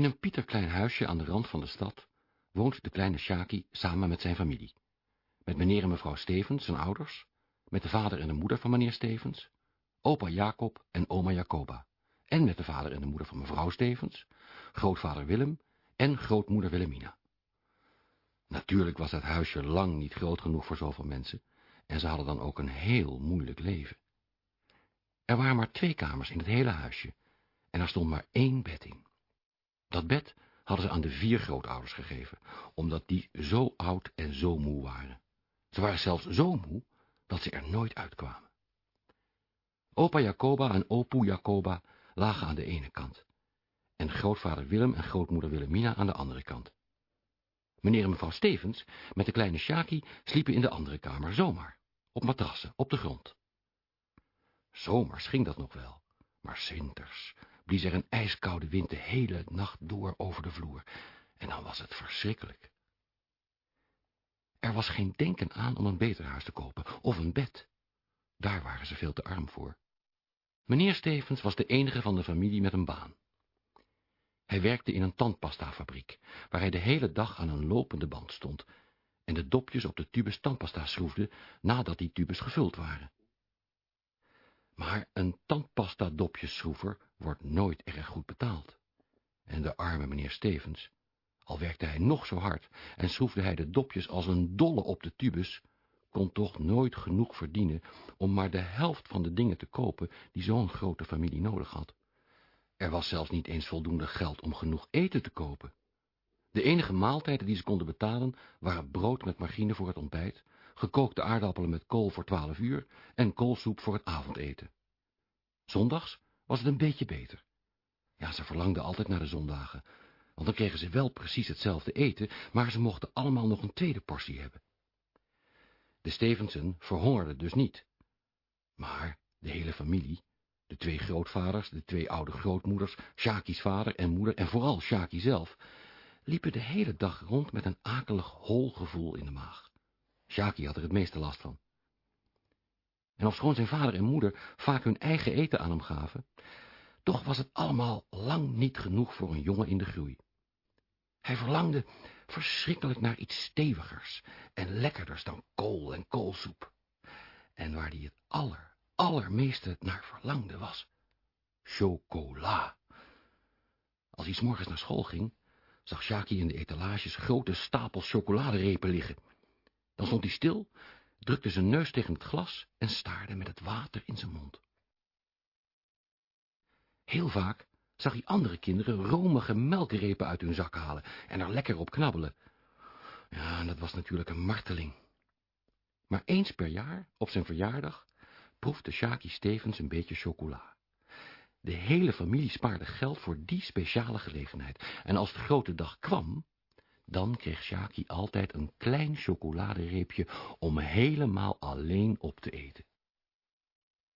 In een pieterklein huisje aan de rand van de stad woont de kleine Shaki samen met zijn familie. Met meneer en mevrouw Stevens, zijn ouders, met de vader en de moeder van meneer Stevens, opa Jacob en oma Jacoba, en met de vader en de moeder van mevrouw Stevens, grootvader Willem en grootmoeder Willemina. Natuurlijk was dat huisje lang niet groot genoeg voor zoveel mensen, en ze hadden dan ook een heel moeilijk leven. Er waren maar twee kamers in het hele huisje, en er stond maar één bed in. Dat bed hadden ze aan de vier grootouders gegeven, omdat die zo oud en zo moe waren. Ze waren zelfs zo moe, dat ze er nooit uitkwamen. Opa Jacoba en opoe Jacoba lagen aan de ene kant, en grootvader Willem en grootmoeder Willemina aan de andere kant. Meneer en mevrouw Stevens met de kleine Shaki sliepen in de andere kamer zomaar, op matrassen, op de grond. Zomers ging dat nog wel, maar winters blies er een ijskoude wind de hele nacht door over de vloer, en dan was het verschrikkelijk. Er was geen denken aan om een beter huis te kopen, of een bed. Daar waren ze veel te arm voor. Meneer Stevens was de enige van de familie met een baan. Hij werkte in een tandpastafabriek, waar hij de hele dag aan een lopende band stond en de dopjes op de tubes tandpasta schroefde nadat die tubes gevuld waren. Maar een tandpasta-dopjesschroever wordt nooit erg goed betaald. En de arme meneer Stevens, al werkte hij nog zo hard en schroefde hij de dopjes als een dolle op de tubes, kon toch nooit genoeg verdienen om maar de helft van de dingen te kopen die zo'n grote familie nodig had. Er was zelfs niet eens voldoende geld om genoeg eten te kopen. De enige maaltijden die ze konden betalen waren brood met margarine voor het ontbijt, gekookte aardappelen met kool voor twaalf uur en koolsoep voor het avondeten. Zondags was het een beetje beter. Ja, ze verlangden altijd naar de zondagen, want dan kregen ze wel precies hetzelfde eten, maar ze mochten allemaal nog een tweede portie hebben. De Stevensen verhongerden dus niet. Maar de hele familie, de twee grootvaders, de twee oude grootmoeders, Shaki's vader en moeder en vooral Shaki zelf, liepen de hele dag rond met een akelig hol gevoel in de maag. Shaki had er het meeste last van. En ofschoon zijn vader en moeder vaak hun eigen eten aan hem gaven, toch was het allemaal lang niet genoeg voor een jongen in de groei. Hij verlangde verschrikkelijk naar iets stevigers en lekkerders dan kool en koolsoep. En waar hij het aller, allermeeste naar verlangde was chocola. Als hij s morgens naar school ging, zag Shaki in de etalages grote stapels chocoladerepen liggen. Dan stond hij stil, drukte zijn neus tegen het glas en staarde met het water in zijn mond. Heel vaak zag hij andere kinderen romige melkrepen uit hun zak halen en er lekker op knabbelen. Ja, dat was natuurlijk een marteling. Maar eens per jaar, op zijn verjaardag, proefde Shaki Stevens een beetje chocola. De hele familie spaarde geld voor die speciale gelegenheid. En als de grote dag kwam, dan kreeg Shaki altijd een klein chocoladereepje om helemaal alleen op te eten.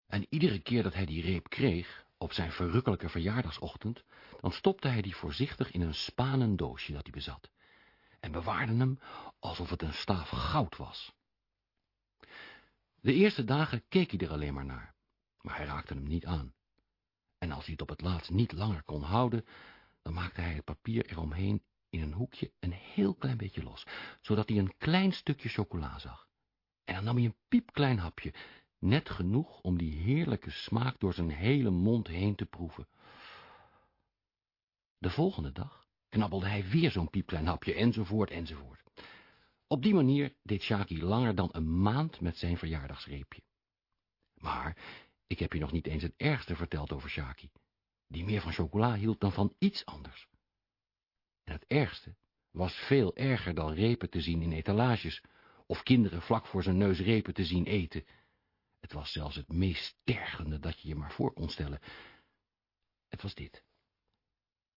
En iedere keer dat hij die reep kreeg, op zijn verrukkelijke verjaardagsochtend, dan stopte hij die voorzichtig in een spanen doosje dat hij bezat en bewaarde hem alsof het een staaf goud was. De eerste dagen keek hij er alleen maar naar, maar hij raakte hem niet aan. En als hij het op het laatst niet langer kon houden, dan maakte hij het papier eromheen in een hoekje een heel klein beetje los, zodat hij een klein stukje chocola zag. En dan nam hij een piepklein hapje, net genoeg om die heerlijke smaak door zijn hele mond heen te proeven. De volgende dag knabbelde hij weer zo'n piepklein hapje, enzovoort, enzovoort. Op die manier deed Shaki langer dan een maand met zijn verjaardagsreepje. Maar ik heb je nog niet eens het ergste verteld over Shaki, die meer van chocola hield dan van iets anders. En het ergste was veel erger dan repen te zien in etalages, of kinderen vlak voor zijn neus repen te zien eten. Het was zelfs het meest tergende dat je je maar voor kon stellen. Het was dit.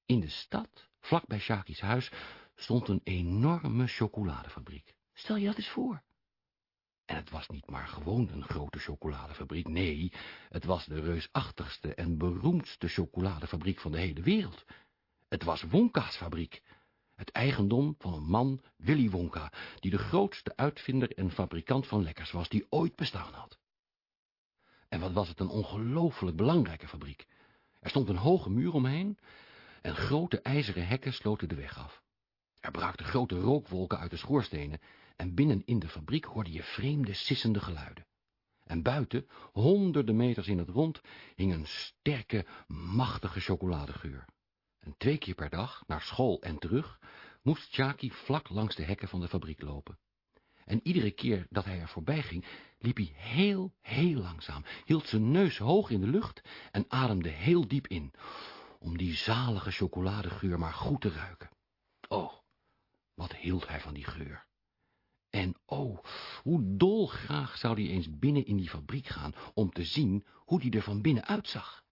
In de stad, vlak bij Shaki's huis, stond een enorme chocoladefabriek. Stel je dat eens voor. En het was niet maar gewoon een grote chocoladefabriek, nee, het was de reusachtigste en beroemdste chocoladefabriek van de hele wereld. Het was Wonka's fabriek, het eigendom van een man, Willy Wonka, die de grootste uitvinder en fabrikant van lekkers was die ooit bestaan had. En wat was het een ongelooflijk belangrijke fabriek. Er stond een hoge muur omheen en grote ijzeren hekken sloten de weg af. Er braakten grote rookwolken uit de schoorstenen en binnen in de fabriek hoorde je vreemde sissende geluiden. En buiten, honderden meters in het rond, hing een sterke, machtige chocoladegeur. En twee keer per dag, naar school en terug, moest Chaki vlak langs de hekken van de fabriek lopen. En iedere keer dat hij er voorbij ging, liep hij heel, heel langzaam, hield zijn neus hoog in de lucht en ademde heel diep in, om die zalige chocoladegeur maar goed te ruiken. Oh, wat hield hij van die geur. En oh, hoe dolgraag zou hij eens binnen in die fabriek gaan, om te zien hoe die er van binnen uitzag.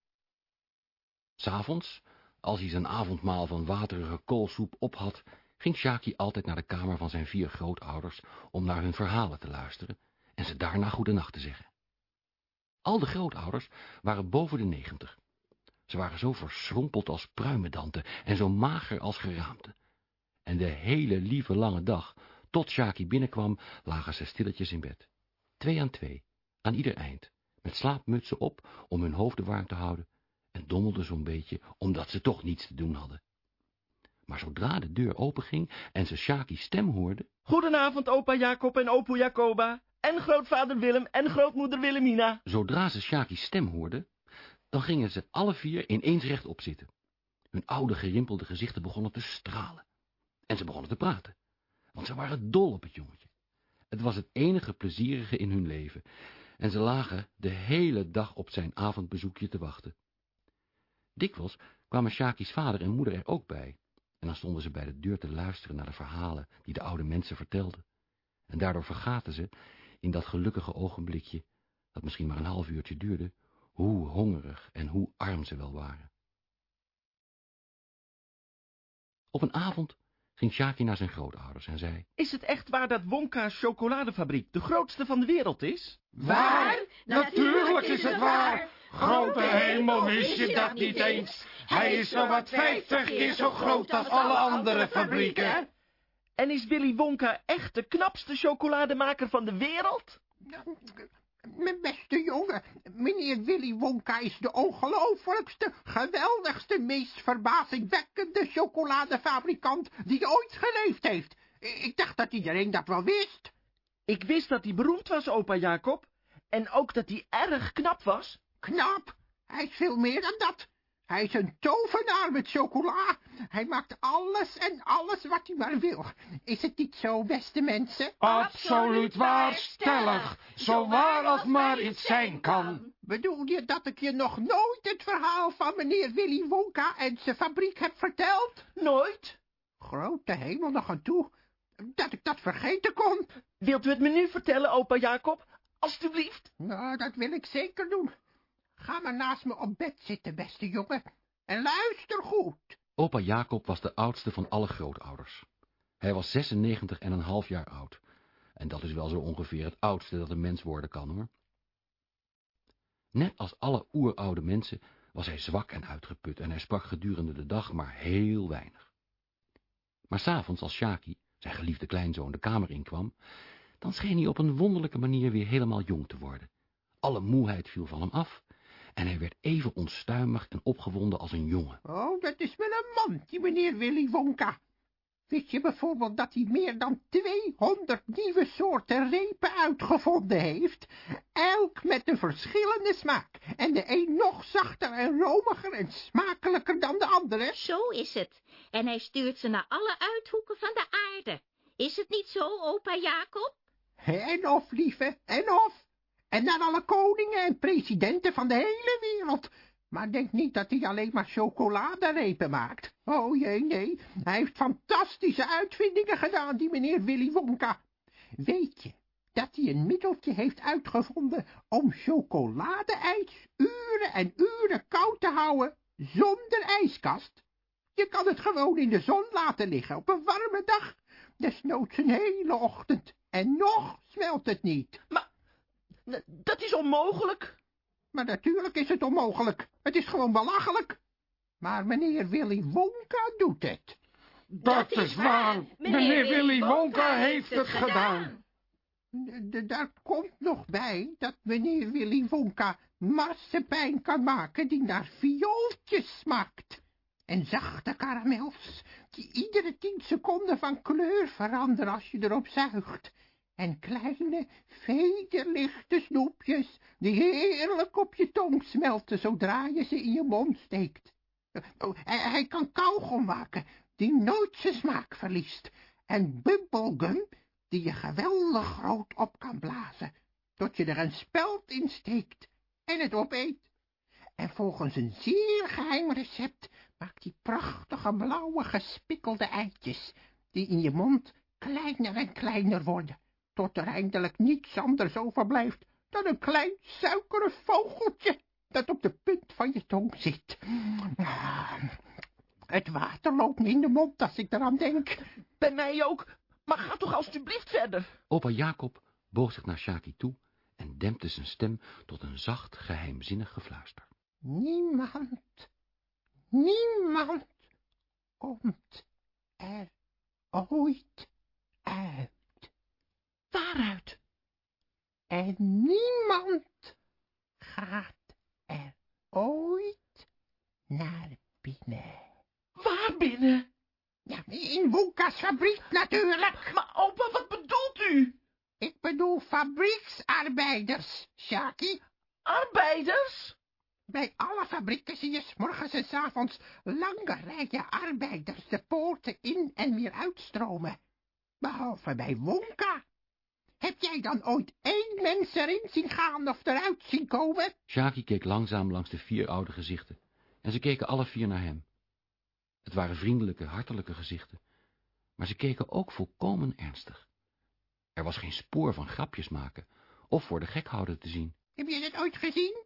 S'avonds, als hij zijn avondmaal van waterige koolsoep op had, ging Shaki altijd naar de kamer van zijn vier grootouders om naar hun verhalen te luisteren en ze daarna goedenacht te zeggen. Al de grootouders waren boven de negentig. Ze waren zo verschrompeld als pruimedanten en zo mager als geraamte. En de hele lieve lange dag, tot Shaki binnenkwam, lagen ze stilletjes in bed. Twee aan twee, aan ieder eind, met slaapmutsen op om hun hoofden warm te houden en dommelden zo'n beetje omdat ze toch niets te doen hadden. Maar zodra de deur openging en ze Shaki's stem hoorden... Goedenavond, opa Jacob en opa Jacoba, en grootvader Willem en grootmoeder Willemina. Zodra ze Shaki's stem hoorden, dan gingen ze alle vier ineens rechtop zitten. Hun oude gerimpelde gezichten begonnen te stralen. En ze begonnen te praten, want ze waren dol op het jongetje. Het was het enige plezierige in hun leven, en ze lagen de hele dag op zijn avondbezoekje te wachten. Dikwijls kwamen Shaki's vader en moeder er ook bij, en dan stonden ze bij de deur te luisteren naar de verhalen die de oude mensen vertelden. En daardoor vergaten ze, in dat gelukkige ogenblikje, dat misschien maar een half uurtje duurde, hoe hongerig en hoe arm ze wel waren. Op een avond ging Shaki naar zijn grootouders en zei... Is het echt waar dat Wonka's chocoladefabriek de grootste van de wereld is? Waar? Natuurlijk is het waar. Grote hemel, wist je dat niet eens? Hij is zowat vijftig keer zo groot als alle andere fabrieken. En is Willy Wonka echt de knapste chocolademaker van de wereld? Mijn beste jongen, meneer Willy Wonka is de ongelooflijkste, geweldigste, meest verbazingwekkende chocoladefabrikant die ooit geleefd heeft. Ik dacht dat iedereen dat wel wist. Ik wist dat hij beroemd was, opa Jacob. En ook dat hij erg knap was. Knap? Hij is veel meer dan dat. Hij is een tovenaar met chocola. Hij maakt alles en alles wat hij maar wil. Is het niet zo, beste mensen? Absoluut waar, stellig. Zo waar als maar iets zijn kan. Bedoel je dat ik je nog nooit het verhaal van meneer Willy Wonka en zijn fabriek heb verteld? Nooit. Grote hemel nog aan toe, dat ik dat vergeten kon. Wilt u het me nu vertellen, opa Jacob? Alsjeblieft. Nou, dat wil ik zeker doen. Ga maar naast me op bed zitten, beste jongen, en luister goed. Opa Jacob was de oudste van alle grootouders. Hij was 96 en een half jaar oud. En dat is wel zo ongeveer het oudste dat een mens worden kan, hoor. Net als alle oeroude mensen was hij zwak en uitgeput en hij sprak gedurende de dag maar heel weinig. Maar s'avonds als Shaki, zijn geliefde kleinzoon, de kamer inkwam, dan scheen hij op een wonderlijke manier weer helemaal jong te worden. Alle moeheid viel van hem af en hij werd even onstuimig en opgewonden als een jongen. Oh, dat is wel een man, die meneer Willy Wonka. Weet je bijvoorbeeld dat hij meer dan 200 nieuwe soorten repen uitgevonden heeft? Elk met een verschillende smaak. En de een nog zachter en romiger en smakelijker dan de andere. Zo is het. En hij stuurt ze naar alle uithoeken van de aarde. Is het niet zo, opa Jacob? En of, lieve, en of. En naar alle koningen en presidenten van de hele wereld. Maar denk niet dat hij alleen maar chocoladerepen maakt. Oh jee, nee. Hij heeft fantastische uitvindingen gedaan, die meneer Willy Wonka. Weet je dat hij een middeltje heeft uitgevonden om chocoladeijs uren en uren koud te houden zonder ijskast? Je kan het gewoon in de zon laten liggen op een warme dag, desnoods een hele ochtend, en nog smelt het niet. Maar dat is onmogelijk. Maar natuurlijk is het onmogelijk. Het is gewoon belachelijk. Maar meneer Willy Wonka doet het. Dat is waar. Meneer Willy Wonka heeft het gedaan. Daar komt nog bij dat meneer Willy Wonka marsepein kan maken die naar viooltjes smaakt. En zachte karamels, die iedere tien seconden van kleur veranderen als je erop zuigt. En kleine, vederlichte snoepjes, die heerlijk op je tong smelten zodra je ze in je mond steekt. Oh, hij, hij kan kauwgom maken, die nooit zijn smaak verliest. En bubblegum, die je geweldig groot op kan blazen, tot je er een speld in steekt en het opeet. En volgens een zeer geheim recept maakt die prachtige blauwe gespikkelde eitjes, die in je mond kleiner en kleiner worden, tot er eindelijk niets anders overblijft dan een klein suikeren vogeltje dat op de punt van je tong zit. Ah, het water loopt me in de mond als ik eraan denk. Bij mij ook. Maar ga toch alstublieft verder. Opa Jacob boog zich naar Shaki toe en dempte zijn stem tot een zacht, geheimzinnig gefluister. Niemand, niemand komt er ooit uit. Waaruit? En niemand gaat er ooit naar binnen. Waar binnen? Ja, in Wonka's fabriek natuurlijk. Maar opa, wat bedoelt u? Ik bedoel fabrieksarbeiders, Shaki. Arbeiders? Bij alle fabrieken zie je 's morgens en 's avonds lange rijen arbeiders de poorten in en weer uitstromen. Behalve bij Wonka. Heb jij dan ooit één mens erin zien gaan of eruit zien komen? Shaki keek langzaam langs de vier oude gezichten en ze keken alle vier naar hem. Het waren vriendelijke, hartelijke gezichten, maar ze keken ook volkomen ernstig. Er was geen spoor van grapjes maken of voor de gek houden te zien. Heb je het ooit gezien?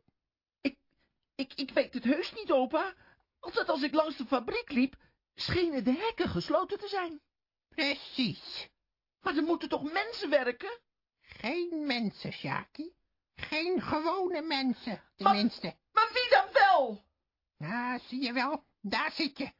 Ik, ik weet het heus niet, opa. Altijd als ik langs de fabriek liep, schenen de hekken gesloten te zijn. Precies. Maar er moeten toch mensen werken? Geen mensen, Shaki. Geen gewone mensen, tenminste. Maar wie dan wel? Nou, zie je wel, daar zit je.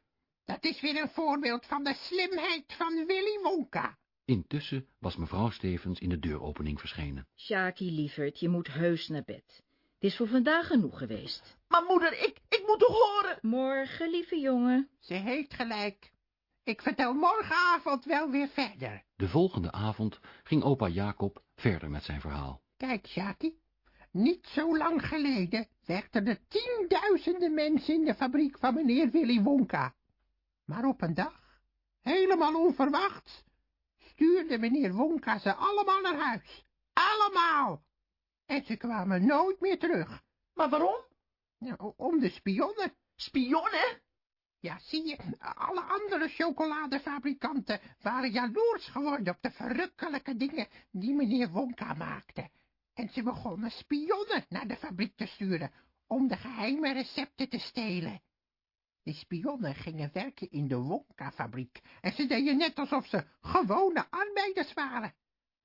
Dat is weer een voorbeeld van de slimheid van Willy Wonka. Intussen was mevrouw Stevens in de deuropening verschenen. Sjaki, lieverd, je moet heus naar bed. Het is voor vandaag genoeg geweest. Maar moeder, ik, ik moet toch horen? Morgen, lieve jongen. Ze heeft gelijk. Ik vertel morgenavond wel weer verder. De volgende avond ging opa Jacob verder met zijn verhaal. Kijk, Shaki, niet zo lang geleden werkten er tienduizenden mensen in de fabriek van meneer Willy Wonka. Maar op een dag, helemaal onverwachts, stuurde meneer Wonka ze allemaal naar huis. Allemaal! En ze kwamen nooit meer terug. Maar waarom? Nou, om de spionnen. Spionnen? Ja, zie je, alle andere chocoladefabrikanten waren jaloers geworden op de verrukkelijke dingen die meneer Wonka maakte. En ze begonnen spionnen naar de fabriek te sturen om de geheime recepten te stelen. Die spionnen gingen werken in de Wonka-fabriek en ze deden net alsof ze gewone arbeiders waren.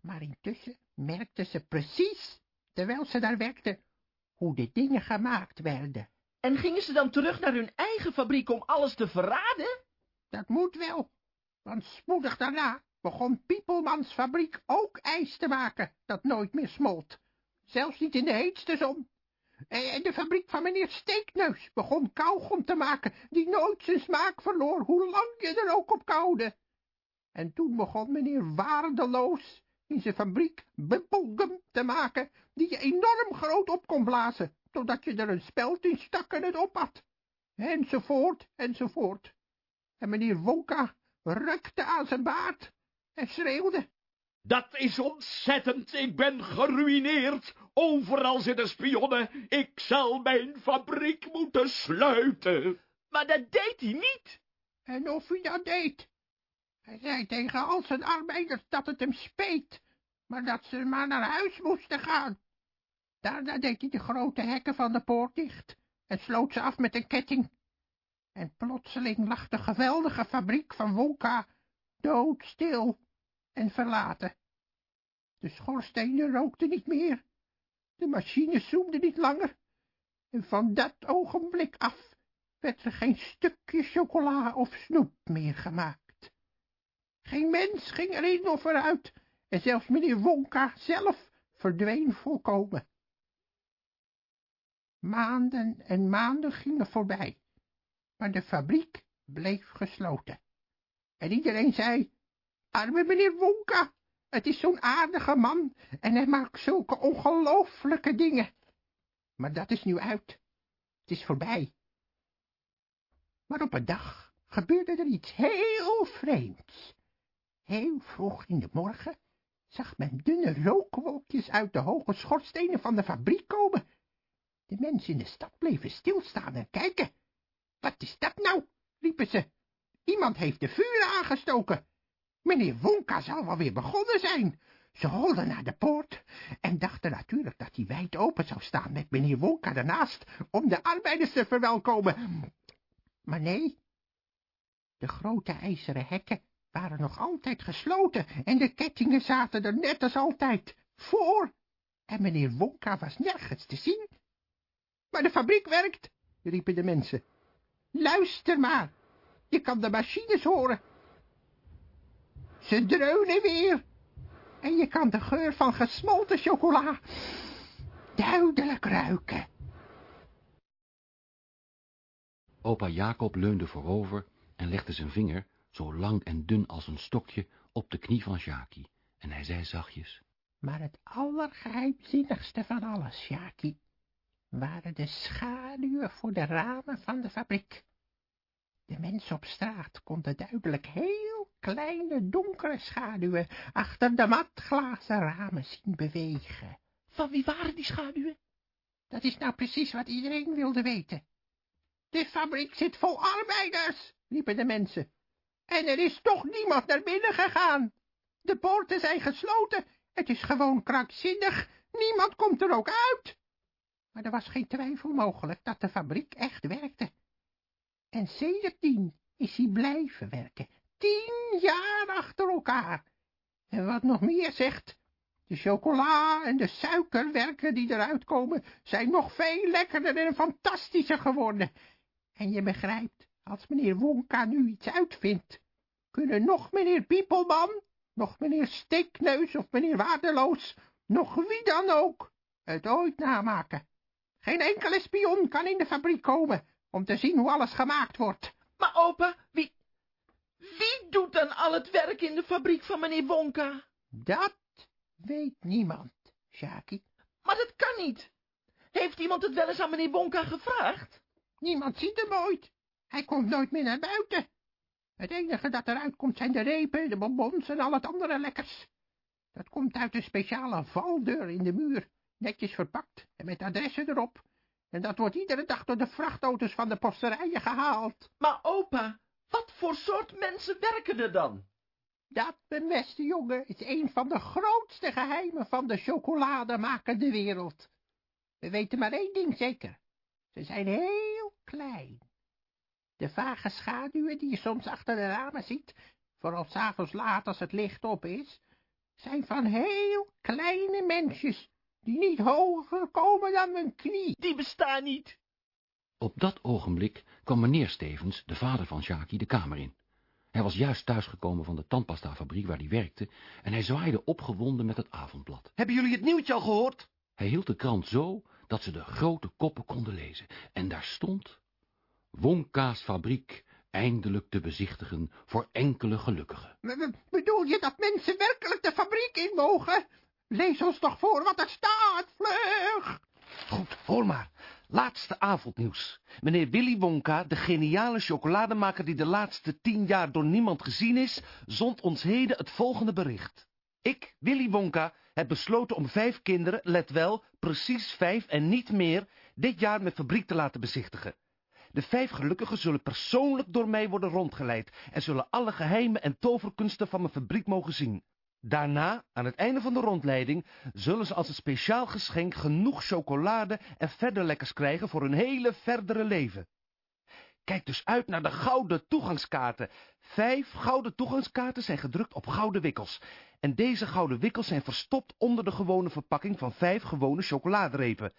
Maar intussen merkten ze precies, terwijl ze daar werkten, hoe de dingen gemaakt werden. En gingen ze dan terug naar hun eigen fabriek om alles te verraden? Dat moet wel, want spoedig daarna begon Piepelmans fabriek ook ijs te maken dat nooit meer smolt. Zelfs niet in de heetste zon. En de fabriek van meneer Steekneus begon kauwgom te maken, die nooit zijn smaak verloor, hoe lang je er ook op koude. En toen begon meneer Waardeloos in zijn fabriek bubblegum te maken, die je enorm groot op kon blazen, totdat je er een speld in stak en het opat. Enzovoort, enzovoort. En meneer Wonka rukte aan zijn baard en schreeuwde. Dat is ontzettend. Ik ben geruineerd. Overal zitten spionnen. Ik zal mijn fabriek moeten sluiten. Maar dat deed hij niet. En of hij dat deed. Hij zei tegen al zijn arbeiders dat het hem speet, maar dat ze maar naar huis moesten gaan. Daarna deed hij de grote hekken van de poort dicht en sloot ze af met een ketting. En plotseling lag de geweldige fabriek van Wonka doodstil en verlaten. De schoorstenen rookten niet meer, de machines zoemden niet langer, en van dat ogenblik af werd er geen stukje chocola of snoep meer gemaakt. Geen mens ging erin of eruit, en zelfs meneer Wonka zelf verdween volkomen. Maanden en maanden gingen voorbij, maar de fabriek bleef gesloten. En iedereen zei, arme meneer Wonka, het is zo'n aardige man en hij maakt zulke ongelooflijke dingen. Maar dat is nu uit. Het is voorbij. Maar op een dag gebeurde er iets heel vreemds. Heel vroeg in de morgen zag men dunne rookwolkjes uit de hoge schorstenen van de fabriek komen. De mensen in de stad bleven stilstaan en kijken. Wat is dat nou? riepen ze. Iemand heeft de vuur aangestoken. Meneer Wonka zal wel weer begonnen zijn. Ze holden naar de poort en dachten natuurlijk dat hij wijd open zou staan met meneer Wonka ernaast om de arbeiders te verwelkomen. Maar nee, de grote ijzeren hekken waren nog altijd gesloten en de kettingen zaten er net als altijd voor. En meneer Wonka was nergens te zien. Maar de fabriek werkt, riepen de mensen. Luister maar, je kan de machines horen. Ze dreunen weer. En je kan de geur van gesmolten chocola duidelijk ruiken. Opa Jacob leunde voorover en legde zijn vinger, zo lang en dun als een stokje, op de knie van Sjaki. En hij zei zachtjes, Maar het allergeheimzinnigste van alles, Sjaki, waren de schaduwen voor de ramen van de fabriek. De mensen op straat konden duidelijk heel kleine donkere schaduwen achter de matglazen ramen zien bewegen. Van wie waren die schaduwen? Dat is nou precies wat iedereen wilde weten. De fabriek zit vol arbeiders, riepen de mensen. En er is toch niemand naar binnen gegaan. De poorten zijn gesloten. Het is gewoon krankzinnig. Niemand komt er ook uit. Maar er was geen twijfel mogelijk dat de fabriek echt werkte. En sedertdien is hij blijven werken. Tien jaar achter elkaar. En wat nog meer zegt, de chocola en de suikerwerken die eruit komen, zijn nog veel lekkerder en fantastischer geworden. En je begrijpt, als meneer Wonka nu iets uitvindt, kunnen nog meneer Piepelman, nog meneer Steekneus of meneer Waardeloos, nog wie dan ook, het ooit namaken. Geen enkele spion kan in de fabriek komen om te zien hoe alles gemaakt wordt. Maar opa, wie... Wie doet dan al het werk in de fabriek van meneer Wonka? Dat weet niemand, Sjaki. Maar dat kan niet. Heeft iemand het wel eens aan meneer Wonka gevraagd? Niemand ziet hem ooit. Hij komt nooit meer naar buiten. Het enige dat eruit komt zijn de repen, de bonbons en al het andere lekkers. Dat komt uit een speciale valdeur in de muur, netjes verpakt en met adressen erop. En dat wordt iedere dag door de vrachtauto's van de posterijen gehaald. Maar opa, wat voor soort mensen werken er dan? Dat, mijn beste jongen, is een van de grootste geheimen van de chocolademakende wereld. We weten maar één ding zeker. Ze zijn heel klein. De vage schaduwen die je soms achter de ramen ziet, vooral s'avonds laat als het licht op is, zijn van heel kleine mensjes, die niet hoger komen dan mijn knie. Die bestaan niet. Op dat ogenblik kwam meneer Stevens, de vader van Sjaki, de kamer in. Hij was juist thuisgekomen van de tandpastafabriek waar hij werkte en hij zwaaide opgewonden met het avondblad. Hebben jullie het nieuwtje al gehoord? Hij hield de krant zo dat ze de grote koppen konden lezen en daar stond... Wonka's fabriek eindelijk te bezichtigen voor enkele gelukkigen. Bedoel je dat mensen werkelijk de fabriek in mogen? Lees ons toch voor wat er staat, vlug! Goed, hoor maar. Laatste avondnieuws. Meneer Willy Wonka, de geniale chocolademaker die de laatste tien jaar door niemand gezien is, zond ons heden het volgende bericht. Ik, Willy Wonka, heb besloten om vijf kinderen, let wel, precies vijf en niet meer, dit jaar mijn fabriek te laten bezichtigen. De vijf gelukkigen zullen persoonlijk door mij worden rondgeleid en zullen alle geheimen en toverkunsten van mijn fabriek mogen zien. Daarna, aan het einde van de rondleiding, zullen ze als een speciaal geschenk genoeg chocolade en verder lekkers krijgen voor hun hele verdere leven. Kijk dus uit naar de gouden toegangskaarten. Vijf gouden toegangskaarten zijn gedrukt op gouden wikkels. En deze gouden wikkels zijn verstopt onder de gewone verpakking van vijf gewone chocoladerepen.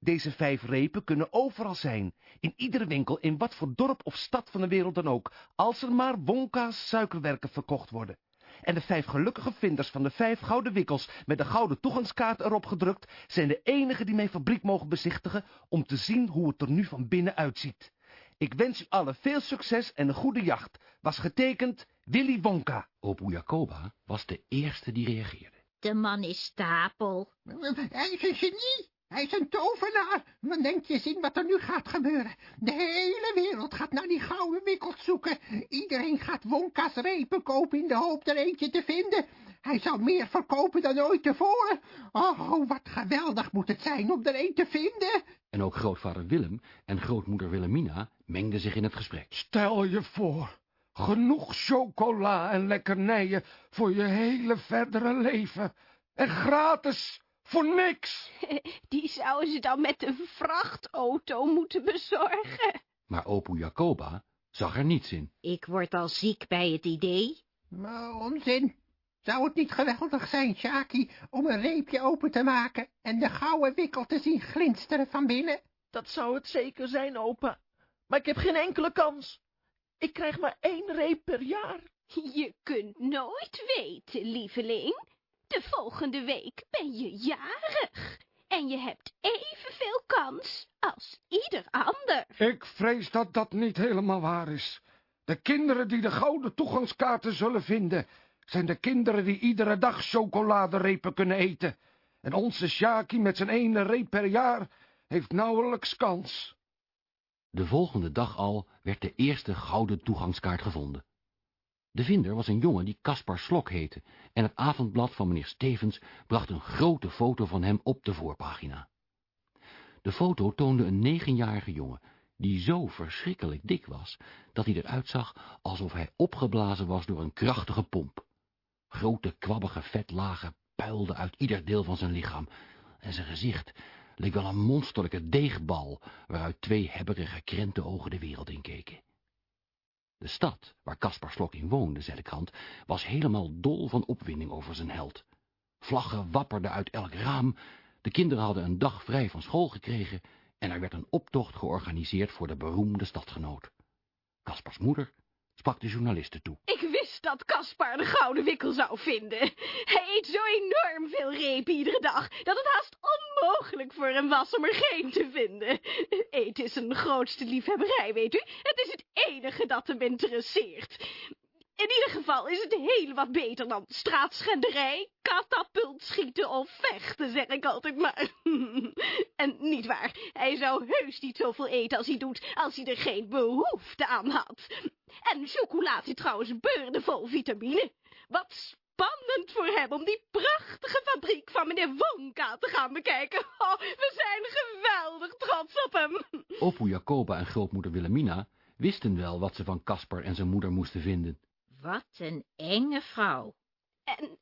Deze vijf repen kunnen overal zijn, in iedere winkel, in wat voor dorp of stad van de wereld dan ook, als er maar Wonka's suikerwerken verkocht worden. En de vijf gelukkige vinders van de vijf gouden wikkels met de gouden toegangskaart erop gedrukt, zijn de enigen die mijn fabriek mogen bezichtigen om te zien hoe het er nu van binnen uitziet. Ik wens u allen veel succes en een goede jacht. Was getekend Willy Wonka. Opoe Jacoba was de eerste die reageerde. De man is stapel. Een genie. Hij is een tovenaar. Wat denk je zien wat er nu gaat gebeuren? De hele wereld gaat naar die gouden wikkels zoeken. Iedereen gaat Wonka's repen kopen in de hoop er eentje te vinden. Hij zal meer verkopen dan ooit tevoren. Oh, wat geweldig moet het zijn om er een te vinden. En ook grootvader Willem en grootmoeder Wilhelmina mengden zich in het gesprek. Stel je voor, genoeg chocola en lekkernijen voor je hele verdere leven. En gratis, voor niks. Die zouden ze dan met een vrachtauto moeten bezorgen. Maar Opoe Jacoba zag er niets in. Ik word al ziek bij het idee. Maar onzin. Zou het niet geweldig zijn, Sjaki, om een reepje open te maken en de gouden wikkel te zien glinsteren van binnen? Dat zou het zeker zijn, opa. Maar ik heb geen enkele kans. Ik krijg maar één reep per jaar. Je kunt nooit weten, lieveling. De volgende week ben je jarig. En je hebt evenveel kans als ieder ander. Ik vrees dat dat niet helemaal waar is. De kinderen die de gouden toegangskaarten zullen vinden, zijn de kinderen die iedere dag chocoladerepen kunnen eten. En onze Sjaki met zijn ene reep per jaar heeft nauwelijks kans. De volgende dag al werd de eerste gouden toegangskaart gevonden. De vinder was een jongen die Caspar Slok heette, en het avondblad van meneer Stevens bracht een grote foto van hem op de voorpagina. De foto toonde een negenjarige jongen, die zo verschrikkelijk dik was, dat hij eruit zag alsof hij opgeblazen was door een krachtige pomp. Grote kwabbige vetlagen puilden uit ieder deel van zijn lichaam, en zijn gezicht leek wel een monsterlijke deegbal, waaruit twee hebberige krentenogen de wereld in keken. De stad, waar Caspar Slok in woonde, zei de krant, was helemaal dol van opwinding over zijn held. Vlaggen wapperden uit elk raam, de kinderen hadden een dag vrij van school gekregen en er werd een optocht georganiseerd voor de beroemde stadgenoot. Caspars moeder sprak de journalisten toe. Ik wist dat Caspar de gouden wikkel zou vinden. Hij eet zo enorm veel repen iedere dag, dat het haast onmogelijk voor hem was om er geen te vinden. Eten is zijn grootste liefhebberij, weet u. Het is het enige dat hem interesseert. In ieder geval is het heel wat beter dan straatschenderij, katapultschieten of vechten, zeg ik altijd maar. En niet waar, hij zou heus niet zoveel eten als hij doet, als hij er geen behoefte aan had. En chocolade trouwens beurdevol vitamine. Wat spannend voor hem om die prachtige fabriek van meneer Wonka te gaan bekijken. Oh, we zijn geweldig trots op hem. Opoe Jacoba en grootmoeder Wilhelmina wisten wel wat ze van Caspar en zijn moeder moesten vinden. Wat een enge vrouw. En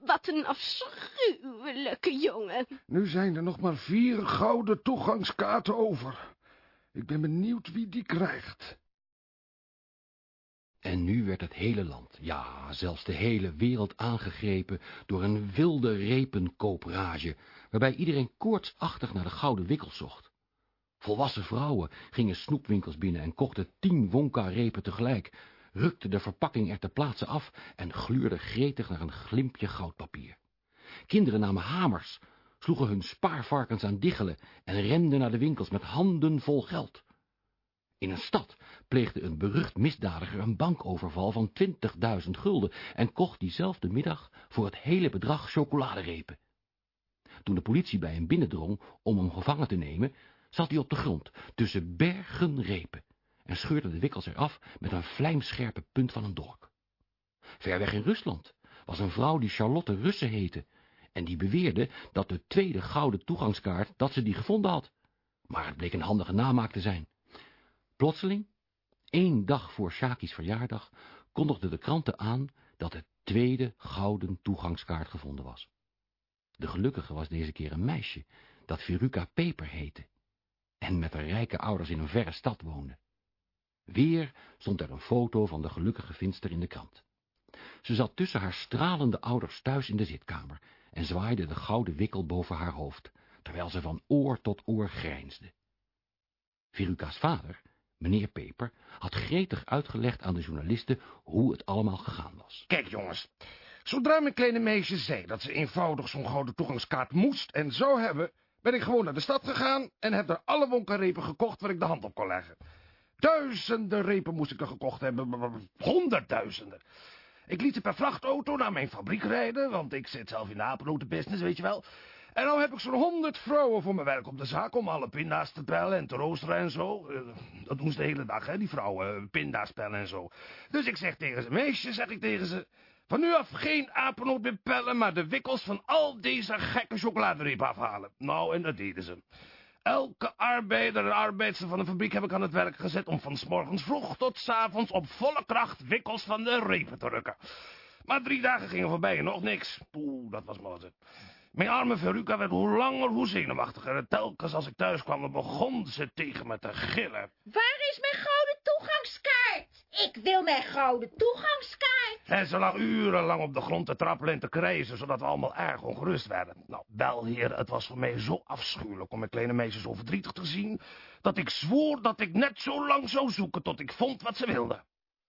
wat een afschuwelijke jongen. Nu zijn er nog maar vier gouden toegangskaarten over. Ik ben benieuwd wie die krijgt. En nu werd het hele land, ja, zelfs de hele wereld aangegrepen door een wilde repenkoopprage, waarbij iedereen koortsachtig naar de gouden wikkels zocht. Volwassen vrouwen gingen snoepwinkels binnen en kochten tien Wonka-repen tegelijk, rukten de verpakking er ter plaatse af en gluurden gretig naar een glimpje goudpapier. Kinderen namen hamers, sloegen hun spaarvarkens aan diggelen en renden naar de winkels met handen vol geld. In een stad pleegde een berucht misdadiger een bankoverval van 20.000 gulden en kocht diezelfde middag voor het hele bedrag chocoladerepen. Toen de politie bij hem binnendrong om hem gevangen te nemen, zat hij op de grond tussen bergen repen en scheurde de wikkels eraf met een vlijmscherpe punt van een dolk. Ver weg in Rusland was een vrouw die Charlotte Russe heette en die beweerde dat de tweede gouden toegangskaart dat ze die gevonden had. Maar het bleek een handige namaak te zijn. Plotseling, één dag voor Shaki's verjaardag, kondigden de kranten aan dat de tweede gouden toegangskaart gevonden was. De gelukkige was deze keer een meisje dat Viruka Peper heette en met haar rijke ouders in een verre stad woonde. Weer stond er een foto van de gelukkige vindster in de krant. Ze zat tussen haar stralende ouders thuis in de zitkamer en zwaaide de gouden wikkel boven haar hoofd, terwijl ze van oor tot oor grijnsde. Viruka's vader, meneer Peper, had gretig uitgelegd aan de journalisten hoe het allemaal gegaan was. Kijk jongens, zodra mijn kleine meisje zei dat ze eenvoudig zo'n gouden toegangskaart moest en zou hebben, ben ik gewoon naar de stad gegaan en heb er alle wonkerrepen gekocht waar ik de hand op kon leggen. Duizenden repen moest ik er gekocht hebben, honderdduizenden. Ik liet ze per vrachtauto naar mijn fabriek rijden, want ik zit zelf in de apennotenbusiness, weet je wel. En nou heb ik zo'n honderd vrouwen voor mijn werk op de zaak om alle pinda's te pellen en te roosteren en zo. Eh, Dat doen ze de hele dag, hè, die vrouwen, eh, pinda's pellen en zo. Dus ik zeg tegen ze, meisje, zeg ik tegen ze, van nu af geen apennoot meer pellen, maar de wikkels van al deze gekke chocoladereep afhalen. Nou, en dat deden ze. Elke arbeider en arbeidster van de fabriek heb ik aan het werk gezet om van s morgens vroeg tot s avonds op volle kracht wikkels van de repen te rukken. Maar drie dagen gingen voorbij en nog niks. Oeh, dat was maar. Mijn arme Veruca werd hoe langer hoe zenuwachtiger. En telkens als ik thuis kwam, begon ze tegen me te gillen. Waar is mijn? Ik wil mijn gouden toegangskaart. En ze lag urenlang op de grond te trappelen en te krijzen, zodat we allemaal erg ongerust werden. Nou, wel, heer, het was voor mij zo afschuwelijk om mijn kleine meisje zo verdrietig te zien, dat ik zwoer dat ik net zo lang zou zoeken tot ik vond wat ze wilde.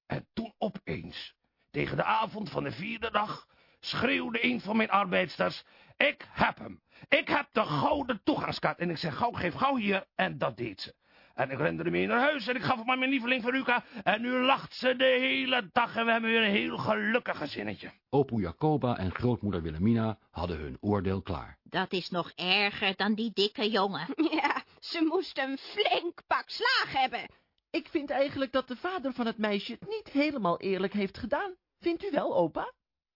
En toen opeens, tegen de avond van de vierde dag, schreeuwde een van mijn arbeidsters, ik heb hem, ik heb de gouden toegangskaart. En ik zeg, gauw, geef gauw hier, en dat deed ze. En ik rende ermee naar huis en ik gaf hem aan mijn lieveling Veruca. En nu lacht ze de hele dag en we hebben weer een heel gelukkig gezinnetje. Opoe Jacoba en grootmoeder Wilhelmina hadden hun oordeel klaar. Dat is nog erger dan die dikke jongen. Ja, ze moest een flink pak slaag hebben. Ik vind eigenlijk dat de vader van het meisje het niet helemaal eerlijk heeft gedaan. Vindt u wel, opa?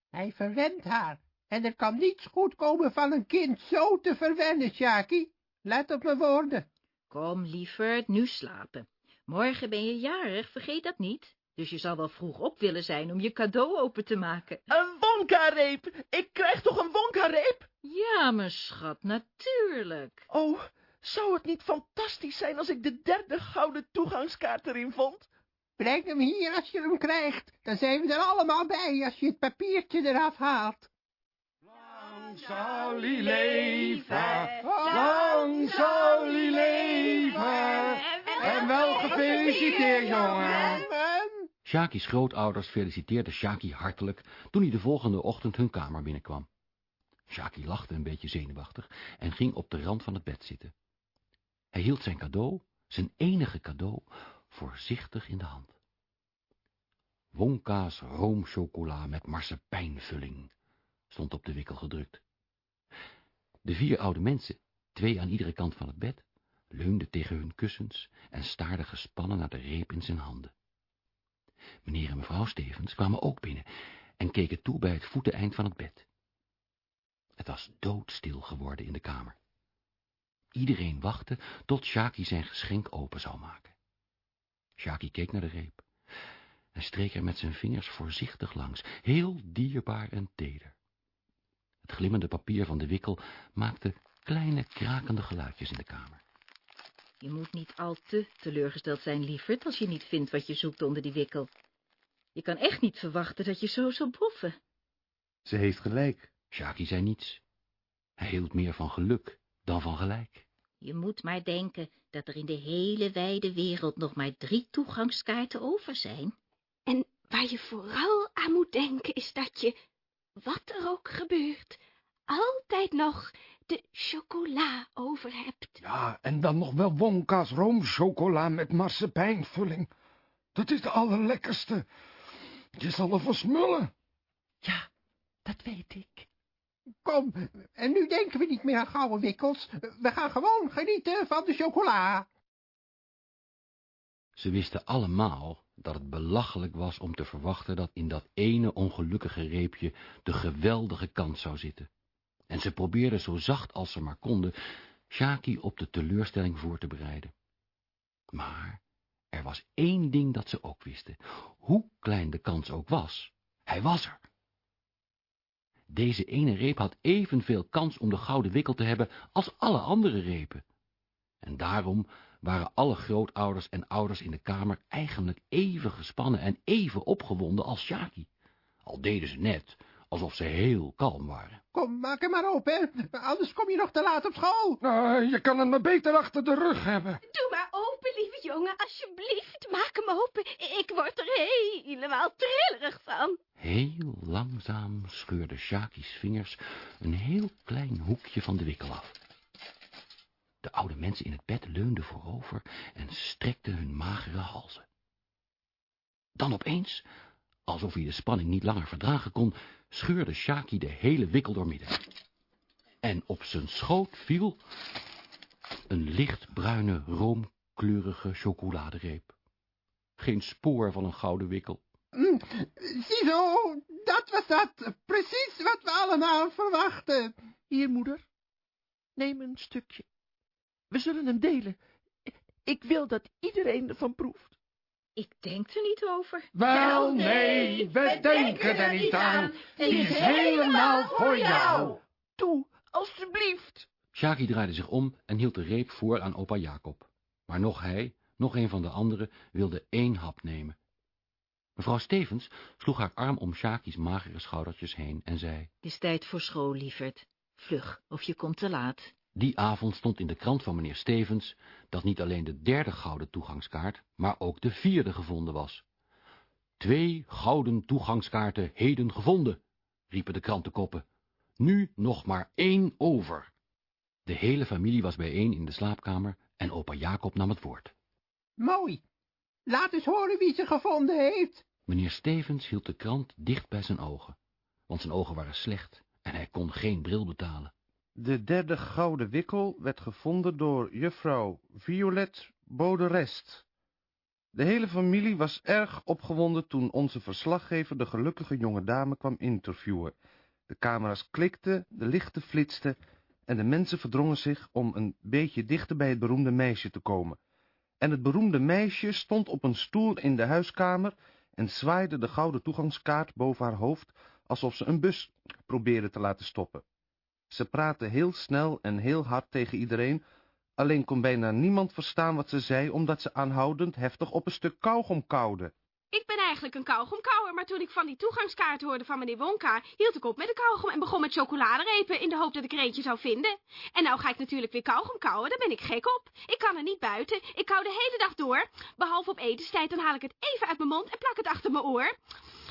Hij verwent haar. En er kan niets goed komen van een kind zo te verwennen, Sjaki. Let op mijn woorden. Kom, lieverd, nu slapen. Morgen ben je jarig, vergeet dat niet. Dus je zal wel vroeg op willen zijn om je cadeau open te maken. Een Wonka-reep! Ik krijg toch een Wonka-reep? Ja, mijn schat, natuurlijk. Oh, zou het niet fantastisch zijn als ik de derde gouden toegangskaart erin vond? Breng hem hier als je hem krijgt. Dan zijn we er allemaal bij als je het papiertje eraf haalt. Lang zal hij leven, lang zal hij leven. En wel gefeliciteerd, jongen. En Shaki's grootouders feliciteerden Shaki hartelijk toen hij de volgende ochtend hun kamer binnenkwam. Shaki lachte een beetje zenuwachtig en ging op de rand van het bed zitten. Hij hield zijn cadeau, zijn enige cadeau, voorzichtig in de hand. Wonka's roomchocola met marsepeinvulling stond op de wikkel gedrukt. De vier oude mensen, twee aan iedere kant van het bed, leunden tegen hun kussens en staarden gespannen naar de reep in zijn handen. Meneer en mevrouw Stevens kwamen ook binnen en keken toe bij het voeteneind van het bed. Het was doodstil geworden in de kamer. Iedereen wachtte tot Shaki zijn geschenk open zou maken. Shaki keek naar de reep en streek er met zijn vingers voorzichtig langs, heel dierbaar en teder. Het glimmende papier van de wikkel maakte kleine krakende geluidjes in de kamer. Je moet niet al te teleurgesteld zijn, lieverd, als je niet vindt wat je zoekt onder die wikkel. Je kan echt niet verwachten dat je zo zal boffen. Ze heeft gelijk. Shaki zei niets. Hij hield meer van geluk dan van gelijk. Je moet maar denken dat er in de hele wijde wereld nog maar drie toegangskaarten over zijn. En waar je vooral aan moet denken is dat je, wat er ook gebeurt, altijd nog de chocola over hebt. Ja, en dan nog wel Wonka's roomchocola met marsepeinvulling. Dat is de allerlekkerste. Je zal ervan smullen. Ja, dat weet ik. kom, en nu denken we niet meer aan gouden wikkels. We gaan gewoon genieten van de chocola. Ze wisten allemaal dat het belachelijk was om te verwachten dat in dat ene ongelukkige reepje de geweldige kans zou zitten. En ze probeerden zo zacht als ze maar konden Shaki op de teleurstelling voor te bereiden. Maar er was één ding dat ze ook wisten. Hoe klein de kans ook was, hij was er. Deze ene reep had evenveel kans om de gouden wikkel te hebben als alle andere repen. En daarom waren alle grootouders en ouders in de kamer eigenlijk even gespannen en even opgewonden als Shaki. Al deden ze net alsof ze heel kalm waren. Kom, maak hem maar open, anders kom je nog te laat op school. Nou, je kan hem maar beter achter de rug hebben. Doe maar open, lieve jongen, alsjeblieft. Maak hem open. Ik word er helemaal trillerig van. Heel langzaam scheurde Shaki's vingers een heel klein hoekje van de wikkel af. De oude mensen in het bed leunden voorover en strekten hun magere halzen. Dan opeens, alsof hij de spanning niet langer verdragen kon, scheurde Shaki de hele wikkel doormidden. En op zijn schoot viel een lichtbruine, roomkleurige chocoladereep. Geen spoor van een gouden wikkel. Mm, Ziezo, dat was dat. Precies wat we allemaal verwachten. Hier, moeder. Neem een stukje. We zullen hem delen. Ik wil dat iedereen ervan proeft. Ik denk er niet over. Wel, nee, we denken er niet aan. Die is helemaal voor jou. Toe, alstublieft. Shaki draaide zich om en hield de reep voor aan opa Jacob. Maar nog hij, nog een van de anderen, wilde één hap nemen. Mevrouw Stevens sloeg haar arm om Shaki's magere schoudertjes heen en zei... Het is tijd voor school, lieverd. Vlug, of je komt te laat. Die avond stond in de krant van meneer Stevens dat niet alleen de derde gouden toegangskaart, maar ook de vierde gevonden was. Twee gouden toegangskaarten heden gevonden, riepen de krantenkoppen. Nu nog maar één over. De hele familie was bijeen in de slaapkamer en opa Jacob nam het woord. Mooi. Laat eens horen wie ze gevonden heeft. Meneer Stevens hield de krant dicht bij zijn ogen, want zijn ogen waren slecht en hij kon geen bril betalen. De derde gouden wikkel werd gevonden door juffrouw Violet Boderest. De hele familie was erg opgewonden toen onze verslaggever de gelukkige jonge dame kwam interviewen. De camera's klikten, de lichten flitsten en de mensen verdrongen zich om een beetje dichter bij het beroemde meisje te komen. En het beroemde meisje stond op een stoel in de huiskamer en zwaaide de gouden toegangskaart boven haar hoofd, alsof ze een bus probeerde te laten stoppen. Ze praatte heel snel en heel hard tegen iedereen, alleen kon bijna niemand verstaan wat ze zei, omdat ze aanhoudend heftig op een stuk kauwgom kauwde. Eigenlijk een kauwgomkauwer, maar toen ik van die toegangskaart hoorde van meneer Wonka, hield ik op met de kauwgom en begon met chocoladerepen in de hoop dat ik er eentje zou vinden. En nou ga ik natuurlijk weer kauwgom kauwen, daar ben ik gek op. Ik kan er niet buiten, ik kauw de hele dag door. Behalve op etenstijd, dan haal ik het even uit mijn mond en plak het achter mijn oor.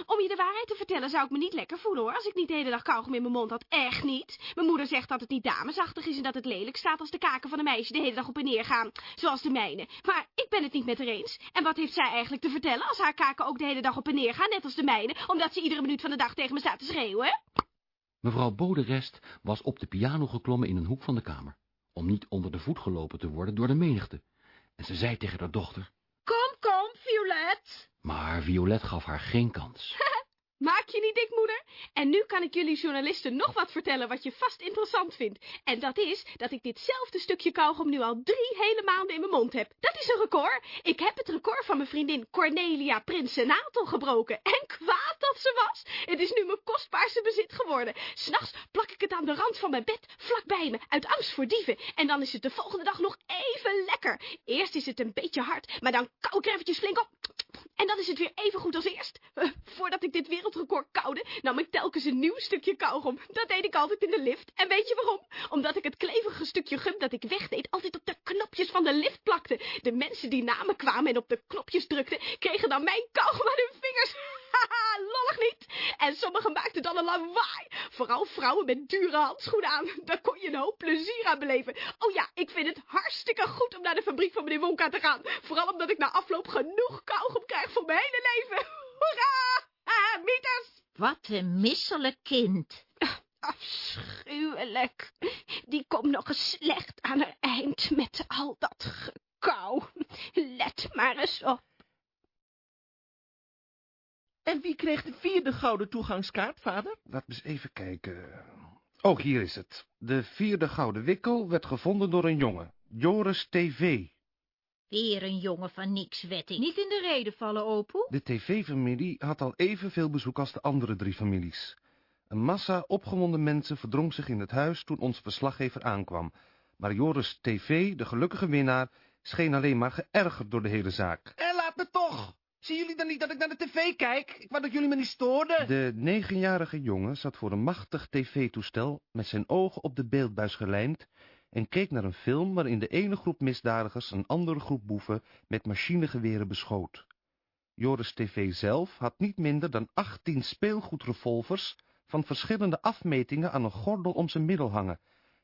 Om je de waarheid te vertellen zou ik me niet lekker voelen hoor, als ik niet de hele dag kauwgom in mijn mond had. Echt niet. Mijn moeder zegt dat het niet damesachtig is en dat het lelijk staat als de kaken van een meisje de hele dag op en neer gaan, zoals de mijne. Maar ik ben het niet met haar eens. En wat heeft zij eigenlijk te vertellen als haar kaken ook de hele dag op en neer gaan, net als de mijne, omdat ze iedere minuut van de dag tegen me staat te schreeuwen? Mevrouw Boderest was op de piano geklommen in een hoek van de kamer, om niet onder de voet gelopen te worden door de menigte. En ze zei tegen haar dochter, Kom, kom, Violet. maar Violet gaf haar geen kans. Maak je niet dik, moeder? En nu kan ik jullie journalisten nog wat vertellen wat je vast interessant vindt. En dat is dat ik ditzelfde stukje kauwgom nu al drie hele maanden in mijn mond heb. Dat is een record. Ik heb het record van mijn vriendin Cornelia Prinsenatel gebroken. En kwaad dat ze was. Het is nu mijn kostbaarste bezit geworden. S'nachts plak ik het aan de rand van mijn bed, vlak bij me, uit angst voor dieven. En dan is het de volgende dag nog even lekker. Eerst is het een beetje hard, maar dan kauw ik er eventjes flink op. En dan is het weer even goed als eerst. Voordat ik dit wereldrecord koude, nam ik telkens een nieuw stukje kauwgom. Dat deed ik altijd in de lift. En weet je waarom? Omdat ik het kleverige stukje gum dat ik wegdeed altijd op de knopjes van de lift plakte. De mensen die na me kwamen en op de knopjes drukten, kregen dan mijn kauwgom aan hun vingers. Haha, lollig niet. En sommigen maakten dan een lawaai. Vooral vrouwen met dure handschoenen aan. Daar kon je een hoop plezier aan beleven. Oh ja, ik vind het hartstikke goed om naar de fabriek van meneer Wonka te gaan. Vooral omdat ik na afloop genoeg kauwgom krijg voor mijn hele leven. Hoera! Wat een misselijk kind. Afschuwelijk. Die komt nog eens slecht aan haar eind met al dat gekauw. Let maar eens op. En wie kreeg de vierde gouden toegangskaart, vader? Laat me eens even kijken. Oh, hier is het. De vierde gouden wikkel werd gevonden door een jongen, Joris TV. Weer een jongen van niks, wet ik. Niet in de reden vallen, opoe. De TV-familie had al evenveel bezoek als de andere drie families. Een massa opgewonden mensen verdrong zich in het huis toen onze verslaggever aankwam. Maar Joris TV, de gelukkige winnaar, scheen alleen maar geërgerd door de hele zaak. En laat me toch! Zien jullie dan niet dat ik naar de tv kijk? Ik wou dat jullie me niet stoorden. De negenjarige jongen zat voor een machtig tv-toestel met zijn ogen op de beeldbuis gelijmd en keek naar een film waarin de ene groep misdadigers een andere groep boeven met machinegeweren beschoot. Joris TV zelf had niet minder dan 18 speelgoedrevolvers van verschillende afmetingen aan een gordel om zijn middel hangen,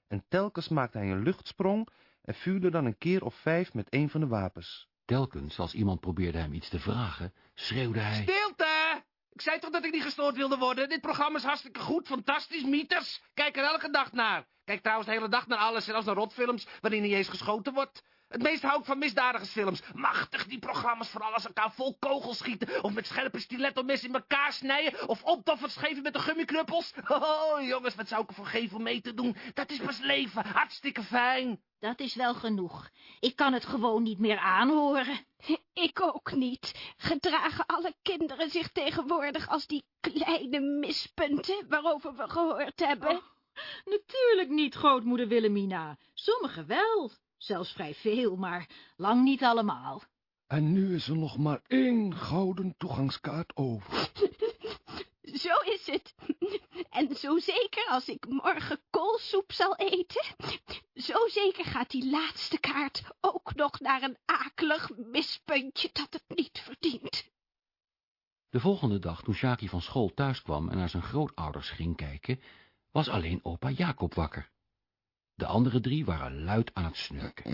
en telkens maakte hij een luchtsprong en vuurde dan een keer of vijf met een van de wapens. Telkens als iemand probeerde hem iets te vragen, schreeuwde hij... Stilte! Ik zei toch dat ik niet gestoord wilde worden? Dit programma is hartstikke goed, fantastisch, mieters. Kijk er elke dag naar. Kijk trouwens de hele dag naar alles, zelfs naar rotfilms, waarin niet eens geschoten wordt. Het meest hou ik van misdadigersfilms. Machtig, die programma's, vooral als elkaar vol kogels schieten... of met scherpe stilettomes in elkaar snijden... of optoffers geven met de gummiknuppels. Oh, jongens, wat zou ik ervoor geven om mee te doen? Dat is pas leven, hartstikke fijn. Dat is wel genoeg. Ik kan het gewoon niet meer aanhoren. Ik ook niet. Gedragen alle kinderen zich tegenwoordig als die kleine mispunten waarover we gehoord hebben? Oh, natuurlijk niet, grootmoeder Willemina. Sommigen wel. Zelfs vrij veel, maar lang niet allemaal. En nu is er nog maar één gouden toegangskaart over. Zo is het. En zo zeker als ik morgen koolsoep zal eten, zo zeker gaat die laatste kaart ook nog naar een akelig mispuntje dat het niet verdient. De volgende dag, toen Sjaki van school thuis kwam en naar zijn grootouders ging kijken, was alleen opa Jacob wakker. De andere drie waren luid aan het snurken.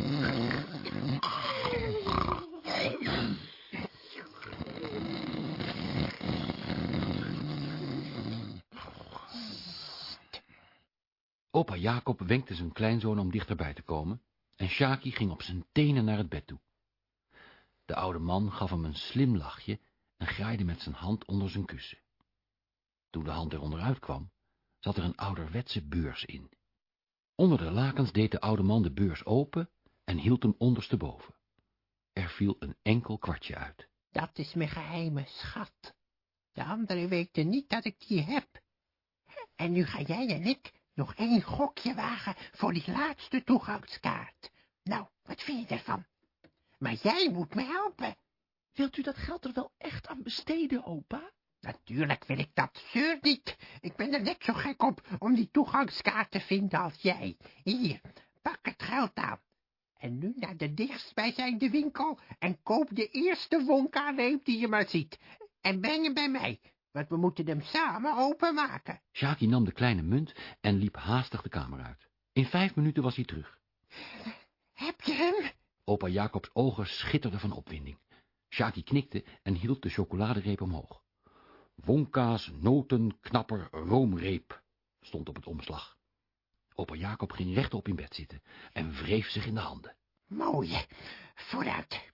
Opa Jacob wenkte zijn kleinzoon om dichterbij te komen en Sjaki ging op zijn tenen naar het bed toe. De oude man gaf hem een slim lachje en graaide met zijn hand onder zijn kussen. Toen de hand er onderuit kwam, zat er een ouderwetse beurs in. Onder de lakens deed de oude man de beurs open en hield hem ondersteboven. Er viel een enkel kwartje uit. Dat is mijn geheime schat. De anderen weten niet dat ik die heb. En nu ga jij en ik nog één gokje wagen voor die laatste toegangskaart. Nou, wat vind je ervan? Maar jij moet me helpen. Wilt u dat geld er wel echt aan besteden, opa? Natuurlijk wil ik dat, zeur niet. Ik ben er net zo gek op om die toegangskaart te vinden als jij. Hier, pak het geld aan. En nu naar de dichtstbijzijnde winkel en koop de eerste wonka-reep die je maar ziet. En breng hem bij mij, want we moeten hem samen openmaken. Sjaki nam de kleine munt en liep haastig de kamer uit. In vijf minuten was hij terug. Heb je hem? Opa Jacobs ogen schitterden van opwinding. Sjaki knikte en hield de chocoladereep omhoog. Wonka's notenknapper roomreep stond op het omslag. Opa Jacob ging rechtop in bed zitten en wreef zich in de handen. Mooi, vooruit.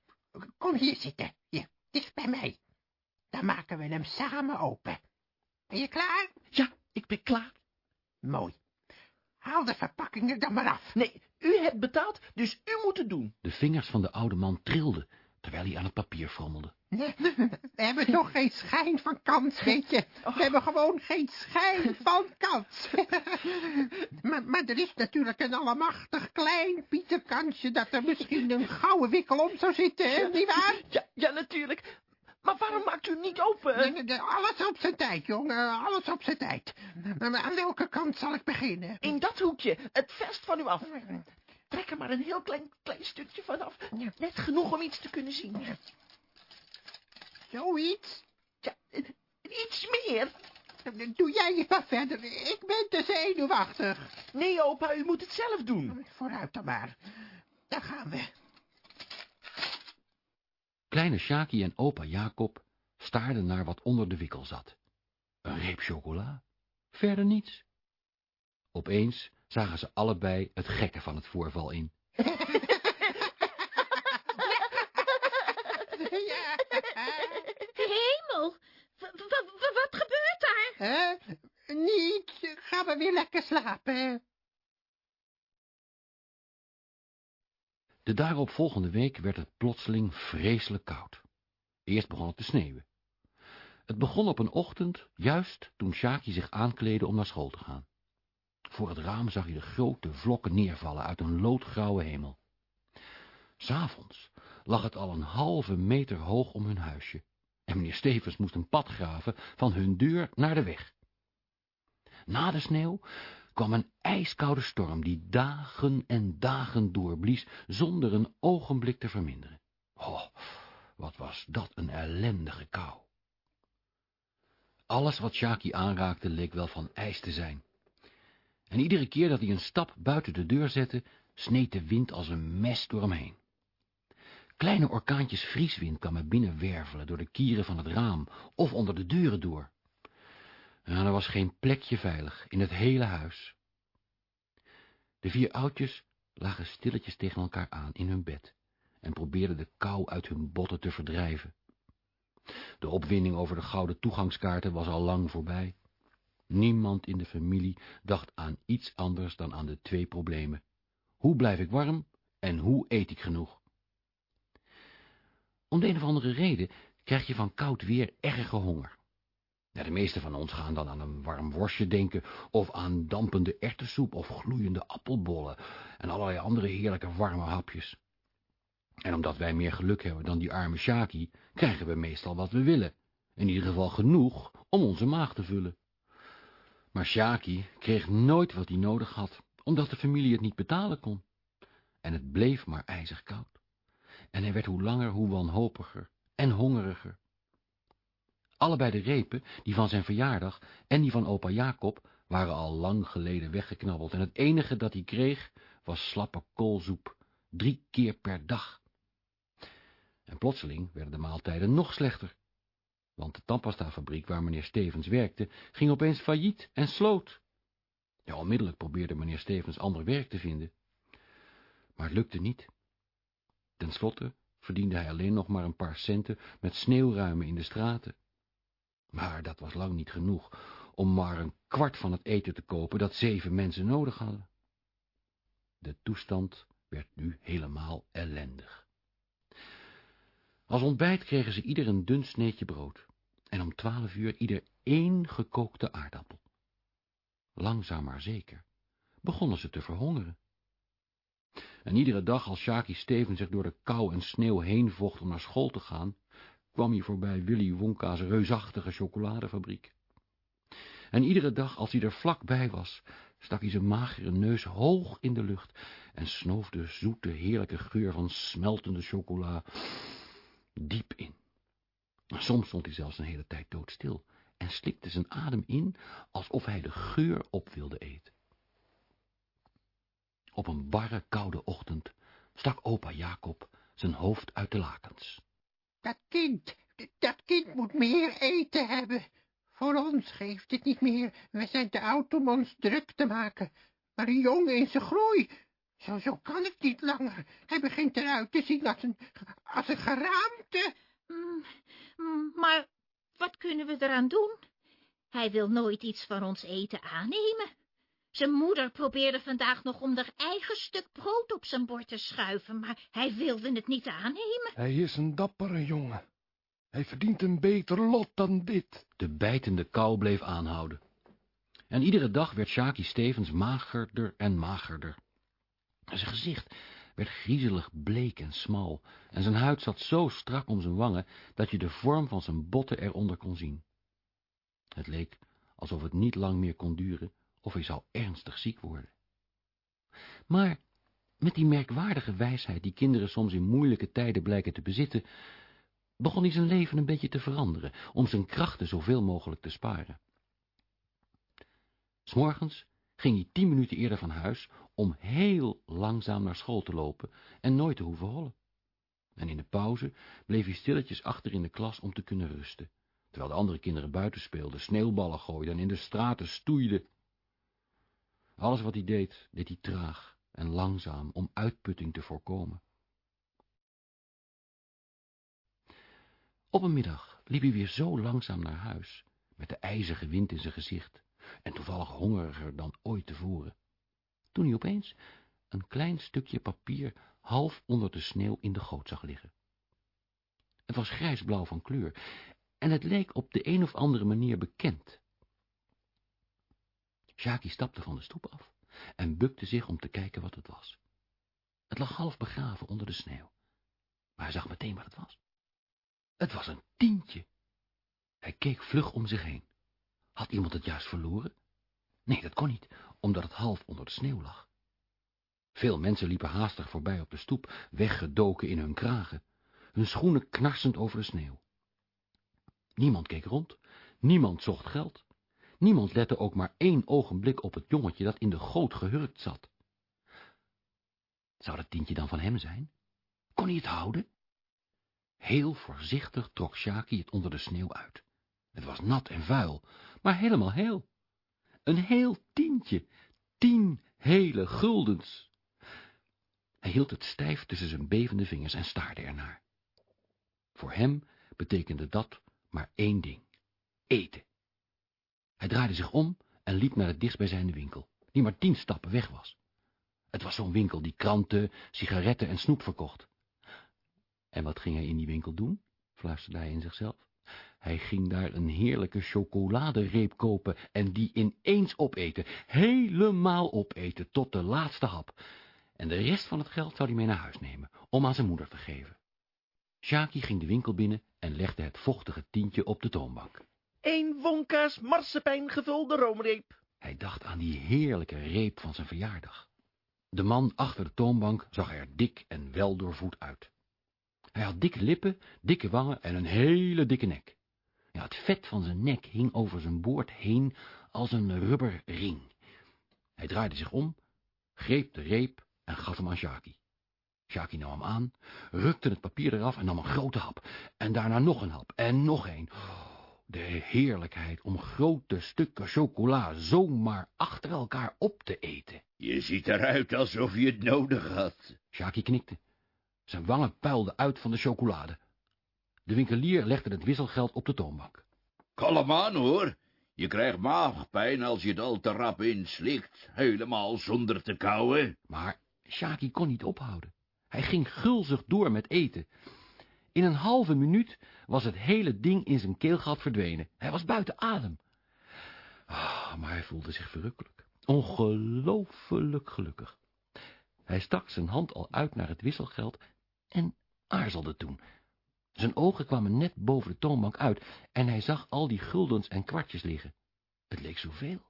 Kom hier zitten, hier, dicht bij mij. Dan maken we hem samen open. Ben je klaar? Ja, ik ben klaar. Mooi. Haal de verpakkingen dan maar af. Nee, u hebt betaald, dus u moet het doen. De vingers van de oude man trilden, terwijl hij aan het papier frommelde. We hebben toch geen schijn van kans, weet je. We hebben gewoon geen schijn van kans. maar, maar er is natuurlijk een allemachtig klein pieterkansje dat er misschien een gouden wikkel om zou zitten, hè, nietwaar? Ja, ja, natuurlijk. Maar waarom maakt u niet open? Alles op zijn tijd, jongen. Alles op zijn tijd. Aan welke kant zal ik beginnen? In dat hoekje, het verst van u af. Trek er maar een heel klein, klein stukje vanaf. Net genoeg om iets te kunnen zien. Zoiets? Ja, iets meer. Doe jij je maar verder. Ik ben te zenuwachtig. Nee, opa, u moet het zelf doen. Vooruit dan maar. Daar gaan we. Kleine Sjaki en opa Jacob staarden naar wat onder de wikkel zat. Een reep chocola. Verder niets. Opeens zagen ze allebei het gekke van het voorval in. Hemel, wat gebeurt daar? Hè? Niets. Weer lekker slapen. De daaropvolgende week werd het plotseling vreselijk koud. Eerst begon het te sneeuwen. Het begon op een ochtend, juist toen Sjaki zich aankleedde om naar school te gaan. Voor het raam zag hij de grote vlokken neervallen uit een loodgrauwe hemel. S'avonds lag het al een halve meter hoog om hun huisje, en meneer Stevens moest een pad graven van hun deur naar de weg. Na de sneeuw kwam een ijskoude storm die dagen en dagen doorblies zonder een ogenblik te verminderen. Oh, wat was dat een ellendige kou. Alles wat Sjaki aanraakte leek wel van ijs te zijn. En iedere keer dat hij een stap buiten de deur zette, sneed de wind als een mes door hem heen. Kleine orkaantjes vrieswind kwamen binnenwervelen door de kieren van het raam of onder de deuren door. En er was geen plekje veilig in het hele huis. De vier oudjes lagen stilletjes tegen elkaar aan in hun bed en probeerden de kou uit hun botten te verdrijven. De opwinding over de gouden toegangskaarten was al lang voorbij. Niemand in de familie dacht aan iets anders dan aan de twee problemen. Hoe blijf ik warm en hoe eet ik genoeg? Om de een of andere reden krijg je van koud weer erge honger. De meeste van ons gaan dan aan een warm worstje denken, of aan dampende ertessoep of gloeiende appelbollen en allerlei andere heerlijke warme hapjes. En omdat wij meer geluk hebben dan die arme Shaki, krijgen we meestal wat we willen, in ieder geval genoeg om onze maag te vullen. Maar Shaki kreeg nooit wat hij nodig had, omdat de familie het niet betalen kon. En het bleef maar ijzig koud en hij werd hoe langer hoe wanhopiger en hongeriger. Allebei de repen, die van zijn verjaardag en die van opa Jacob, waren al lang geleden weggeknabbeld en het enige dat hij kreeg was slappe koolsoep, drie keer per dag. En plotseling werden de maaltijden nog slechter, want de tandpastafabriek waar meneer Stevens werkte, ging opeens failliet en sloot. Ja, onmiddellijk probeerde meneer Stevens ander werk te vinden, maar het lukte niet. Ten slotte verdiende hij alleen nog maar een paar centen met sneeuwruimen in de straten. Maar dat was lang niet genoeg om maar een kwart van het eten te kopen dat zeven mensen nodig hadden. De toestand werd nu helemaal ellendig. Als ontbijt kregen ze ieder een dun sneetje brood en om twaalf uur ieder één gekookte aardappel. Langzaam maar zeker begonnen ze te verhongeren. En iedere dag als Shaki Steven zich door de kou en sneeuw heen vocht om naar school te gaan, kwam hij voorbij Willy Wonka's reusachtige chocoladefabriek. En iedere dag als hij er vlakbij was, stak hij zijn magere neus hoog in de lucht en snoof de zoete, heerlijke geur van smeltende chocola diep in. Soms stond hij zelfs een hele tijd doodstil en slikte zijn adem in, alsof hij de geur op wilde eten. Op een barre, koude ochtend stak opa Jacob zijn hoofd uit de lakens. Dat kind, dat kind moet meer eten hebben. Voor ons geeft het niet meer. We zijn te oud om ons druk te maken. Maar een jongen in zijn groei, zo, zo kan het niet langer. Hij begint eruit te zien als een, als een geraamte. Mm, mm, maar wat kunnen we eraan doen? Hij wil nooit iets van ons eten aannemen. Zijn moeder probeerde vandaag nog om haar eigen stuk brood op zijn bord te schuiven, maar hij wilde het niet aannemen. Hij is een dappere jongen. Hij verdient een beter lot dan dit. De bijtende kou bleef aanhouden. En iedere dag werd Shaki Stevens magerder en magerder. Zijn gezicht werd griezelig bleek en smal, en zijn huid zat zo strak om zijn wangen, dat je de vorm van zijn botten eronder kon zien. Het leek alsof het niet lang meer kon duren, of hij zou ernstig ziek worden. Maar met die merkwaardige wijsheid die kinderen soms in moeilijke tijden blijken te bezitten, begon hij zijn leven een beetje te veranderen, om zijn krachten zoveel mogelijk te sparen. S'morgens ging hij tien minuten eerder van huis om heel langzaam naar school te lopen en nooit te hoeven hollen. En in de pauze bleef hij stilletjes achter in de klas om te kunnen rusten, terwijl de andere kinderen buiten speelden, sneeuwballen gooiden en in de straten stoeiden. Alles wat hij deed, deed hij traag en langzaam om uitputting te voorkomen. Op een middag liep hij weer zo langzaam naar huis, met de ijzige wind in zijn gezicht en toevallig hongeriger dan ooit tevoren, toen hij opeens een klein stukje papier half onder de sneeuw in de goot zag liggen. Het was grijsblauw van kleur en het leek op de een of andere manier bekend. Sjaki stapte van de stoep af en bukte zich om te kijken wat het was. Het lag half begraven onder de sneeuw, maar hij zag meteen wat het was. Het was een tientje. Hij keek vlug om zich heen. Had iemand het juist verloren? Nee, dat kon niet, omdat het half onder de sneeuw lag. Veel mensen liepen haastig voorbij op de stoep, weggedoken in hun kragen, hun schoenen knarsend over de sneeuw. Niemand keek rond, niemand zocht geld. Niemand lette ook maar één ogenblik op het jongetje dat in de goot gehurkt zat. Zou dat tientje dan van hem zijn? Kon hij het houden? Heel voorzichtig trok Shaki het onder de sneeuw uit. Het was nat en vuil, maar helemaal heel. Een heel tientje, tien hele guldens. Hij hield het stijf tussen zijn bevende vingers en staarde ernaar. Voor hem betekende dat maar één ding, eten. Hij draaide zich om en liep naar het dichtstbijzijnde winkel, die maar tien stappen weg was. Het was zo'n winkel die kranten, sigaretten en snoep verkocht. En wat ging hij in die winkel doen? fluisterde hij in zichzelf. Hij ging daar een heerlijke chocoladereep kopen en die ineens opeten, helemaal opeten, tot de laatste hap. En de rest van het geld zou hij mee naar huis nemen, om aan zijn moeder te geven. Shaki ging de winkel binnen en legde het vochtige tientje op de toonbank. Eén Wonka's marsepein gevulde roomreep. Hij dacht aan die heerlijke reep van zijn verjaardag. De man achter de toonbank zag er dik en wel doorvoed uit. Hij had dikke lippen, dikke wangen en een hele dikke nek. Het vet van zijn nek hing over zijn boord heen als een rubber ring. Hij draaide zich om, greep de reep en gaf hem aan Shaki. Shaki nam hem aan, rukte het papier eraf en nam een grote hap. En daarna nog een hap en nog een. De heerlijkheid om grote stukken chocola zomaar achter elkaar op te eten. Je ziet eruit alsof je het nodig had. Shaki knikte. Zijn wangen puilden uit van de chocolade. De winkelier legde het wisselgeld op de toonbank. Kalm aan, hoor. Je krijgt maagpijn als je het al te rap inslikt, helemaal zonder te kauwen. Maar Shaki kon niet ophouden. Hij ging gulzig door met eten. In een halve minuut was het hele ding in zijn keelgat verdwenen. Hij was buiten adem. Ah, maar hij voelde zich verrukkelijk. Ongelooflijk gelukkig. Hij stak zijn hand al uit naar het wisselgeld en aarzelde toen. Zijn ogen kwamen net boven de toonbank uit en hij zag al die guldens en kwartjes liggen. Het leek zoveel.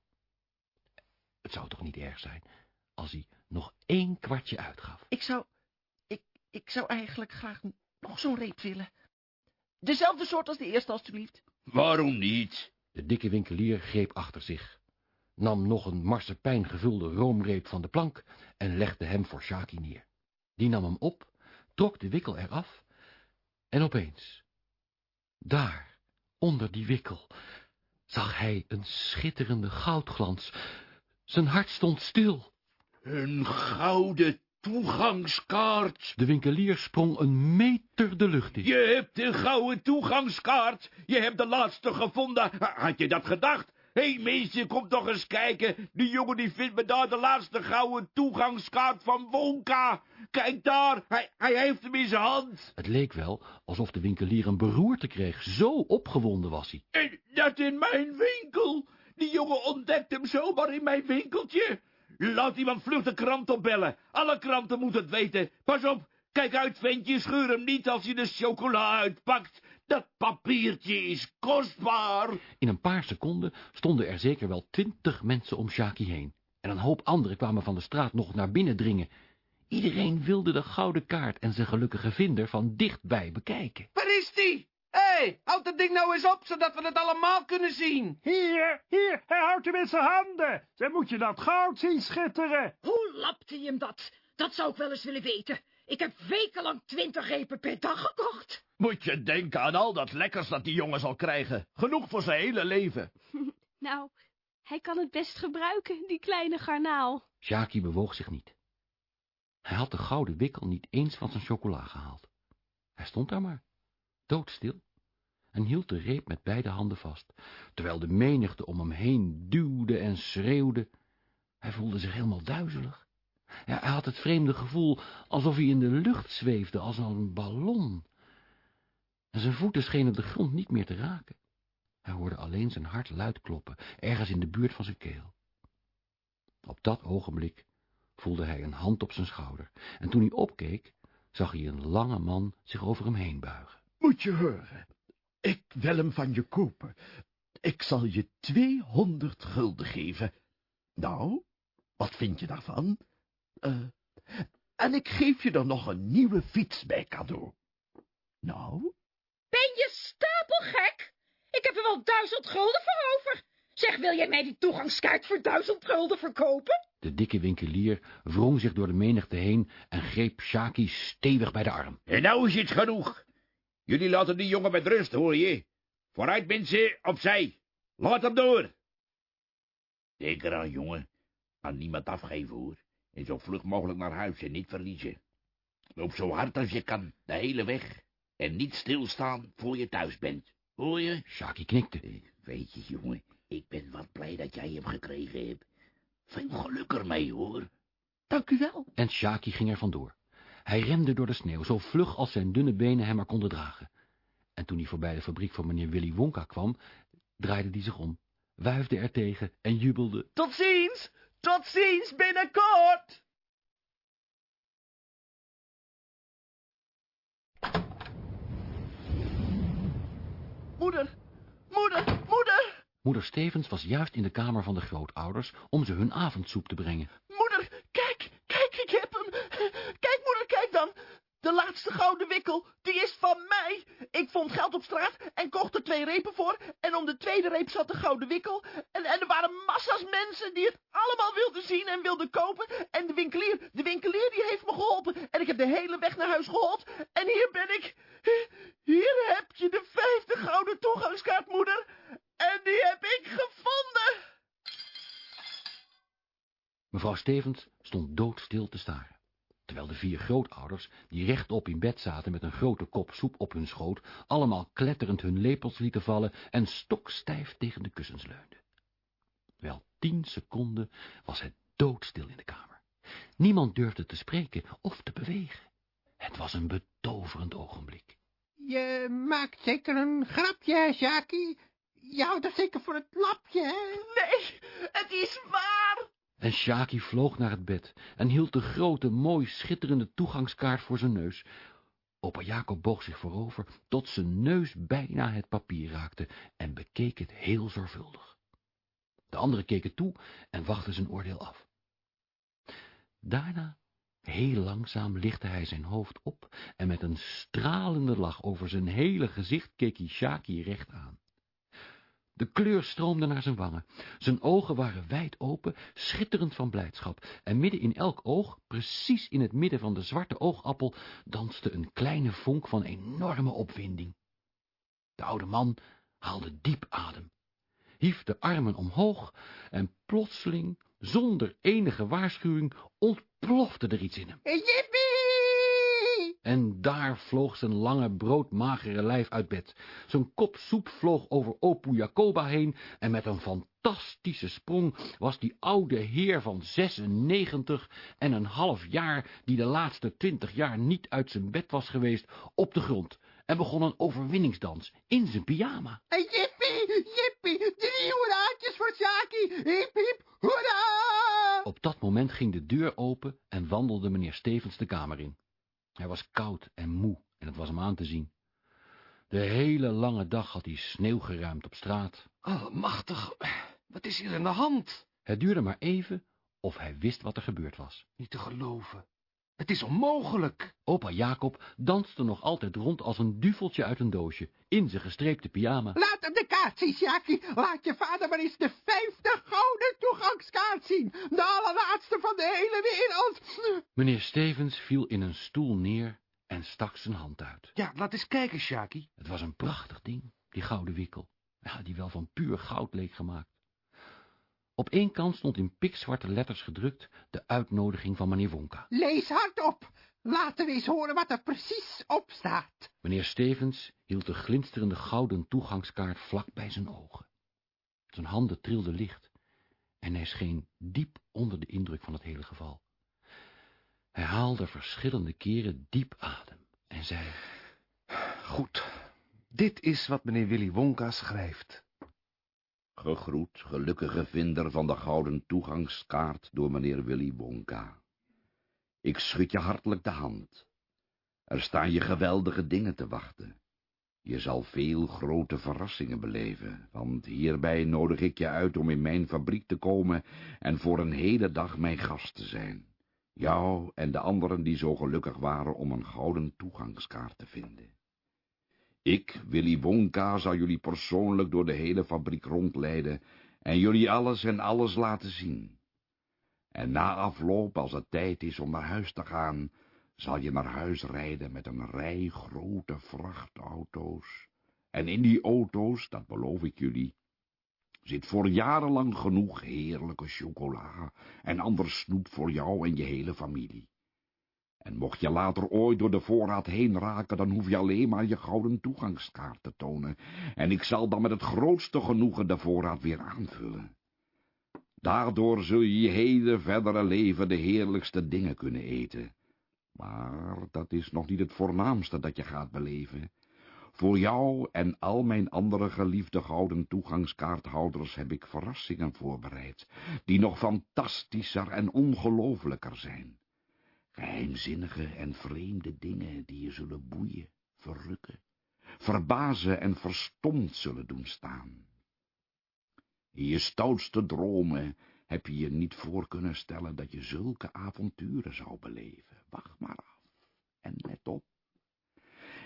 Het zou toch niet erg zijn als hij nog één kwartje uitgaf. Ik zou... Ik, ik zou eigenlijk graag nog zo'n reep willen. Dezelfde soort als de eerste, alstublieft. Waarom niet? De dikke winkelier greep achter zich, nam nog een marsepein gevulde roomreep van de plank en legde hem voor Shaki neer. Die nam hem op, trok de wikkel eraf en opeens, daar, onder die wikkel, zag hij een schitterende goudglans. Zijn hart stond stil. Een gouden toegangskaart. De winkelier sprong een meter de lucht in. Je hebt een gouden toegangskaart. Je hebt de laatste gevonden. Had je dat gedacht? Hé, hey, meisje, kom toch eens kijken. Die jongen die vindt me daar de laatste gouden toegangskaart van Wonka. Kijk daar, hij, hij heeft hem in zijn hand. Het leek wel alsof de winkelier een beroerte kreeg. Zo opgewonden was hij. En dat in mijn winkel. Die jongen ontdekt hem zomaar in mijn winkeltje. Laat iemand vlug de krant opbellen. Alle kranten moeten het weten. Pas op, kijk uit, ventje, scheur hem niet als je de chocola uitpakt. Dat papiertje is kostbaar. In een paar seconden stonden er zeker wel twintig mensen om Shaki heen. En een hoop anderen kwamen van de straat nog naar binnen dringen. Iedereen wilde de gouden kaart en zijn gelukkige vinder van dichtbij bekijken. Waar is die? Hey, houd dat ding nou eens op, zodat we het allemaal kunnen zien. Hier, hier, hij houdt hem in zijn handen. Dan moet je dat goud zien schitteren. Hoe lapte hij hem dat? Dat zou ik wel eens willen weten. Ik heb wekenlang twintig repen per dag gekocht. Moet je denken aan al dat lekkers dat die jongen zal krijgen. Genoeg voor zijn hele leven. Nou, hij kan het best gebruiken, die kleine garnaal. Shaki bewoog zich niet. Hij had de gouden wikkel niet eens van zijn chocola gehaald. Hij stond daar maar, doodstil, en hield de reep met beide handen vast, terwijl de menigte om hem heen duwde en schreeuwde. Hij voelde zich helemaal duizelig. Ja, hij had het vreemde gevoel alsof hij in de lucht zweefde als een ballon. En zijn voeten schenen de grond niet meer te raken. Hij hoorde alleen zijn hart luid kloppen, ergens in de buurt van zijn keel. Op dat ogenblik voelde hij een hand op zijn schouder, en toen hij opkeek, zag hij een lange man zich over hem heen buigen. Moet je horen, ik wil hem van je kopen. Ik zal je tweehonderd gulden geven. Nou, wat vind je daarvan? Uh, en ik geef je er nog een nieuwe fiets bij cadeau. Nou? Ben je stapelgek? Ik heb er wel duizend gulden voor over. Zeg, wil jij mij die toegangskaart voor duizend gulden verkopen? De dikke winkelier wrong zich door de menigte heen en greep Shaki stevig bij de arm. En nou is het genoeg. Jullie laten die jongen met rust, hoor je. Vooruit, mensen, opzij. Laat hem door. Denk eraan, jongen. Aan niemand afgeven, hoor. En zo vlug mogelijk naar huis en niet verliezen. Loop zo hard als je kan, de hele weg. En niet stilstaan voor je thuis bent. Hoor je? Shaki knikte. Eh, Weet je, jongen, ik ben wat blij dat jij hem gekregen hebt. Veel geluk ermee, hoor. Dank u wel. En Shaki ging er vandoor. Hij rende door de sneeuw, zo vlug als zijn dunne benen hem maar konden dragen. En toen hij voorbij de fabriek van meneer Willy Wonka kwam, draaide hij zich om, wuifde er tegen en jubelde. Tot ziens! Tot ziens binnenkort! Moeder, moeder, moeder, Moeder Stevens was juist in de kamer van de grootouders om ze hun avondsoep te brengen. moeder, kijk, kijk, ik heb hem. Kijk, moeder, kijk dan. De laatste gouden wikkel, die is van mij. Ik vond geld op straat en kocht er twee repen voor. En om de tweede reep zat de gouden wikkel. En, en er waren massa's mensen die het allemaal wilden zien en wilden kopen. En de winkelier, de winkelier die heeft me geholpen. En ik heb de hele weg naar huis gehold. En hier ben ik. Hier heb je de vijfde gouden toegangskaart, moeder. En die heb ik gevonden. Mevrouw Stevens stond doodstil te staren, terwijl de vier grootouders, die rechtop in bed zaten met een grote kop soep op hun schoot, allemaal kletterend hun lepels lieten vallen en stokstijf tegen de kussens leunden. Wel tien seconden was het doodstil in de kamer. Niemand durfde te spreken of te bewegen. Het was een betoverend ogenblik. Je maakt zeker een grapje, Sjaki. Je houdt er zeker voor het lapje, hè? Nee, het is waar. En Shaki vloog naar het bed en hield de grote, mooi schitterende toegangskaart voor zijn neus. Opa Jacob boog zich voorover tot zijn neus bijna het papier raakte en bekeek het heel zorgvuldig. De anderen keken toe en wachtten zijn oordeel af. Daarna, heel langzaam, lichtte hij zijn hoofd op en met een stralende lach over zijn hele gezicht keek hij Shaki recht aan. De kleur stroomde naar zijn wangen. Zijn ogen waren wijd open, schitterend van blijdschap. En midden in elk oog, precies in het midden van de zwarte oogappel, danste een kleine vonk van enorme opwinding. De oude man haalde diep adem, hief de armen omhoog en plotseling, zonder enige waarschuwing, ontplofte er iets in hem. En daar vloog zijn lange, broodmagere lijf uit bed. Zijn kop soep vloog over Opu Jacoba heen, en met een fantastische sprong was die oude heer van 96 en een half jaar, die de laatste twintig jaar niet uit zijn bed was geweest, op de grond, en begon een overwinningsdans in zijn pyjama. Jippie, jippie, drie hoeraatjes voor Sjaki. Hip, hip, hoera! Op dat moment ging de deur open en wandelde meneer Stevens de kamer in. Hij was koud en moe en het was hem aan te zien. De hele lange dag had hij sneeuw geruimd op straat. Allemachtig, wat is hier aan de hand? Het duurde maar even of hij wist wat er gebeurd was. Niet te geloven. Het is onmogelijk. Opa Jacob danste nog altijd rond als een duveltje uit een doosje, in zijn gestreepte pyjama. Laat hem de kaart zien, Sjaki. Laat je vader maar eens de vijfde gouden toegangskaart zien. De allerlaatste van de hele wereld. Meneer Stevens viel in een stoel neer en stak zijn hand uit. Ja, laat eens kijken, Sjaki. Het was een prachtig ding, die gouden wikkel, ja, die wel van puur goud leek gemaakt. Op één kant stond in pikzwarte letters gedrukt de uitnodiging van meneer Wonka. Lees hardop. Laten we eens horen wat er precies op staat. Meneer Stevens hield de glinsterende gouden toegangskaart vlak bij zijn ogen. Zijn handen trilden licht en hij scheen diep onder de indruk van het hele geval. Hij haalde verschillende keren diep adem en zei... Goed, dit is wat meneer Willy Wonka schrijft. Gegroet, gelukkige vinder van de gouden toegangskaart door meneer Willy Wonka. Ik schud je hartelijk de hand. Er staan je geweldige dingen te wachten. Je zal veel grote verrassingen beleven, want hierbij nodig ik je uit om in mijn fabriek te komen en voor een hele dag mijn gast te zijn. Jou en de anderen die zo gelukkig waren om een gouden toegangskaart te vinden. Ik, Willy Wonka, zal jullie persoonlijk door de hele fabriek rondleiden en jullie alles en alles laten zien. En na afloop, als het tijd is om naar huis te gaan, zal je naar huis rijden met een rij grote vrachtauto's. En in die auto's, dat beloof ik jullie, zit voor jarenlang genoeg heerlijke chocola en ander snoep voor jou en je hele familie. En mocht je later ooit door de voorraad heen raken, dan hoef je alleen maar je gouden toegangskaart te tonen, en ik zal dan met het grootste genoegen de voorraad weer aanvullen. Daardoor zul je je hele verdere leven de heerlijkste dingen kunnen eten. Maar dat is nog niet het voornaamste dat je gaat beleven. Voor jou en al mijn andere geliefde gouden toegangskaarthouders heb ik verrassingen voorbereid, die nog fantastischer en ongelooflijker zijn. Geheimzinnige en vreemde dingen die je zullen boeien, verrukken, verbazen en verstomd zullen doen staan. In je stoutste dromen heb je je niet voor kunnen stellen dat je zulke avonturen zou beleven. Wacht maar af en let op.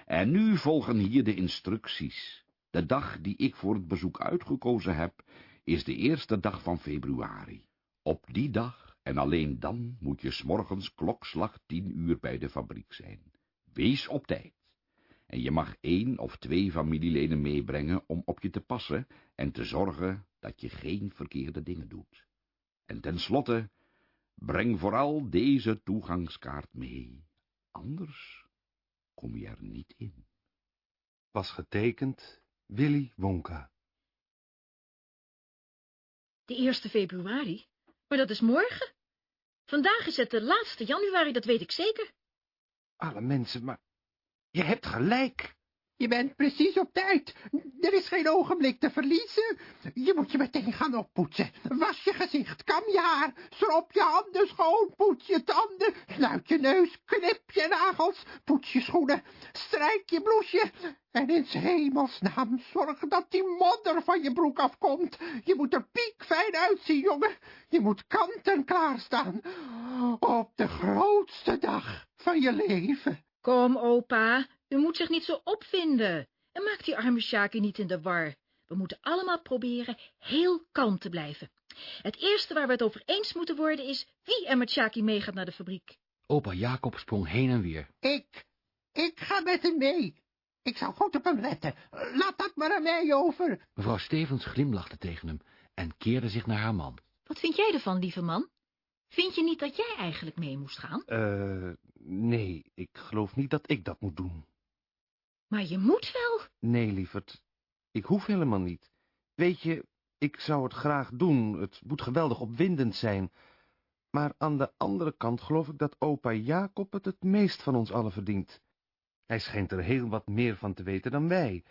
En nu volgen hier de instructies. De dag die ik voor het bezoek uitgekozen heb, is de eerste dag van februari. Op die dag en alleen dan moet je s morgens klokslag tien uur bij de fabriek zijn. Wees op tijd. En je mag één of twee familieleden meebrengen om op je te passen en te zorgen dat je geen verkeerde dingen doet. En tenslotte, breng vooral deze toegangskaart mee, anders kom je er niet in. Was getekend Willy Wonka. De 1 februari? Maar dat is morgen. Vandaag is het de laatste januari, dat weet ik zeker. Alle mensen, maar je hebt gelijk. Je bent precies op tijd. Er is geen ogenblik te verliezen. Je moet je meteen gaan oppoetsen. Was je gezicht, kam je haar, schrop je handen schoon, poets je tanden, snuit je neus, knip je nagels, poets je schoenen, strijk je bloesje. En in hemelsnaam zorg dat die modder van je broek afkomt. Je moet er piekfijn uitzien, jongen. Je moet kant en klaar staan. Op de grootste dag van je leven. Kom, opa, u moet zich niet zo opvinden. En maak die arme Sjaki niet in de war. We moeten allemaal proberen heel kalm te blijven. Het eerste waar we het over eens moeten worden is wie er met Sjaki meegaat naar de fabriek. Opa Jacob sprong heen en weer. Ik, ik ga met hem mee. Ik zal goed op hem letten. Laat dat maar aan mij over. Mevrouw Stevens glimlachte tegen hem en keerde zich naar haar man. Wat vind jij ervan, lieve man? Vind je niet dat jij eigenlijk mee moest gaan? Eh, nee, ik geloof niet dat ik dat moet doen. Maar je moet wel. Nee, lieverd, ik hoef helemaal niet. Weet je, ik zou het graag doen, het moet geweldig opwindend zijn. Maar aan de andere kant geloof ik dat opa Jacob het het meest van ons allen verdient. Hij schijnt er heel wat meer van te weten dan wij,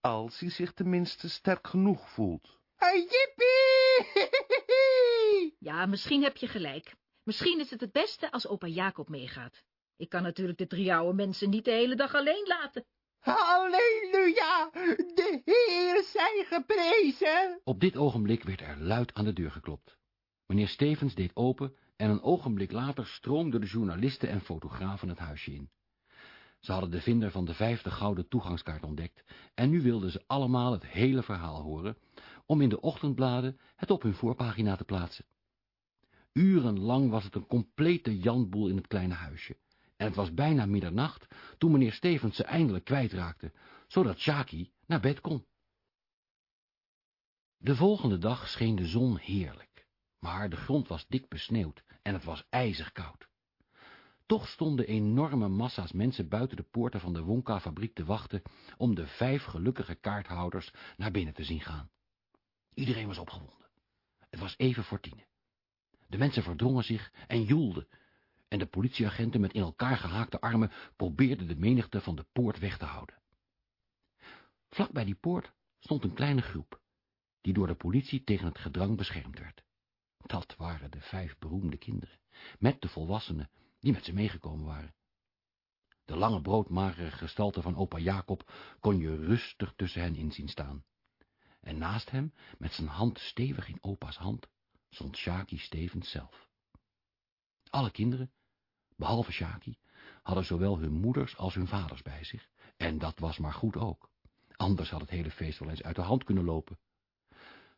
als hij zich tenminste sterk genoeg voelt. Hey, jippie! Ja, misschien heb je gelijk. Misschien is het het beste als opa Jacob meegaat. Ik kan natuurlijk de drie oude mensen niet de hele dag alleen laten. Halleluja, de Heer zij geprezen. Op dit ogenblik werd er luid aan de deur geklopt. Meneer Stevens deed open en een ogenblik later stroomden de journalisten en fotografen het huisje in. Ze hadden de vinder van de vijfde gouden toegangskaart ontdekt en nu wilden ze allemaal het hele verhaal horen, om in de ochtendbladen het op hun voorpagina te plaatsen. Urenlang was het een complete janboel in het kleine huisje, en het was bijna middernacht toen meneer Stevens ze eindelijk kwijtraakte, zodat Shaki naar bed kon. De volgende dag scheen de zon heerlijk, maar de grond was dik besneeuwd en het was ijzig koud. Toch stonden enorme massa's mensen buiten de poorten van de Wonka-fabriek te wachten om de vijf gelukkige kaarthouders naar binnen te zien gaan. Iedereen was opgewonden. Het was even voor tienen. De mensen verdrongen zich en joelden, en de politieagenten met in elkaar gehaakte armen probeerden de menigte van de poort weg te houden. Vlak bij die poort stond een kleine groep, die door de politie tegen het gedrang beschermd werd. Dat waren de vijf beroemde kinderen, met de volwassenen die met ze meegekomen waren. De lange broodmagere gestalte van opa Jacob kon je rustig tussen hen in zien staan. En naast hem, met zijn hand stevig in opa's hand, stond Shaki Stevens zelf. Alle kinderen, behalve Shaki, hadden zowel hun moeders als hun vaders bij zich, en dat was maar goed ook. Anders had het hele feest wel eens uit de hand kunnen lopen.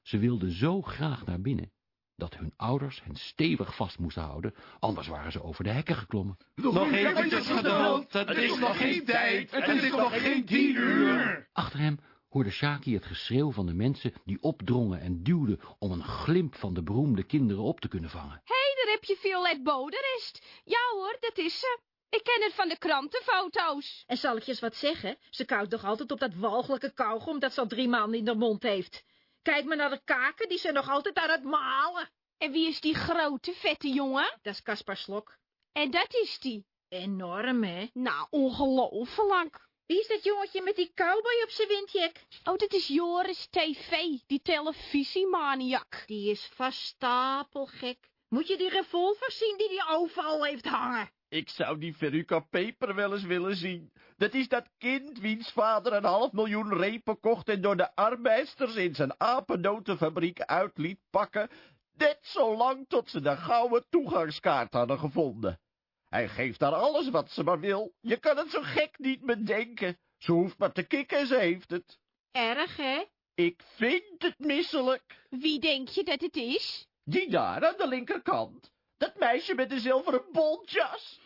Ze wilden zo graag naar binnen, dat hun ouders hen stevig vast moesten houden, anders waren ze over de hekken geklommen. Nog eventjes geduld, het is nog geen tijd, het is nog geen tien uur. Achter hem hoorde Shaki het geschreeuw van de mensen die opdrongen en duwden om een glimp van de beroemde kinderen op te kunnen vangen. Hey, daar heb je Violet Boderest. Ja hoor, dat is ze. Ik ken het van de krantenfoto's. En zal ik je eens wat zeggen? Ze koudt toch altijd op dat walgelijke kauwgom dat ze al drie maanden in de mond heeft. Kijk maar naar de kaken, die zijn nog altijd aan het malen. En wie is die grote, vette jongen? Dat is Kaspar Slok. En dat is die? Enorm, hè? Nou, ongelooflijk. Wie is dat jongetje met die cowboy op zijn windjek? Oh, dat is Joris TV, die televisiemaniak. Die is vast stapelgek. Moet je die revolver zien die die overal heeft hangen? Ik zou die Veruca Peper wel eens willen zien. Dat is dat kind wiens vader een half miljoen repen kocht en door de arbeidsters in zijn apennotenfabriek uit liet pakken, net zo lang tot ze de gouden toegangskaart hadden gevonden. Hij geeft haar alles wat ze maar wil. Je kan het zo gek niet bedenken. Ze hoeft maar te kikken en ze heeft het. Erg, hè? Ik vind het misselijk. Wie denk je dat het is? Die daar aan de linkerkant. Dat meisje met de zilveren bontjas.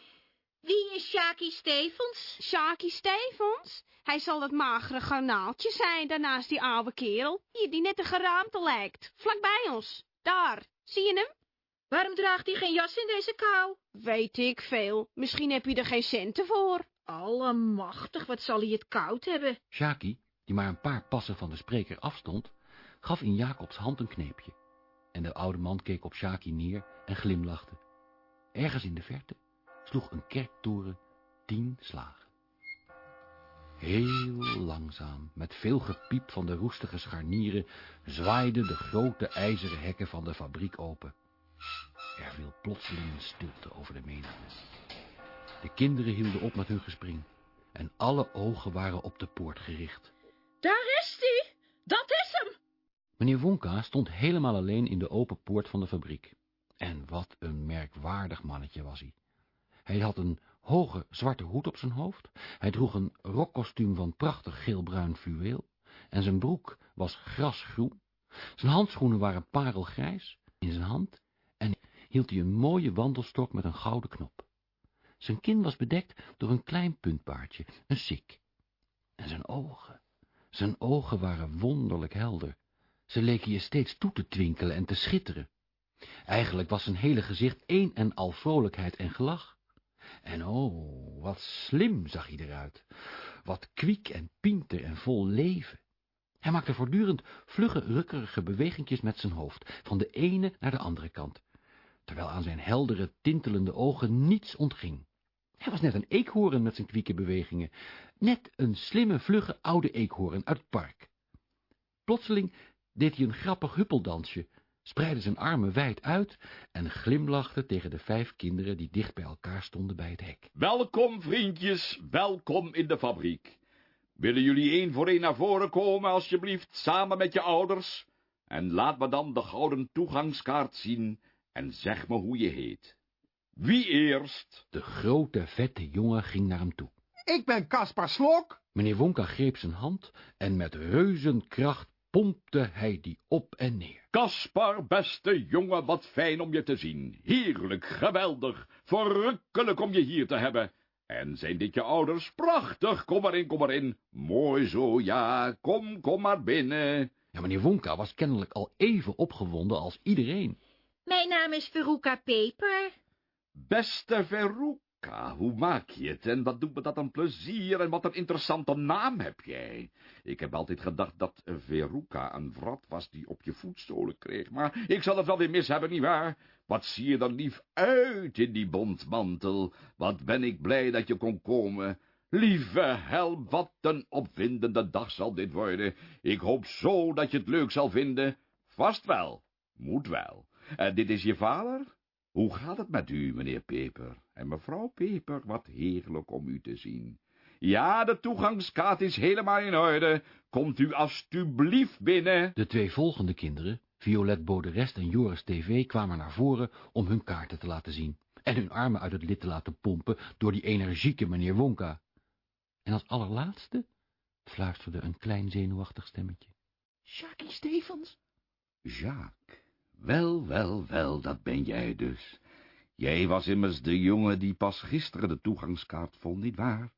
Wie is Shaki Stevens? Shaki Stevens? Hij zal het magere garnaaltje zijn, daarnaast die oude kerel. Hier, die net een geraamte lijkt. Vlak bij ons. Daar. Zie je hem? Waarom draagt hij geen jas in deze kou? Weet ik veel. Misschien heb je er geen centen voor. Allemachtig, wat zal hij het koud hebben? Shaki, die maar een paar passen van de spreker afstond, gaf in Jacobs hand een kneepje. En de oude man keek op Shaki neer en glimlachte. Ergens in de verte sloeg een kerktoren tien slagen. Heel langzaam, met veel gepiep van de roestige scharnieren, zwaaiden de grote ijzeren hekken van de fabriek open. Er viel plotseling een stilte over de menigte. De kinderen hielden op met hun gespring en alle ogen waren op de poort gericht. Meneer Wonka stond helemaal alleen in de open poort van de fabriek. En wat een merkwaardig mannetje was hij. Hij had een hoge zwarte hoed op zijn hoofd, hij droeg een rokkostuum van prachtig geelbruin fluweel, en zijn broek was grasgroen. Zijn handschoenen waren parelgrijs, in zijn hand, en hield hij een mooie wandelstok met een gouden knop. Zijn kin was bedekt door een klein puntbaardje, een sik. En zijn ogen, zijn ogen waren wonderlijk helder. Ze leken je steeds toe te twinkelen en te schitteren. Eigenlijk was zijn hele gezicht één en al vrolijkheid en gelach. En oh, wat slim zag hij eruit. Wat kwiek en pinter en vol leven. Hij maakte voortdurend vlugge, rukkerige bewegingjes met zijn hoofd, van de ene naar de andere kant, terwijl aan zijn heldere, tintelende ogen niets ontging. Hij was net een eekhoorn met zijn kwieke bewegingen, net een slimme, vlugge oude eekhoorn uit het park. Plotseling deed hij een grappig huppeldansje, spreidde zijn armen wijd uit en glimlachte tegen de vijf kinderen die dicht bij elkaar stonden bij het hek. Welkom, vriendjes, welkom in de fabriek. Willen jullie één voor één naar voren komen, alsjeblieft, samen met je ouders? En laat me dan de gouden toegangskaart zien en zeg me hoe je heet. Wie eerst? De grote, vette jongen ging naar hem toe. Ik ben Kaspar Slok. Meneer Wonka greep zijn hand en met reuzenkracht pompte hij die op en neer. Kaspar, beste jongen, wat fijn om je te zien. Heerlijk, geweldig, verrukkelijk om je hier te hebben. En zijn dit je ouders? Prachtig, kom maar in, kom maar in. Mooi zo, ja, kom, kom maar binnen. Ja, meneer Wonka was kennelijk al even opgewonden als iedereen. Mijn naam is Veruca Peper. Beste Veruca, hoe maak je het? En wat doet me dat een plezier en wat een interessante naam heb jij. Ik heb altijd gedacht dat Veruca een vrat was die op je voetstolen kreeg, maar ik zal het wel weer mis hebben, nietwaar? Wat zie je er lief uit in die bontmantel. Wat ben ik blij dat je kon komen. Lieve hel, wat een opwindende dag zal dit worden. Ik hoop zo dat je het leuk zal vinden. Vast wel, moet wel. En dit is je vader? Hoe gaat het met u, meneer Peper? En mevrouw Peper, wat heerlijk om u te zien. Ja, de toegangskaart is helemaal in orde. Komt u alstublieft binnen. De twee volgende kinderen, Violet Boderest en Joris TV, kwamen naar voren om hun kaarten te laten zien en hun armen uit het lid te laten pompen door die energieke meneer Wonka. En als allerlaatste fluisterde een klein zenuwachtig stemmetje. Shaki Stevens? Jacques, Wel, wel, wel, dat ben jij dus. Jij was immers de jongen die pas gisteren de toegangskaart vond, nietwaar?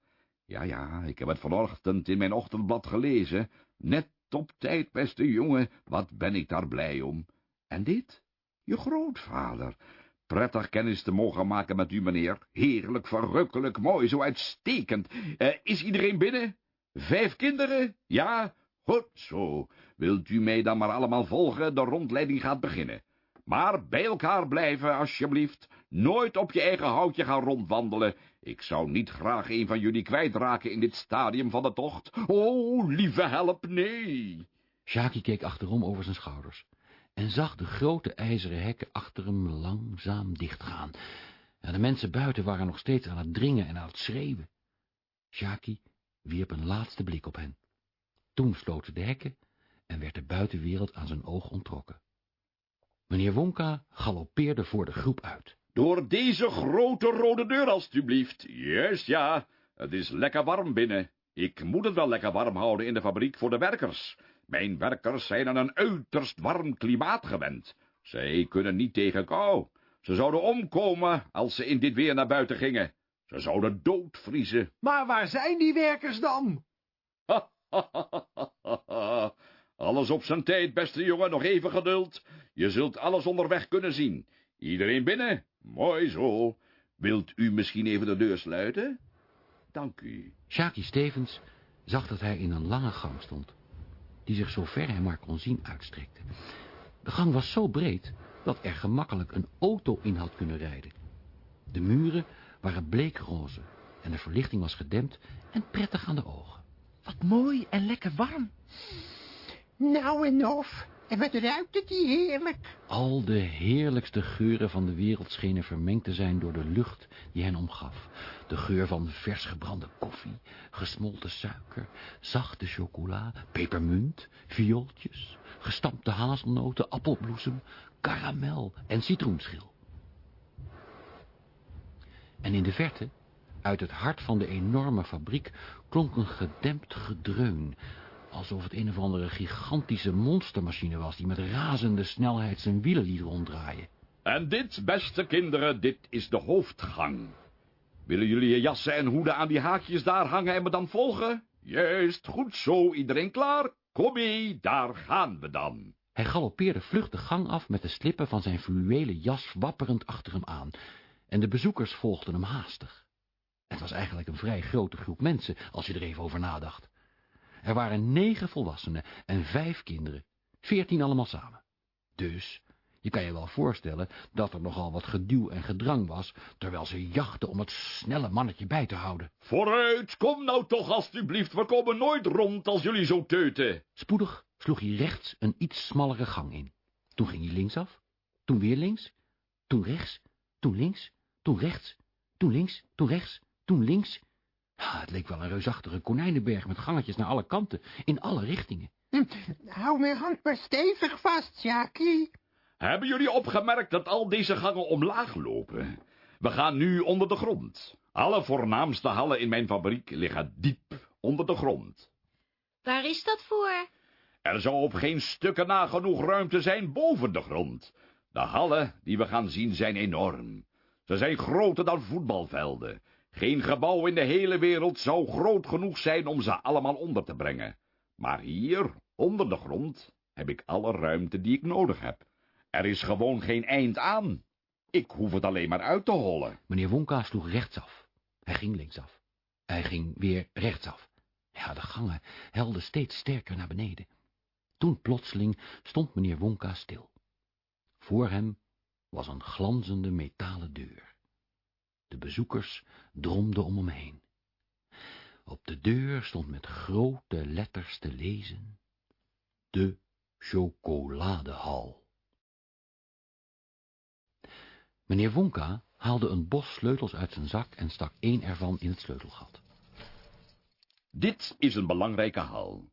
Ja, ja, ik heb het vanochtend in mijn ochtendblad gelezen. Net op tijd, beste jongen, wat ben ik daar blij om. En dit? Je grootvader. Prettig kennis te mogen maken met u, meneer. Heerlijk, verrukkelijk, mooi, zo uitstekend. Eh, is iedereen binnen? Vijf kinderen? Ja? Goed zo. Wilt u mij dan maar allemaal volgen? De rondleiding gaat beginnen. Maar bij elkaar blijven, alsjeblieft. Nooit op je eigen houtje gaan rondwandelen. Ik zou niet graag een van jullie kwijtraken in dit stadium van de tocht. Oh, lieve help, nee. Sjaki keek achterom over zijn schouders en zag de grote ijzeren hekken achter hem langzaam dichtgaan. En de mensen buiten waren nog steeds aan het dringen en aan het schreeuwen. Sjaki wierp een laatste blik op hen. Toen sloten de hekken en werd de buitenwereld aan zijn oog onttrokken. Meneer Wonka galoppeerde voor de groep uit. Door deze grote rode deur, alstublieft. Juist, ja. Het is lekker warm binnen. Ik moet het wel lekker warm houden in de fabriek voor de werkers. Mijn werkers zijn aan een uiterst warm klimaat gewend. Zij kunnen niet tegen kou. Ze zouden omkomen als ze in dit weer naar buiten gingen. Ze zouden doodvriezen. Maar waar zijn die werkers dan? alles op zijn tijd, beste jongen, nog even geduld. Je zult alles onderweg kunnen zien. Iedereen binnen? Mooi zo. Wilt u misschien even de deur sluiten? Dank u. Sjaki Stevens zag dat hij in een lange gang stond, die zich zo ver hij maar kon zien uitstrekte. De gang was zo breed dat er gemakkelijk een auto in had kunnen rijden. De muren waren bleekroze en de verlichting was gedempt en prettig aan de ogen. Wat mooi en lekker warm. Nou en of. En wat ruikt het hier heerlijk. Al de heerlijkste geuren van de wereld schenen vermengd te zijn door de lucht die hen omgaf. De geur van vers gebrande koffie, gesmolten suiker, zachte chocola, pepermunt, viooltjes, gestampte hazelnoten, appelbloesem, karamel en citroenschil. En in de verte, uit het hart van de enorme fabriek, klonk een gedempt gedreun, alsof het een of andere gigantische monstermachine was, die met razende snelheid zijn wielen liet ronddraaien. En dit, beste kinderen, dit is de hoofdgang. Willen jullie je jassen en hoeden aan die haakjes daar hangen en me dan volgen? Juist, goed zo, iedereen klaar? Kom mee, daar gaan we dan. Hij galoppeerde vlug de gang af met de slippen van zijn fluwelen jas wapperend achter hem aan, en de bezoekers volgden hem haastig. Het was eigenlijk een vrij grote groep mensen, als je er even over nadacht. Er waren negen volwassenen en vijf kinderen, veertien allemaal samen. Dus, je kan je wel voorstellen dat er nogal wat geduw en gedrang was, terwijl ze jachten om het snelle mannetje bij te houden. Vooruit, kom nou toch alstublieft, we komen nooit rond als jullie zo teuten. Spoedig sloeg hij rechts een iets smallere gang in. Toen ging hij linksaf, toen weer links, toen rechts, toen links, toen rechts, toen links, toen rechts, toen links. Ah, het leek wel een reusachtige konijnenberg met gangetjes naar alle kanten, in alle richtingen. Hm, hou mijn hand maar stevig vast, Sjaki. Hebben jullie opgemerkt dat al deze gangen omlaag lopen? We gaan nu onder de grond. Alle voornaamste hallen in mijn fabriek liggen diep onder de grond. Waar is dat voor? Er zou op geen stukken na genoeg ruimte zijn boven de grond. De hallen die we gaan zien zijn enorm. Ze zijn groter dan voetbalvelden. Geen gebouw in de hele wereld zou groot genoeg zijn om ze allemaal onder te brengen. Maar hier, onder de grond, heb ik alle ruimte die ik nodig heb. Er is gewoon geen eind aan. Ik hoef het alleen maar uit te hollen. Meneer Wonka sloeg rechtsaf. Hij ging linksaf. Hij ging weer rechtsaf. Ja, de gangen helden steeds sterker naar beneden. Toen plotseling stond meneer Wonka stil. Voor hem was een glanzende metalen deur. De bezoekers dromden om hem heen. Op de deur stond met grote letters te lezen... De chocoladehal. Meneer Wonka haalde een bos sleutels uit zijn zak en stak één ervan in het sleutelgat. Dit is een belangrijke hal.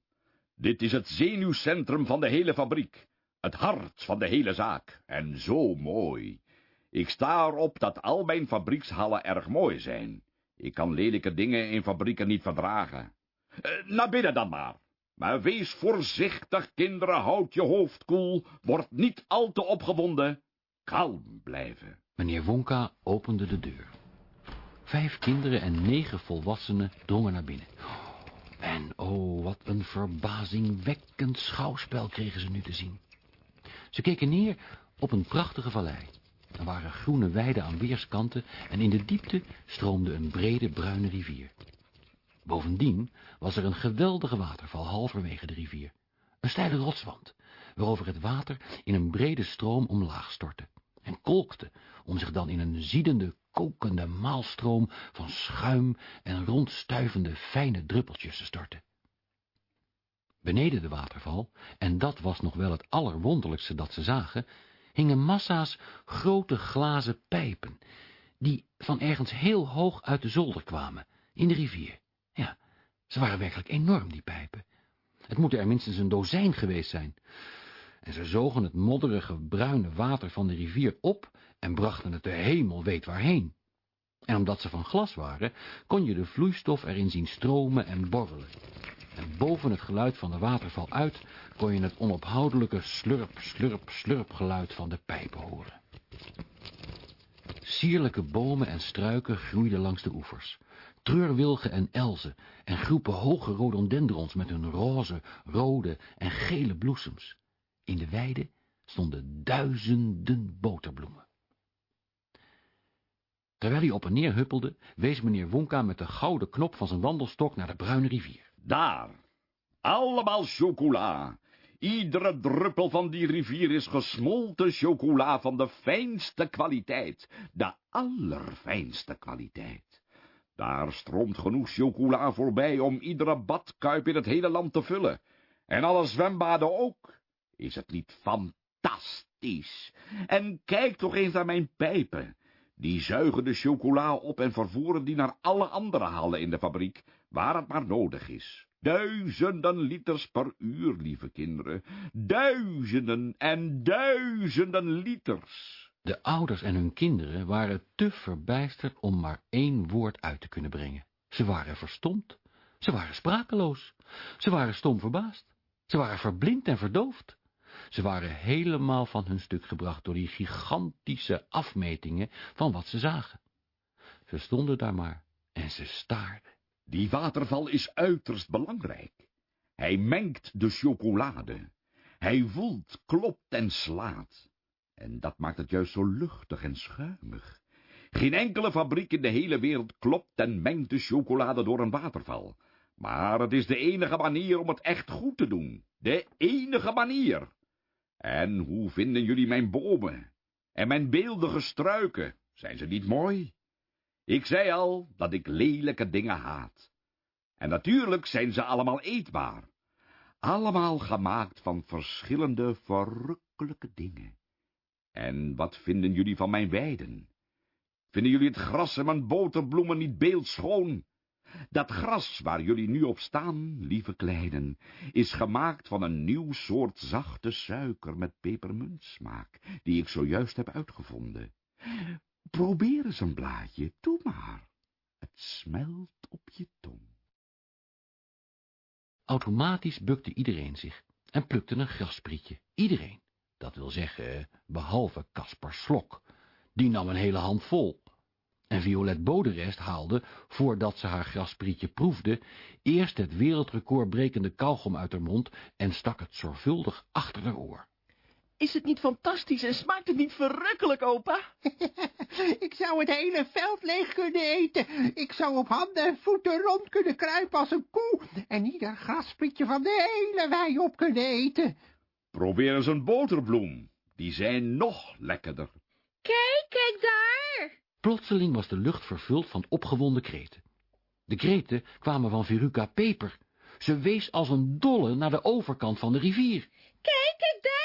Dit is het zenuwcentrum van de hele fabriek. Het hart van de hele zaak. En zo mooi. Ik sta erop dat al mijn fabriekshallen erg mooi zijn. Ik kan lelijke dingen in fabrieken niet verdragen. Uh, naar binnen dan maar. Maar wees voorzichtig, kinderen, houd je hoofd koel, word niet al te opgewonden. Kalm blijven. Meneer Wonka opende de deur. Vijf kinderen en negen volwassenen drongen naar binnen. En oh, wat een verbazingwekkend schouwspel kregen ze nu te zien. Ze keken neer op een prachtige vallei. Er waren groene weiden aan weerskanten en in de diepte stroomde een brede bruine rivier. Bovendien was er een geweldige waterval halverwege de rivier. Een steile rotswand, waarover het water in een brede stroom omlaag stortte en kolkte om zich dan in een ziedende, kokende maalstroom van schuim en rondstuivende fijne druppeltjes te storten. Beneden de waterval, en dat was nog wel het allerwonderlijkste dat ze zagen, hingen massa's grote glazen pijpen, die van ergens heel hoog uit de zolder kwamen, in de rivier. Ja, ze waren werkelijk enorm, die pijpen. Het moeten er minstens een dozijn geweest zijn. En ze zogen het modderige, bruine water van de rivier op en brachten het de hemel weet waarheen. En omdat ze van glas waren, kon je de vloeistof erin zien stromen en borrelen. En boven het geluid van de waterval uit kon je het onophoudelijke slurp, slurp, slurp geluid van de pijpen horen. Sierlijke bomen en struiken groeiden langs de oevers. Treurwilgen en elzen en groepen hoge rhododendrons met hun roze, rode en gele bloesems. In de weide stonden duizenden boterbloemen. Terwijl hij op en neer huppelde, wees meneer Wonka met de gouden knop van zijn wandelstok naar de bruine rivier. Daar, allemaal chocola. Iedere druppel van die rivier is gesmolten chocola van de fijnste kwaliteit, de allerfijnste kwaliteit. Daar stroomt genoeg chocola voorbij om iedere badkuip in het hele land te vullen. En alle zwembaden ook. Is het niet fantastisch? En kijk toch eens naar mijn pijpen. Die zuigen de chocola op en vervoeren die naar alle andere hallen in de fabriek, waar het maar nodig is. Duizenden liters per uur, lieve kinderen. Duizenden en duizenden liters. De ouders en hun kinderen waren te verbijsterd om maar één woord uit te kunnen brengen. Ze waren verstomd. Ze waren sprakeloos. Ze waren stom verbaasd. Ze waren verblind en verdoofd. Ze waren helemaal van hun stuk gebracht door die gigantische afmetingen van wat ze zagen. Ze stonden daar maar en ze staarden. Die waterval is uiterst belangrijk. Hij mengt de chocolade. Hij voelt, klopt en slaat. En dat maakt het juist zo luchtig en schuimig. Geen enkele fabriek in de hele wereld klopt en mengt de chocolade door een waterval. Maar het is de enige manier om het echt goed te doen. De enige manier. En hoe vinden jullie mijn bomen? En mijn beeldige struiken? Zijn ze niet mooi? Ik zei al dat ik lelijke dingen haat. En natuurlijk zijn ze allemaal eetbaar. Allemaal gemaakt van verschillende verrukkelijke dingen. En wat vinden jullie van mijn weiden? Vinden jullie het gras en mijn boterbloemen niet beeldschoon? Dat gras waar jullie nu op staan, lieve kleinen, is gemaakt van een nieuw soort zachte suiker met pepermuntsmaak, die ik zojuist heb uitgevonden. Probeer eens een blaadje, doe maar. Het smelt op je tong. Automatisch bukte iedereen zich en plukte een grasprietje. Iedereen, dat wil zeggen, behalve Caspar Slok. Die nam een hele hand vol. En Violet Boderest haalde, voordat ze haar grasprietje proefde, eerst het wereldrecordbrekende kauwgom uit haar mond en stak het zorgvuldig achter haar oor. Is het niet fantastisch en smaakt het niet verrukkelijk, opa? ik zou het hele veld leeg kunnen eten. Ik zou op handen en voeten rond kunnen kruipen als een koe en ieder grasprietje van de hele wei op kunnen eten. Probeer eens een boterbloem. Die zijn nog lekkerder. Kijk, kijk daar! Plotseling was de lucht vervuld van opgewonden kreten. De kreten kwamen van Veruca Peper. Ze wees als een dolle naar de overkant van de rivier. Kijk, kijk daar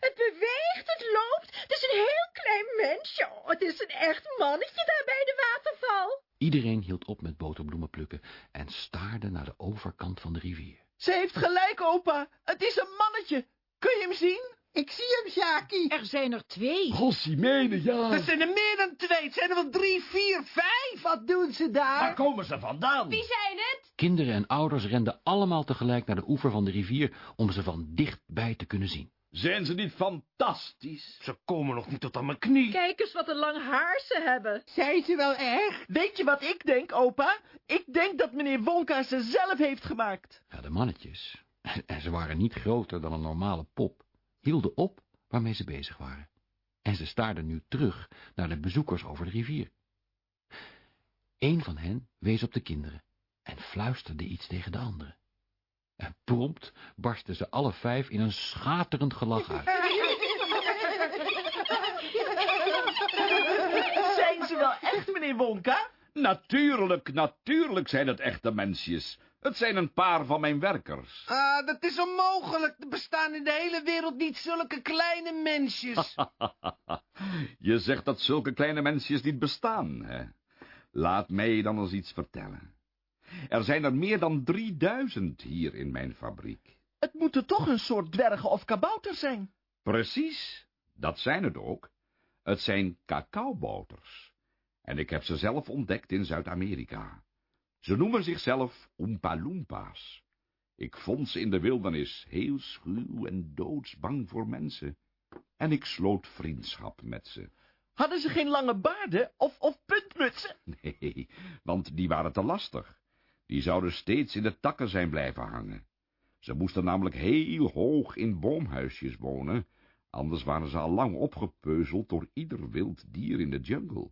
Het beweegt, het loopt. Het is een heel klein mensje. Oh, het is een echt mannetje daar bij de waterval. Iedereen hield op met boterbloemen plukken en staarde naar de overkant van de rivier. Ze heeft gelijk, opa. Het is een mannetje. Kun je hem zien? Ik zie hem, Sjaki. Er zijn er twee. Gossimene, ja. Er zijn er meer dan twee. Het zijn er wel drie, vier, vijf. Wat doen ze daar? Waar komen ze vandaan? Wie zijn het? Kinderen en ouders renden allemaal tegelijk naar de oever van de rivier om ze van dichtbij te kunnen zien. Zijn ze niet fantastisch? Ze komen nog niet tot aan mijn knie. Kijk eens wat een lang haar ze hebben. Zijn ze wel echt? Weet je wat ik denk, opa? Ik denk dat meneer Wonka ze zelf heeft gemaakt. Ja, de mannetjes, en ze waren niet groter dan een normale pop, hielden op waarmee ze bezig waren. En ze staarden nu terug naar de bezoekers over de rivier. Een van hen wees op de kinderen en fluisterde iets tegen de anderen. En prompt barstten ze alle vijf in een schaterend gelach uit. Zijn ze wel echt, meneer Wonka? Natuurlijk, natuurlijk zijn het echte mensjes. Het zijn een paar van mijn werkers. Ah, dat is onmogelijk. Er bestaan in de hele wereld niet zulke kleine mensjes. Je zegt dat zulke kleine mensjes niet bestaan, hè? Laat mij dan eens iets vertellen. Er zijn er meer dan 3000 hier in mijn fabriek. Het moeten toch een soort dwergen of kabouters zijn. Precies, dat zijn het ook. Het zijn cacaobouters. En ik heb ze zelf ontdekt in Zuid-Amerika. Ze noemen zichzelf Oompa Loompas. Ik vond ze in de wildernis heel schuw en doodsbang voor mensen. En ik sloot vriendschap met ze. Hadden ze geen lange baarden of, of puntmutsen? Nee, want die waren te lastig. Die zouden steeds in de takken zijn blijven hangen. Ze moesten namelijk heel hoog in boomhuisjes wonen, anders waren ze al lang opgepeuzeld door ieder wild dier in de jungle.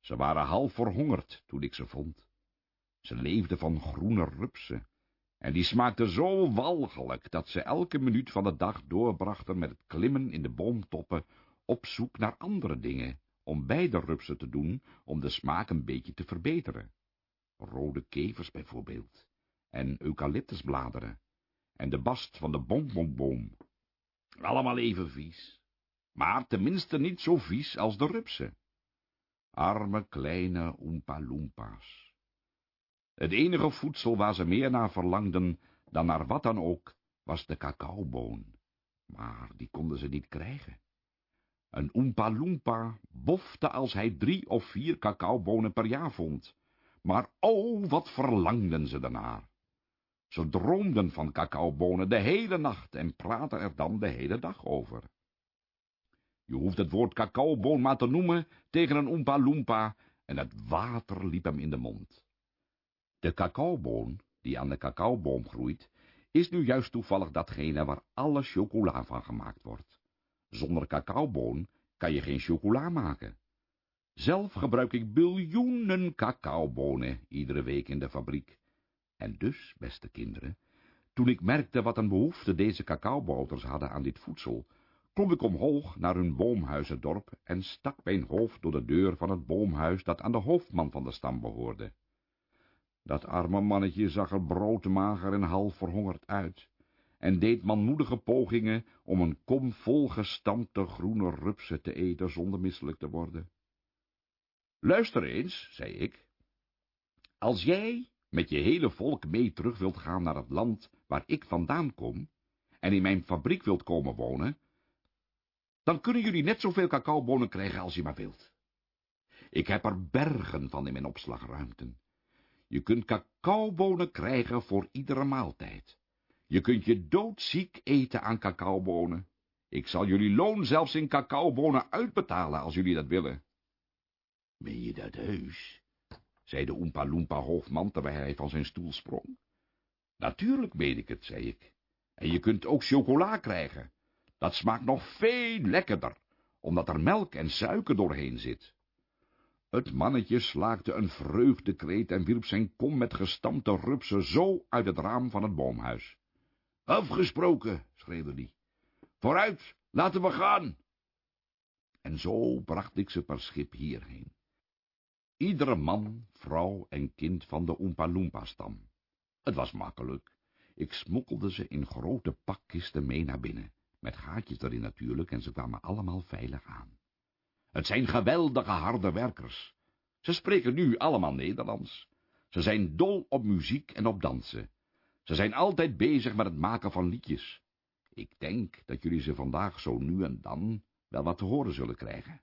Ze waren half verhongerd toen ik ze vond. Ze leefden van groene rupsen, en die smaakten zo walgelijk dat ze elke minuut van de dag doorbrachten met het klimmen in de boomtoppen op zoek naar andere dingen, om bij de rupsen te doen, om de smaak een beetje te verbeteren. Rode kevers bijvoorbeeld, en eucalyptusbladeren, en de bast van de bombomboom. Allemaal even vies, maar tenminste niet zo vies als de rupsen. Arme kleine Oompa-Loompas. Het enige voedsel waar ze meer naar verlangden dan naar wat dan ook, was de cacaoboon. Maar die konden ze niet krijgen. Een Oompa Loompa bofte als hij drie of vier cacaobonen per jaar vond. Maar oh, wat verlangden ze daarnaar. Ze droomden van cacaobonen de hele nacht en praten er dan de hele dag over. Je hoeft het woord cacaoboon maar te noemen tegen een Oompa Loompa en het water liep hem in de mond. De cacaoboon, die aan de cacaoboom groeit, is nu juist toevallig datgene waar alle chocola van gemaakt wordt. Zonder cacaoboon kan je geen chocola maken. Zelf gebruik ik biljoenen cacaobonen iedere week in de fabriek. En dus, beste kinderen, toen ik merkte wat een behoefte deze cacaobouters hadden aan dit voedsel, klom ik omhoog naar hun boomhuizendorp en stak mijn hoofd door de deur van het boomhuis dat aan de hoofdman van de stam behoorde. Dat arme mannetje zag er broodmager en half verhongerd uit, en deed manmoedige pogingen om een kom vol gestampte groene rupsen te eten zonder misselijk te worden. Luister eens, zei ik, als jij met je hele volk mee terug wilt gaan naar het land waar ik vandaan kom, en in mijn fabriek wilt komen wonen, dan kunnen jullie net zoveel cacaobonen krijgen als je maar wilt. Ik heb er bergen van in mijn opslagruimten. Je kunt cacaobonen krijgen voor iedere maaltijd. Je kunt je doodziek eten aan cacaobonen. Ik zal jullie loon zelfs in cacaobonen uitbetalen als jullie dat willen. Ben je dat heus? zei de Oompa Loompa hoofdman terwijl hij van zijn stoel sprong. Natuurlijk meen ik het, zei ik. En je kunt ook chocola krijgen. Dat smaakt nog veel lekkerder, omdat er melk en suiker doorheen zit. Het mannetje slaakte een vreugdekreet en wierp zijn kom met gestampte rupsen zo uit het raam van het boomhuis. Afgesproken, schreeuwde hij. Vooruit, laten we gaan. En zo bracht ik ze per schip hierheen. Iedere man, vrouw en kind van de Oompa Loompa-stam. Het was makkelijk. Ik smokkelde ze in grote pakkisten mee naar binnen, met gaatjes erin natuurlijk, en ze kwamen allemaal veilig aan. Het zijn geweldige harde werkers. Ze spreken nu allemaal Nederlands. Ze zijn dol op muziek en op dansen. Ze zijn altijd bezig met het maken van liedjes. Ik denk dat jullie ze vandaag zo nu en dan wel wat te horen zullen krijgen.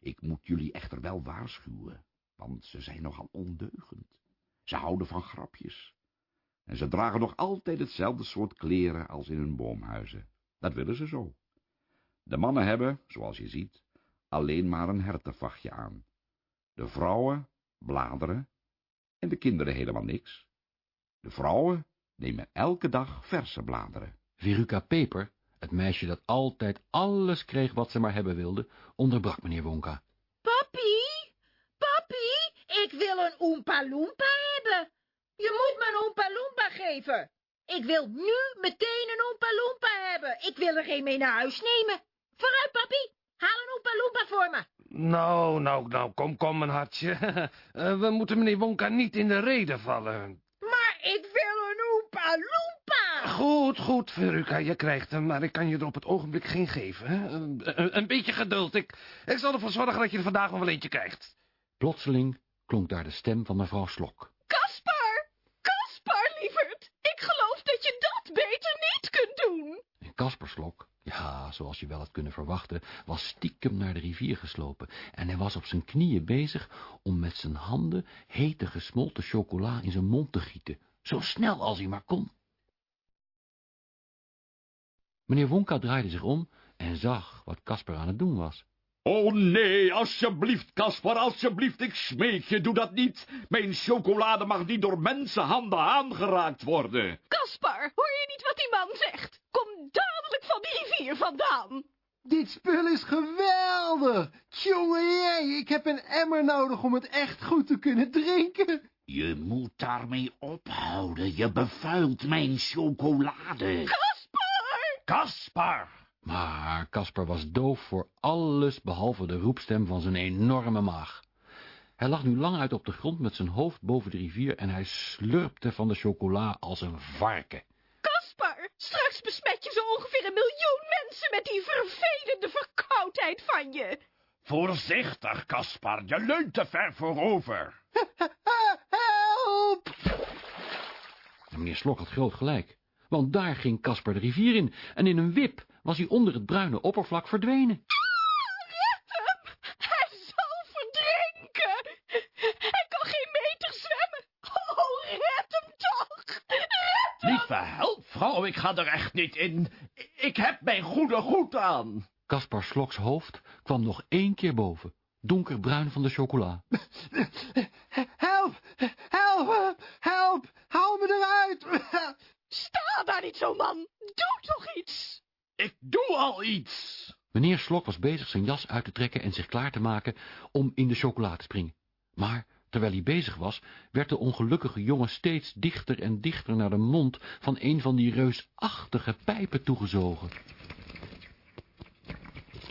Ik moet jullie echter wel waarschuwen, want ze zijn nogal ondeugend. Ze houden van grapjes. En ze dragen nog altijd hetzelfde soort kleren als in hun boomhuizen. Dat willen ze zo. De mannen hebben, zoals je ziet, alleen maar een hertenvachtje aan. De vrouwen bladeren en de kinderen helemaal niks. De vrouwen nemen elke dag verse bladeren. Veruca Peper, het meisje dat altijd alles kreeg wat ze maar hebben wilde, onderbrak meneer Wonka. Papi, papi, ik wil een Oompa Loompa hebben. Je moet me een Oompa Loompa geven. Ik wil nu meteen een Oompa Loompa hebben. Ik wil er een mee naar huis nemen. Vooruit, papi. Haal een Oompa Loompa voor me. Nou, nou, nou, kom, kom, mijn hartje. Eh, we moeten meneer Wonka niet in de reden vallen. Maar ik wil een Oompa Loompa. Goed, goed, Veruca, je krijgt hem, maar ik kan je er op het ogenblik geen geven. Hè? Een, een, een beetje geduld, ik, ik zal ervoor zorgen dat je er vandaag nog wel eentje krijgt. Plotseling klonk daar de stem van mevrouw Slok. Kaspar! Kaspar, lieverd! Ik geloof dat je dat beter niet kunt doen. En Kasper Slok, ja, zoals je wel had kunnen verwachten, was stiekem naar de rivier geslopen en hij was op zijn knieën bezig om met zijn handen hete gesmolten chocola in zijn mond te gieten, zo snel als hij maar kon. Meneer Wonka draaide zich om en zag wat Kasper aan het doen was. Oh nee, alsjeblieft, Caspar, alsjeblieft, ik smeek je, doe dat niet. Mijn chocolade mag niet door mensenhanden aangeraakt worden. Kaspar, hoor je niet wat die man zegt? Kom dadelijk van die rivier vandaan. Dit spul is geweldig. Tjonge, ik heb een emmer nodig om het echt goed te kunnen drinken. Je moet daarmee ophouden. Je bevuilt mijn chocolade. Kaspar! Kaspar! Maar Kasper was doof voor alles behalve de roepstem van zijn enorme maag. Hij lag nu lang uit op de grond met zijn hoofd boven de rivier en hij slurpte van de chocola als een varken. Kaspar, straks besmet je zo ongeveer een miljoen mensen met die vervelende verkoudheid van je. Voorzichtig, Kaspar. Je leunt te ver voorover. Help! En meneer Slok had groot gelijk, want daar ging Kasper de rivier in en in een wip was hij onder het bruine oppervlak verdwenen. Red hem! Hij zal verdrinken! Hij kan geen meter zwemmen! Oh, red hem toch! Red hem! Lieve help, vrouw, ik ga er echt niet in. Ik heb mijn goede goed aan. Kaspar Sloks hoofd kwam nog één keer boven, donkerbruin van de chocola. Help! Help! Help! Haal me eruit! Sta daar niet zo, man! Doe toch iets! Ik doe al iets. Meneer Slok was bezig zijn jas uit te trekken en zich klaar te maken om in de chocola te springen. Maar terwijl hij bezig was, werd de ongelukkige jongen steeds dichter en dichter naar de mond van een van die reusachtige pijpen toegezogen.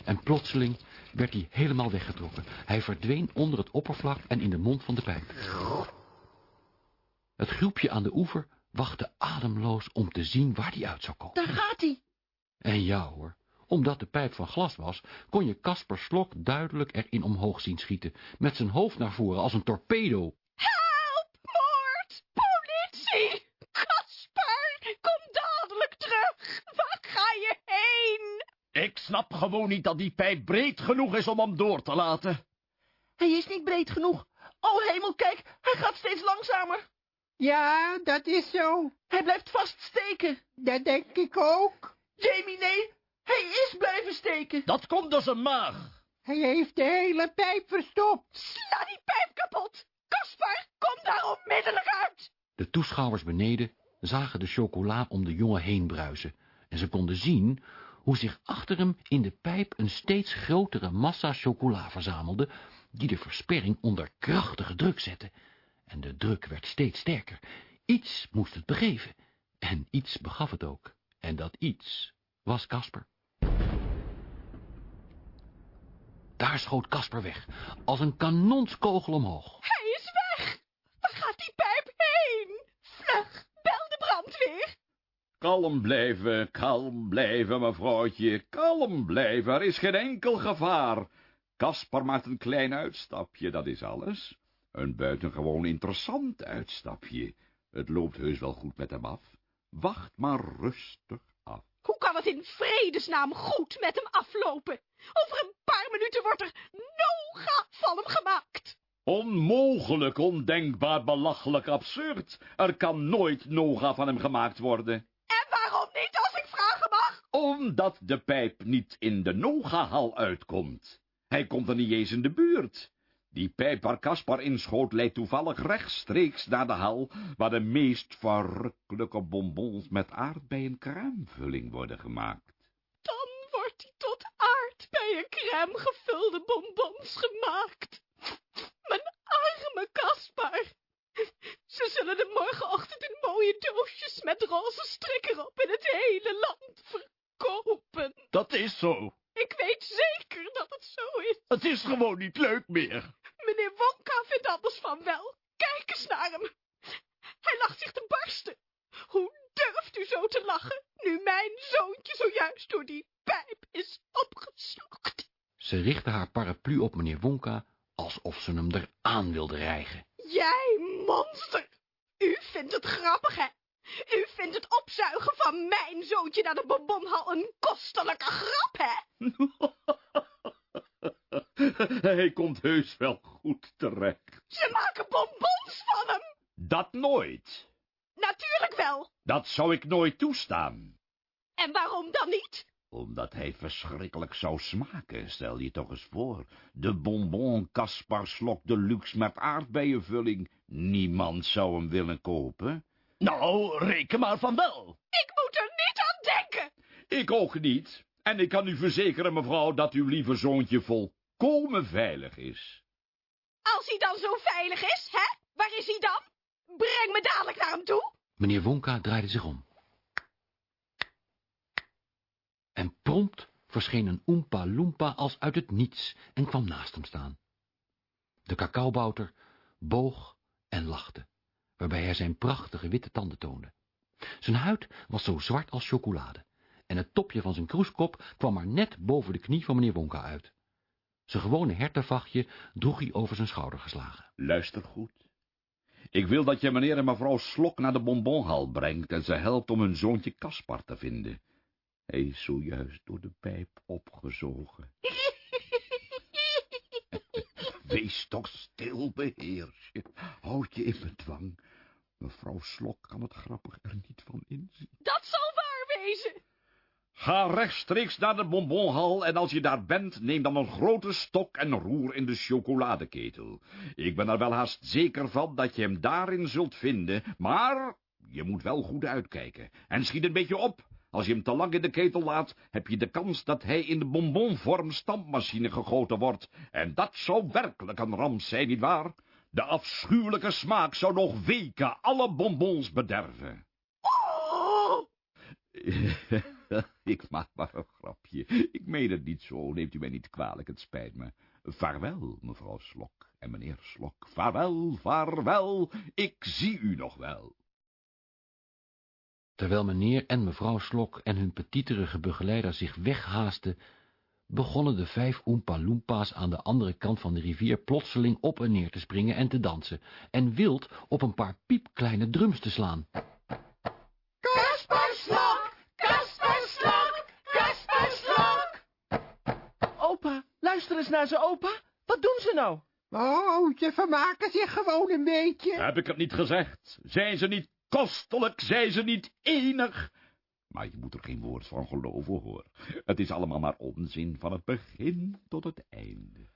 En plotseling werd hij helemaal weggetrokken. Hij verdween onder het oppervlak en in de mond van de pijp. Het groepje aan de oever wachtte ademloos om te zien waar hij uit zou komen. Daar gaat hij. En ja hoor, omdat de pijp van glas was, kon je Kasper Slok duidelijk erin omhoog zien schieten, met zijn hoofd naar voren als een torpedo. Help! Moord! Politie! Kaspar, kom dadelijk terug! Waar ga je heen? Ik snap gewoon niet dat die pijp breed genoeg is om hem door te laten. Hij is niet breed genoeg. Oh hemel, kijk, hij gaat steeds langzamer. Ja, dat is zo. Hij blijft vaststeken. Dat denk ik ook. Jamie, nee, hij is blijven steken. Dat komt door zijn maag. Hij heeft de hele pijp verstopt. Sla die pijp kapot! Kaspar, kom daar onmiddellijk uit! De toeschouwers beneden zagen de chocola om de jongen heen bruisen, en ze konden zien hoe zich achter hem in de pijp een steeds grotere massa chocola verzamelde, die de versperring onder krachtige druk zette. En de druk werd steeds sterker. Iets moest het begeven, en iets begaf het ook. En dat iets was Kasper. Daar schoot Kasper weg, als een kanonskogel omhoog. Hij is weg! Waar gaat die pijp heen? Vlug, bel de brandweer! Kalm blijven, kalm blijven, mevrouwtje, kalm blijven, er is geen enkel gevaar. Kasper maakt een klein uitstapje, dat is alles. Een buitengewoon interessant uitstapje. Het loopt heus wel goed met hem af. Wacht maar rustig af. Hoe kan het in vredesnaam goed met hem aflopen? Over een paar minuten wordt er noga van hem gemaakt. Onmogelijk, ondenkbaar, belachelijk, absurd. Er kan nooit noga van hem gemaakt worden. En waarom niet, als ik vragen mag? Omdat de pijp niet in de nogahal uitkomt. Hij komt er niet eens in de buurt. Die pijp waar Caspar inschoot leidt toevallig rechtstreeks naar de hal, waar de meest verrukkelijke bonbons met aardbeienkraamvulling worden gemaakt. Dan wordt hij tot aardbeienkrem gevulde bonbons gemaakt. Mijn arme Caspar. Ze zullen de morgenochtend in mooie doosjes met roze strik erop in het hele land verkopen. Dat is zo. Ik weet zeker dat het zo is. Het is gewoon niet leuk meer. Meneer Wonka vindt anders van wel. Kijk eens naar hem. Hij lacht zich te barsten. Hoe durft u zo te lachen, nu mijn zoontje zojuist door die pijp is opgeslokt? Ze richtte haar paraplu op meneer Wonka, alsof ze hem eraan wilde rijgen. Jij monster! U vindt het grappig, hè? U vindt het opzuigen van mijn zoontje naar de bonbonhal een kostelijke grap, hè? Hij komt heus wel goed terecht. Ze maken bonbons van hem! Dat nooit. Natuurlijk wel. Dat zou ik nooit toestaan. En waarom dan niet? Omdat hij verschrikkelijk zou smaken, stel je toch eens voor. De bonbon Caspar Slok de luxe met aardbeienvulling. Niemand zou hem willen kopen. Nou, reken maar van wel. Ik moet er niet aan denken. Ik ook niet. En ik kan u verzekeren, mevrouw, dat uw lieve zoontje volkomen veilig is. Als hij dan zo veilig is, hè? Waar is hij dan? Breng me dadelijk naar hem toe. Meneer Wonka draaide zich om. En prompt verscheen een Oompa Loompa als uit het niets en kwam naast hem staan. De cacaobouter boog en lachte, waarbij hij zijn prachtige witte tanden toonde. Zijn huid was zo zwart als chocolade, en het topje van zijn kroeskop kwam maar net boven de knie van meneer Wonka uit. Zijn gewone hertenvachtje droeg hij over zijn schouder geslagen. Luister goed. Ik wil dat je meneer en mevrouw Slok naar de bonbonhal brengt en ze helpt om hun zoontje Caspar te vinden. Hij is zojuist door de pijp opgezogen. Wees toch stil, beheersje. Houd je in bedwang. Mevrouw Slok kan het grappig er niet van inzien. Dat zal waar wezen. Ga rechtstreeks naar de bonbonhal en als je daar bent, neem dan een grote stok en roer in de chocoladeketel. Ik ben er wel haast zeker van dat je hem daarin zult vinden, maar je moet wel goed uitkijken. En schiet een beetje op. Als je hem te lang in de ketel laat, heb je de kans dat hij in de bonbonvorm stampmachine gegoten wordt. En dat zou werkelijk een ramp zijn, nietwaar? De afschuwelijke smaak zou nog weken alle bonbons bederven. Oh! ik maak maar een grapje. Ik meen het niet zo, neemt u mij niet kwalijk, het spijt me. Vaarwel, mevrouw Slok en meneer Slok. Vaarwel, vaarwel, ik zie u nog wel. Terwijl meneer en mevrouw Slok en hun petieterige begeleider zich weghaasten, begonnen de vijf Oompa Loompa's aan de andere kant van de rivier plotseling op en neer te springen en te dansen, en wild op een paar piepkleine drums te slaan. Kasper Slok! Kasper Slok! Kasper Slok! Opa, luister eens naar ze, opa. Wat doen ze nou? Oh, ze vermaken zich gewoon een beetje. Heb ik het niet gezegd? Zijn ze niet kostelijk? Zijn ze niet enig? Maar je moet er geen woord van geloven, hoor. Het is allemaal maar onzin van het begin tot het einde.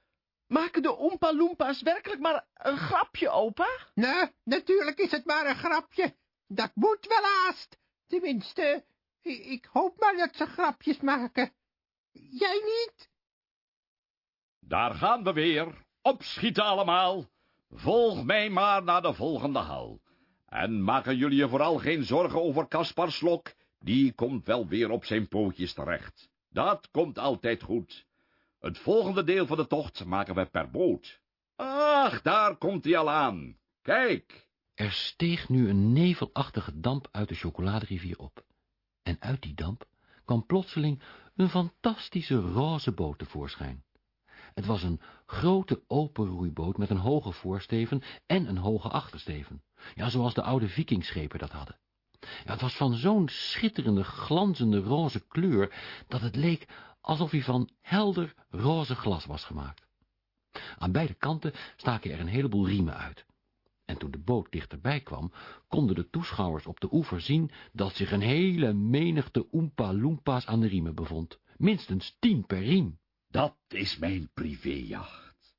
Maken de Oompa Loompas werkelijk maar een grapje, opa? Nee, natuurlijk is het maar een grapje. Dat moet wel haast. Tenminste, ik hoop maar dat ze grapjes maken. Jij niet? Daar gaan we weer. Opschieten allemaal. Volg mij maar naar de volgende hal. En maken jullie je vooral geen zorgen over Caspar Slok. Die komt wel weer op zijn pootjes terecht. Dat komt altijd goed. Het volgende deel van de tocht maken we per boot. Ach, daar komt hij al aan. Kijk. Er steeg nu een nevelachtige damp uit de chocoladerivier op. En uit die damp kwam plotseling een fantastische roze boot tevoorschijn. Het was een grote open roeiboot met een hoge voorsteven en een hoge achtersteven. Ja, zoals de oude vikingschepen dat hadden. Ja, het was van zo'n schitterende, glanzende roze kleur, dat het leek alsof hij van helder roze glas was gemaakt. Aan beide kanten staken er een heleboel riemen uit. En toen de boot dichterbij kwam, konden de toeschouwers op de oever zien dat zich een hele menigte Oompa Loompas aan de riemen bevond. Minstens tien per riem. Dat is mijn privéjacht.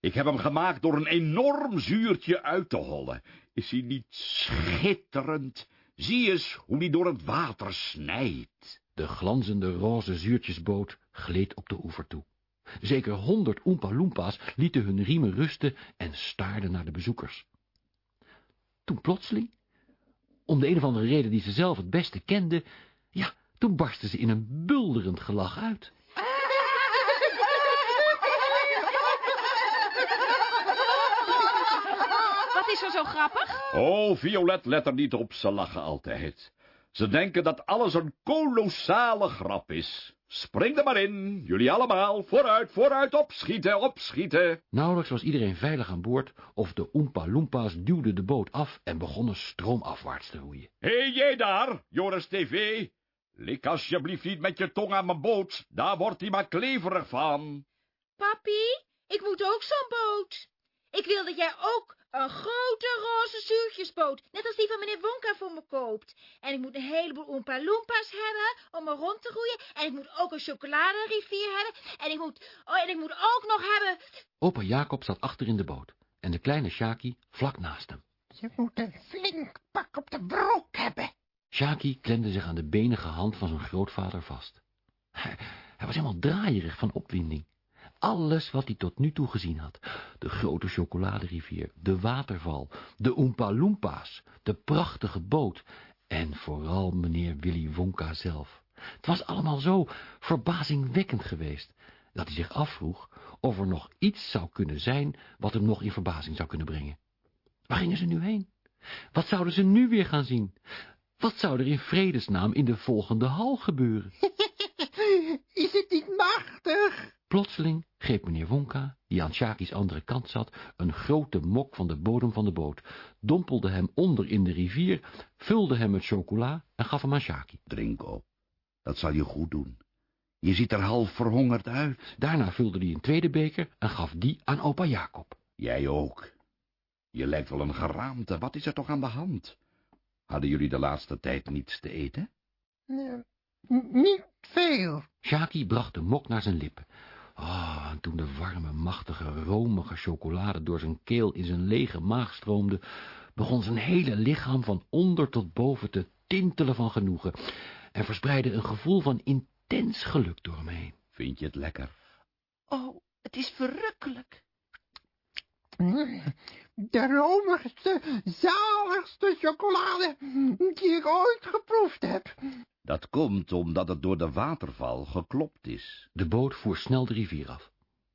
Ik heb hem gemaakt door een enorm zuurtje uit te hollen. Is hij niet schitterend? Zie eens hoe die door het water snijdt. De glanzende roze zuurtjesboot gleed op de oever toe. Zeker honderd Oompa Loompas lieten hun riemen rusten en staarden naar de bezoekers. Toen plotseling, om de een of andere reden die ze zelf het beste kenden, ja, toen barstten ze in een bulderend gelach uit. Is er zo grappig? Oh, Violet let er niet op, ze lachen altijd. Ze denken dat alles een kolossale grap is. Spring er maar in, jullie allemaal, vooruit, vooruit, opschieten, opschieten. Nauwelijks was iedereen veilig aan boord, of de Oompa Loompas duwden de boot af en begonnen stroomafwaarts te roeien. Hé, hey, jij daar, Joris TV. Lik alsjeblieft niet met je tong aan mijn boot, daar wordt hij maar kleverig van. Papi, ik moet ook zo'n boot. Ik wil dat jij ook een grote roze zuurtjesboot, net als die van meneer Wonka voor me koopt. En ik moet een heleboel Oompa Loompas hebben om er rond te groeien. En ik moet ook een chocoladerivier hebben. En ik moet, oh, en ik moet ook nog hebben... Opa Jacob zat achter in de boot en de kleine Shaki vlak naast hem. Je moet een flink pak op de broek hebben. Shaki klemde zich aan de benige hand van zijn grootvader vast. Hij, hij was helemaal draaierig van opwinding. Alles wat hij tot nu toe gezien had. De grote chocoladerivier, de waterval, de Oompa Loompas, de prachtige boot en vooral meneer Willy Wonka zelf. Het was allemaal zo verbazingwekkend geweest, dat hij zich afvroeg of er nog iets zou kunnen zijn wat hem nog in verbazing zou kunnen brengen. Waar gingen ze nu heen? Wat zouden ze nu weer gaan zien? Wat zou er in vredesnaam in de volgende hal gebeuren? Is het niet machtig? Plotseling greep meneer Wonka, die aan Shaki's andere kant zat, een grote mok van de bodem van de boot, dompelde hem onder in de rivier, vulde hem met chocola en gaf hem aan Shaki. Drink op, dat zal je goed doen. Je ziet er half verhongerd uit. Daarna vulde hij een tweede beker en gaf die aan opa Jacob. Jij ook. Je lijkt wel een geraamte, wat is er toch aan de hand? Hadden jullie de laatste tijd niets te eten? Uh, niet veel. Shaki bracht de mok naar zijn lippen. Ah, en toen de warme, machtige, romige chocolade door zijn keel in zijn lege maag stroomde, begon zijn hele lichaam van onder tot boven te tintelen van genoegen en verspreidde een gevoel van intens geluk door hem heen. Vind je het lekker? Oh, het is verrukkelijk. De romigste, zaligste chocolade die ik ooit geproefd heb. Dat komt omdat het door de waterval geklopt is. De boot voer snel de rivier af.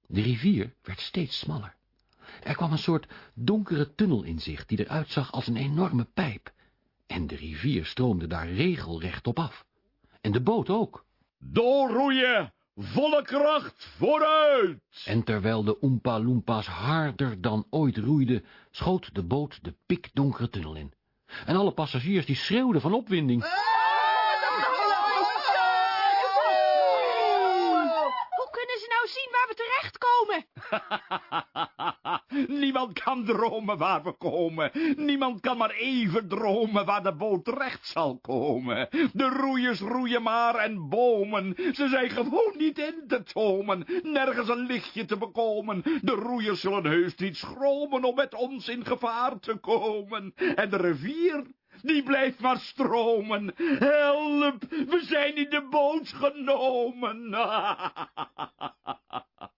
De rivier werd steeds smaller. Er kwam een soort donkere tunnel in zicht, die eruit zag als een enorme pijp. En de rivier stroomde daar regelrecht op af. En de boot ook. Doorroeien! Volle kracht, vooruit! En terwijl de Oompa Loompas harder dan ooit roeiden, schoot de boot de pikdonkere tunnel in. En alle passagiers die schreeuwden van opwinding. Hoe kunnen ze nou zien waar we terechtkomen? Niemand kan dromen waar we komen. Niemand kan maar even dromen waar de boot terecht zal komen. De roeiers roeien maar en bomen. Ze zijn gewoon niet in te tomen. Nergens een lichtje te bekomen. De roeiers zullen heus niet schromen om met ons in gevaar te komen. En de rivier, die blijft maar stromen. Help, we zijn in de boot genomen.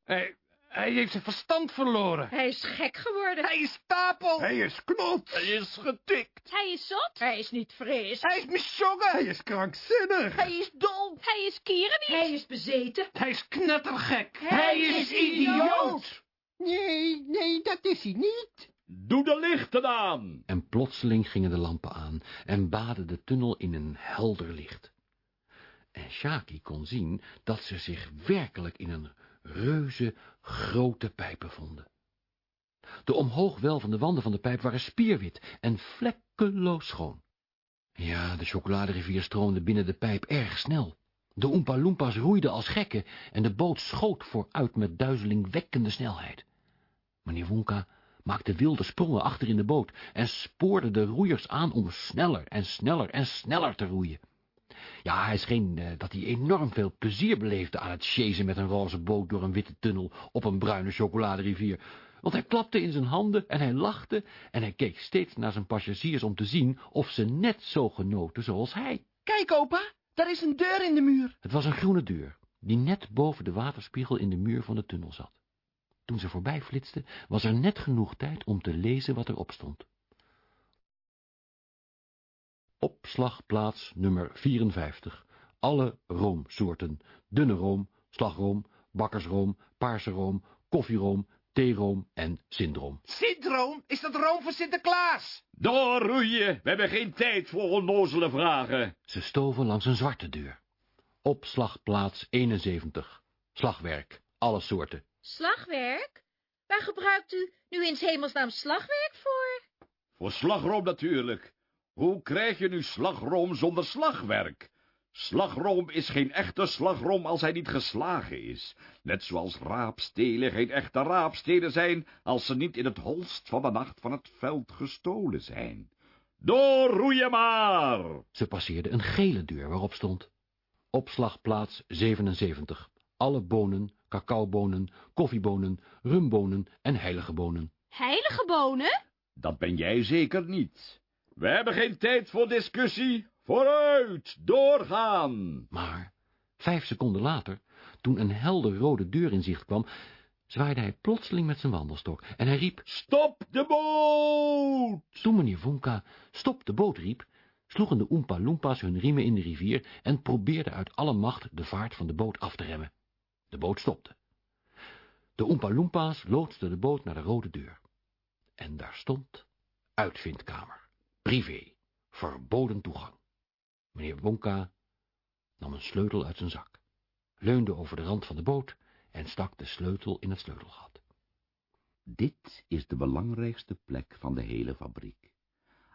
Hij, hij heeft zijn verstand verloren. Hij is gek geworden. Hij is stapel. Hij is knot. Hij is getikt. Hij is zot. Hij is niet fris. Hij is misjongen. Hij is krankzinnig. Hij is dol. Hij is kierenwiet. Hij is bezeten. Hij is knettergek. Hij is idioot. Nee, nee, dat is hij niet. Doe de lichten aan. En plotseling gingen de lampen aan en baden de tunnel in een helder licht. En Shaki kon zien dat ze zich werkelijk in een reuze grote pijp bevonden. De omhoogwelvende wanden van de pijp waren spierwit en vlekkeloos schoon. Ja, de chocoladerivier stroomde binnen de pijp erg snel. De Oompa Loompas roeiden als gekken en de boot schoot vooruit met duizelingwekkende snelheid. Meneer Wonka maakte wilde sprongen achter in de boot en spoorde de roeiers aan om sneller en sneller en sneller te roeien. Ja, hij scheen eh, dat hij enorm veel plezier beleefde aan het chasen met een roze boot door een witte tunnel op een bruine chocoladerivier, want hij klapte in zijn handen en hij lachte en hij keek steeds naar zijn passagiers om te zien of ze net zo genoten zoals hij. Kijk, opa, daar is een deur in de muur. Het was een groene deur, die net boven de waterspiegel in de muur van de tunnel zat. Toen ze voorbij flitste, was er net genoeg tijd om te lezen wat erop stond. Opslagplaats nummer 54. Alle roomsoorten. Dunne room, slagroom, bakkersroom, paarse room, koffieroom, theeroom en syndroom. Syndroom? Is dat room voor Sinterklaas? Doorroeien, we hebben geen tijd voor onnozele vragen. Ze stoven langs een zwarte deur. Opslagplaats 71. Slagwerk, alle soorten. Slagwerk? Waar gebruikt u nu in 's hemelsnaam slagwerk voor? Voor slagroom natuurlijk. Hoe krijg je nu slagroom zonder slagwerk? Slagroom is geen echte slagroom als hij niet geslagen is. Net zoals raapstelen geen echte raapstelen zijn als ze niet in het holst van de nacht van het veld gestolen zijn. Doorroeien maar! Ze passeerden een gele deur waarop stond. Opslagplaats 77. Alle bonen, cacaobonen, koffiebonen, rumbonen en heilige bonen. Heilige bonen? Dat ben jij zeker niet. We hebben geen tijd voor discussie. Vooruit, doorgaan. Maar, vijf seconden later, toen een helder rode deur in zicht kwam, zwaaide hij plotseling met zijn wandelstok en hij riep... Stop de boot! Toen meneer Wonka stop de boot riep, sloegen de Oompa Loompas hun riemen in de rivier en probeerden uit alle macht de vaart van de boot af te remmen. De boot stopte. De Oompa Loompas loodsten de boot naar de rode deur. En daar stond uitvindkamer, privé, verboden toegang. Meneer Wonka nam een sleutel uit zijn zak, leunde over de rand van de boot en stak de sleutel in het sleutelgat. Dit is de belangrijkste plek van de hele fabriek.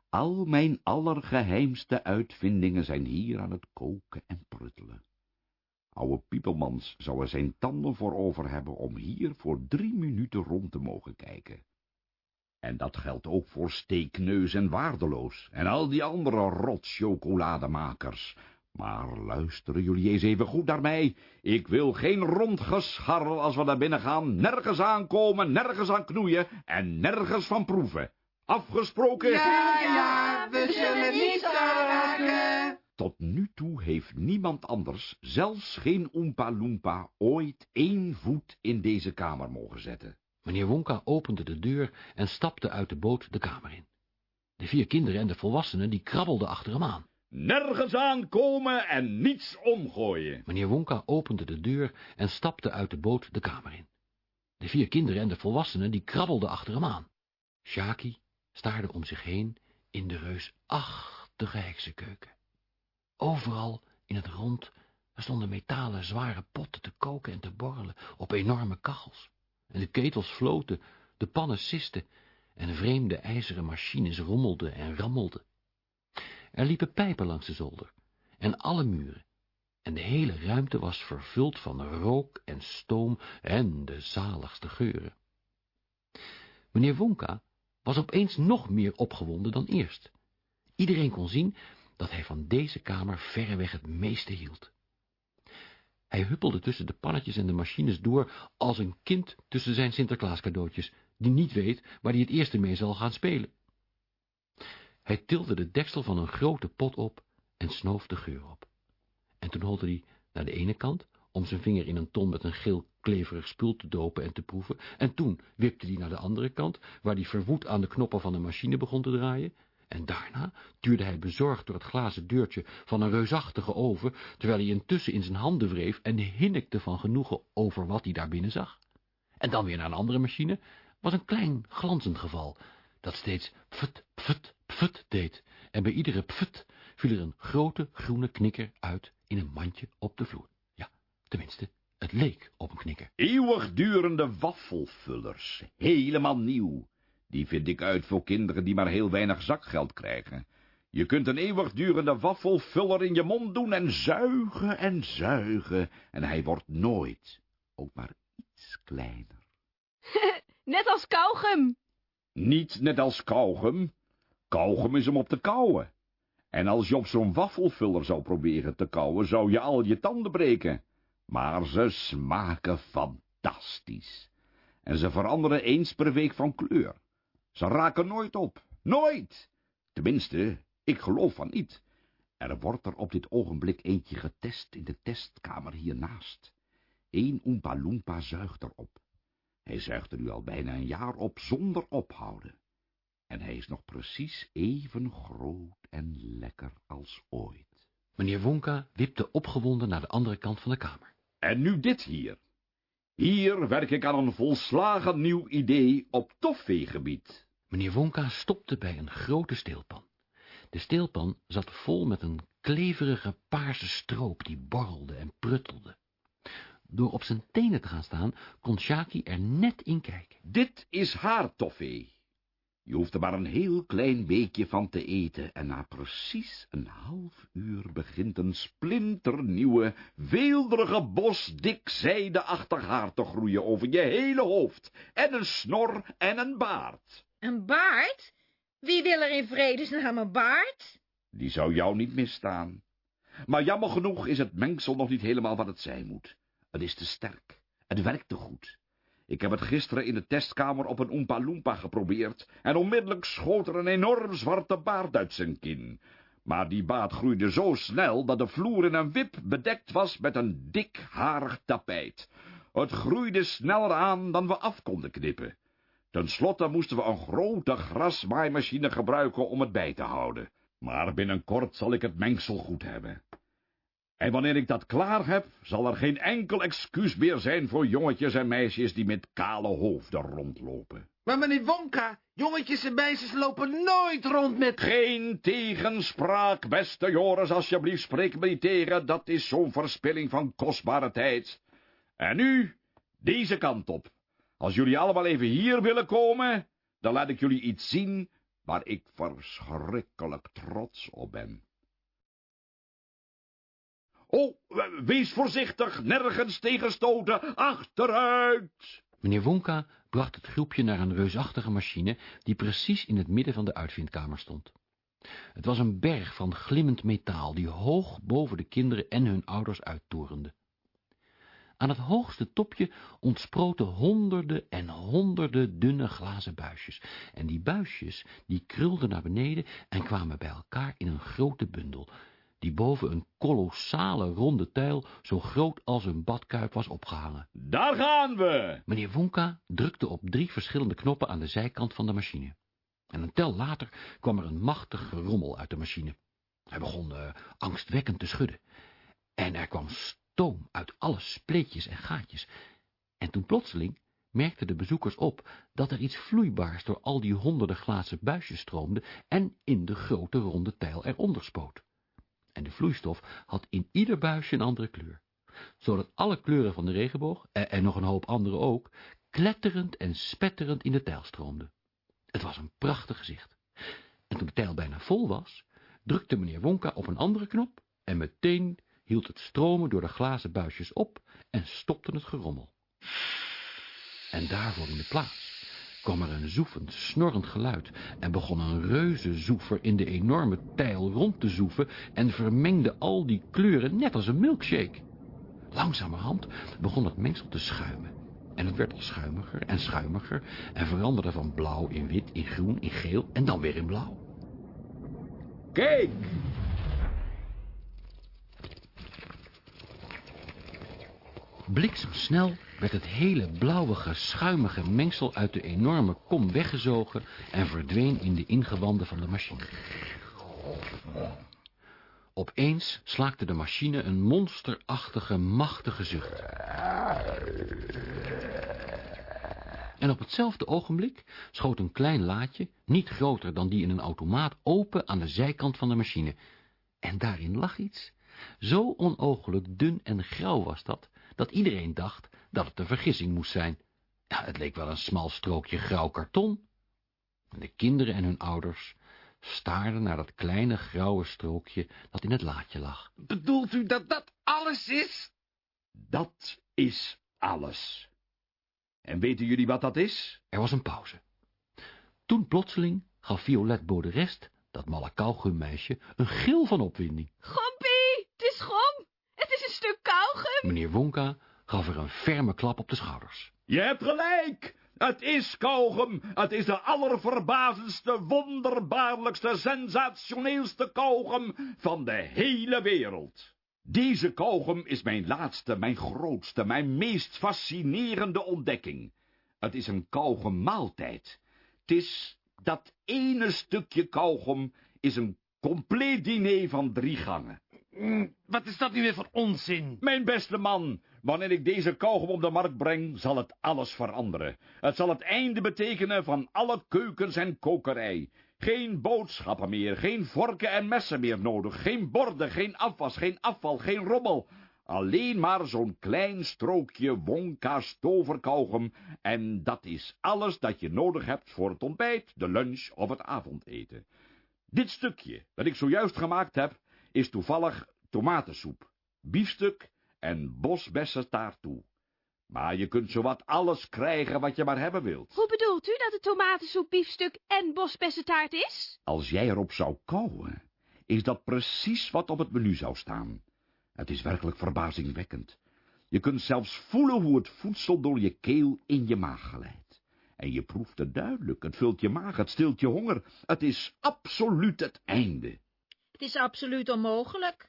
Al mijn allergeheimste uitvindingen zijn hier aan het koken en pruttelen. Oude Piepelmans zou er zijn tanden voor over hebben om hier voor drie minuten rond te mogen kijken. En dat geldt ook voor Steekneus en Waardeloos en al die andere rotchocolademakers. Maar luisteren jullie eens even goed naar mij. Ik wil geen rondgescharrel als we naar binnen gaan, nergens aankomen, nergens aan knoeien en nergens van proeven. Afgesproken? Ja, ja, we zullen niet aanraken. Tot nu toe heeft niemand anders, zelfs geen Oompa Loompa, ooit één voet in deze kamer mogen zetten. Meneer Wonka opende de deur en stapte uit de boot de kamer in. De vier kinderen en de volwassenen die krabbelden achter hem aan. Nergens aankomen en niets omgooien. Meneer Wonka opende de deur en stapte uit de boot de kamer in. De vier kinderen en de volwassenen die krabbelden achter hem aan. Shaki staarde om zich heen in de reusachtige heksenkeuken. Overal in het rond stonden metalen zware potten te koken en te borrelen op enorme kachels. En de ketels floten, de pannen sisten en vreemde ijzeren machines rommelden en rammelden. Er liepen pijpen langs de zolder en alle muren, en de hele ruimte was vervuld van rook en stoom en de zaligste geuren. Meneer Wonka was opeens nog meer opgewonden dan eerst. Iedereen kon zien dat hij van deze kamer verreweg het meeste hield. Hij huppelde tussen de pannetjes en de machines door als een kind tussen zijn Sinterklaascadeautjes, die niet weet waar hij het eerste mee zal gaan spelen. Hij tilde de deksel van een grote pot op en snoof de geur op. En toen holde hij naar de ene kant, om zijn vinger in een ton met een geel kleverig spul te dopen en te proeven, en toen wipte hij naar de andere kant, waar hij verwoed aan de knoppen van de machine begon te draaien, en daarna tuurde hij bezorgd door het glazen deurtje van een reusachtige oven, terwijl hij intussen in zijn handen wreef en hinnikte van genoegen over wat hij daar binnen zag. En dan weer naar een andere machine, was een klein glanzend geval, dat steeds pfut, pfut, pfut deed, en bij iedere pfut viel er een grote groene knikker uit in een mandje op de vloer. Ja, tenminste, het leek op een knikker. Eeuwigdurende waffelvullers, helemaal nieuw. Die vind ik uit voor kinderen die maar heel weinig zakgeld krijgen. Je kunt een eeuwigdurende waffelvuller in je mond doen en zuigen en zuigen, en hij wordt nooit, ook maar iets kleiner. Net als kauwgum. Niet net als kauwgum. Kauwgum is om op te kauwen. En als je op zo'n waffelvuller zou proberen te kauwen, zou je al je tanden breken. Maar ze smaken fantastisch. En ze veranderen eens per week van kleur. Ze raken nooit op. Nooit! Tenminste, ik geloof van niet. Er wordt er op dit ogenblik eentje getest in de testkamer hiernaast. Eén Oompa Loompa zuigt erop. Hij zuigt er nu al bijna een jaar op zonder ophouden. En hij is nog precies even groot en lekker als ooit. Meneer Wonka wipte opgewonden naar de andere kant van de kamer. En nu dit hier. Hier werk ik aan een volslagen nieuw idee op toffeegebied. Meneer Wonka stopte bij een grote steelpan. De steelpan zat vol met een kleverige paarse stroop die borrelde en pruttelde. Door op zijn tenen te gaan staan, kon Shaki er net in kijken. Dit is haar toffee. Je hoeft er maar een heel klein beetje van te eten, en na precies een half uur begint een splinternieuwe, weelderige bos dik zijdeachtig haar te groeien over je hele hoofd, en een snor en een baard. Een baard? Wie wil er in vredesnaam een baard? Die zou jou niet misstaan. Maar jammer genoeg is het mengsel nog niet helemaal wat het zijn moet. Het is te sterk. Het werkt te goed. Ik heb het gisteren in de testkamer op een Oompa Loompa geprobeerd, en onmiddellijk schoot er een enorm zwarte baard uit zijn kin. Maar die baard groeide zo snel dat de vloer in een wip bedekt was met een dik harig tapijt. Het groeide sneller aan dan we af konden knippen. Ten slotte moesten we een grote grasmaaimachine gebruiken om het bij te houden. Maar binnenkort zal ik het mengsel goed hebben. En wanneer ik dat klaar heb, zal er geen enkel excuus meer zijn voor jongetjes en meisjes die met kale hoofden rondlopen. Maar meneer Wonka, jongetjes en meisjes lopen nooit rond met... Geen tegenspraak, beste Joris, alsjeblieft, spreek me niet tegen, dat is zo'n verspilling van kostbare tijd. En nu, deze kant op. Als jullie allemaal even hier willen komen, dan laat ik jullie iets zien waar ik verschrikkelijk trots op ben. Oh, wees voorzichtig, nergens tegenstoten, achteruit! Meneer Wonka bracht het groepje naar een reusachtige machine die precies in het midden van de uitvindkamer stond. Het was een berg van glimmend metaal die hoog boven de kinderen en hun ouders uittorende. Aan het hoogste topje ontsproten honderden en honderden dunne glazen buisjes, en die buisjes die krulden naar beneden en kwamen bij elkaar in een grote bundel, die boven een kolossale ronde tuil zo groot als een badkuip was opgehangen. Daar gaan we! Meneer Wonka drukte op drie verschillende knoppen aan de zijkant van de machine. En een tel later kwam er een machtig gerommel uit de machine. Hij begon uh, angstwekkend te schudden. En er kwam stoom uit alle spleetjes en gaatjes. En toen plotseling merkten de bezoekers op dat er iets vloeibaars door al die honderden glazen buisjes stroomde en in de grote ronde tijl eronder spoot. En de vloeistof had in ieder buisje een andere kleur, zodat alle kleuren van de regenboog, en, en nog een hoop andere ook, kletterend en spetterend in de tijl stroomden. Het was een prachtig gezicht. En toen de tijl bijna vol was, drukte meneer Wonka op een andere knop en meteen hield het stromen door de glazen buisjes op en stopte het gerommel. En in de plaats kwam er een zoefend, snorrend geluid en begon een reuzenzoever in de enorme tijl rond te zoeven en vermengde al die kleuren net als een milkshake. Langzamerhand begon het mengsel te schuimen en het werd al schuimiger en schuimiger en veranderde van blauw in wit, in groen, in geel en dan weer in blauw. Kijk! Bliksemsnel werd het hele blauwige, schuimige mengsel uit de enorme kom weggezogen en verdween in de ingewanden van de machine. Opeens slaakte de machine een monsterachtige, machtige zucht. En op hetzelfde ogenblik schoot een klein laadje, niet groter dan die in een automaat, open aan de zijkant van de machine. En daarin lag iets. Zo onoogelijk dun en grauw was dat, dat iedereen dacht dat het een vergissing moest zijn. Ja, het leek wel een smal strookje grauw karton. En de kinderen en hun ouders staarde naar dat kleine grauwe strookje dat in het laadje lag. Bedoelt u dat dat alles is? Dat is alles. En weten jullie wat dat is? Er was een pauze. Toen plotseling gaf Violet Boderest, dat malle kauwgummeisje, een gil van opwinding. Gompie, het is gom. Het is een stuk kauwgum. Meneer Wonka gaf er een ferme klap op de schouders. Je hebt gelijk. Het is kauwgum. Het is de allerverbazendste, wonderbaarlijkste, sensationeelste kauwgum van de hele wereld. Deze kauwgum is mijn laatste, mijn grootste, mijn meest fascinerende ontdekking. Het is een kauwgum-maaltijd. Het is, dat ene stukje kauwgom is een compleet diner van drie gangen. Mm, wat is dat nu weer voor onzin? Mijn beste man, wanneer ik deze kauwgom op de markt breng, zal het alles veranderen. Het zal het einde betekenen van alle keukens en kokerij. Geen boodschappen meer, geen vorken en messen meer nodig, geen borden, geen afwas, geen afval, geen rommel. Alleen maar zo'n klein strookje Wonka stoverkauwgom en dat is alles dat je nodig hebt voor het ontbijt, de lunch of het avondeten. Dit stukje, dat ik zojuist gemaakt heb, is toevallig tomatensoep, biefstuk en bosbessentaart toe. Maar je kunt zowat alles krijgen wat je maar hebben wilt. Hoe bedoelt u dat het tomatensoep, biefstuk en bosbessentaart is? Als jij erop zou kauwen, is dat precies wat op het menu zou staan. Het is werkelijk verbazingwekkend. Je kunt zelfs voelen hoe het voedsel door je keel in je maag glijdt. En je proeft het duidelijk, het vult je maag, het stilt je honger. Het is absoluut het einde. Het is absoluut onmogelijk.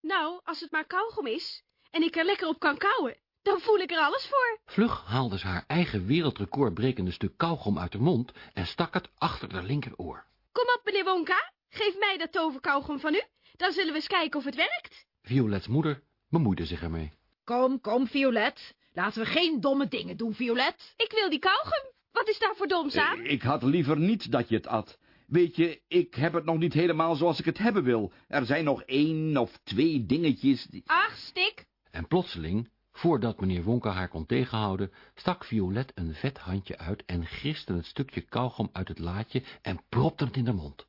Nou, als het maar kauwgom is en ik er lekker op kan kauwen, dan voel ik er alles voor. Vlug haalde ze haar eigen wereldrecordbrekende stuk kauwgom uit haar mond en stak het achter de linkeroor. Kom op, meneer Wonka, geef mij dat toverkauwgom van u, dan zullen we eens kijken of het werkt. Violets moeder bemoeide zich ermee. Kom, kom, Violet. Laten we geen domme dingen doen, Violet. Ik wil die kauwgum. Wat is daar voor doms aan? Eh, Ik had liever niet dat je het at. Weet je, ik heb het nog niet helemaal zoals ik het hebben wil. Er zijn nog één of twee dingetjes die... Ach, stik. En plotseling, voordat meneer Wonka haar kon tegenhouden, stak Violet een vet handje uit en griste het stukje kauwgom uit het laadje en propte het in de mond.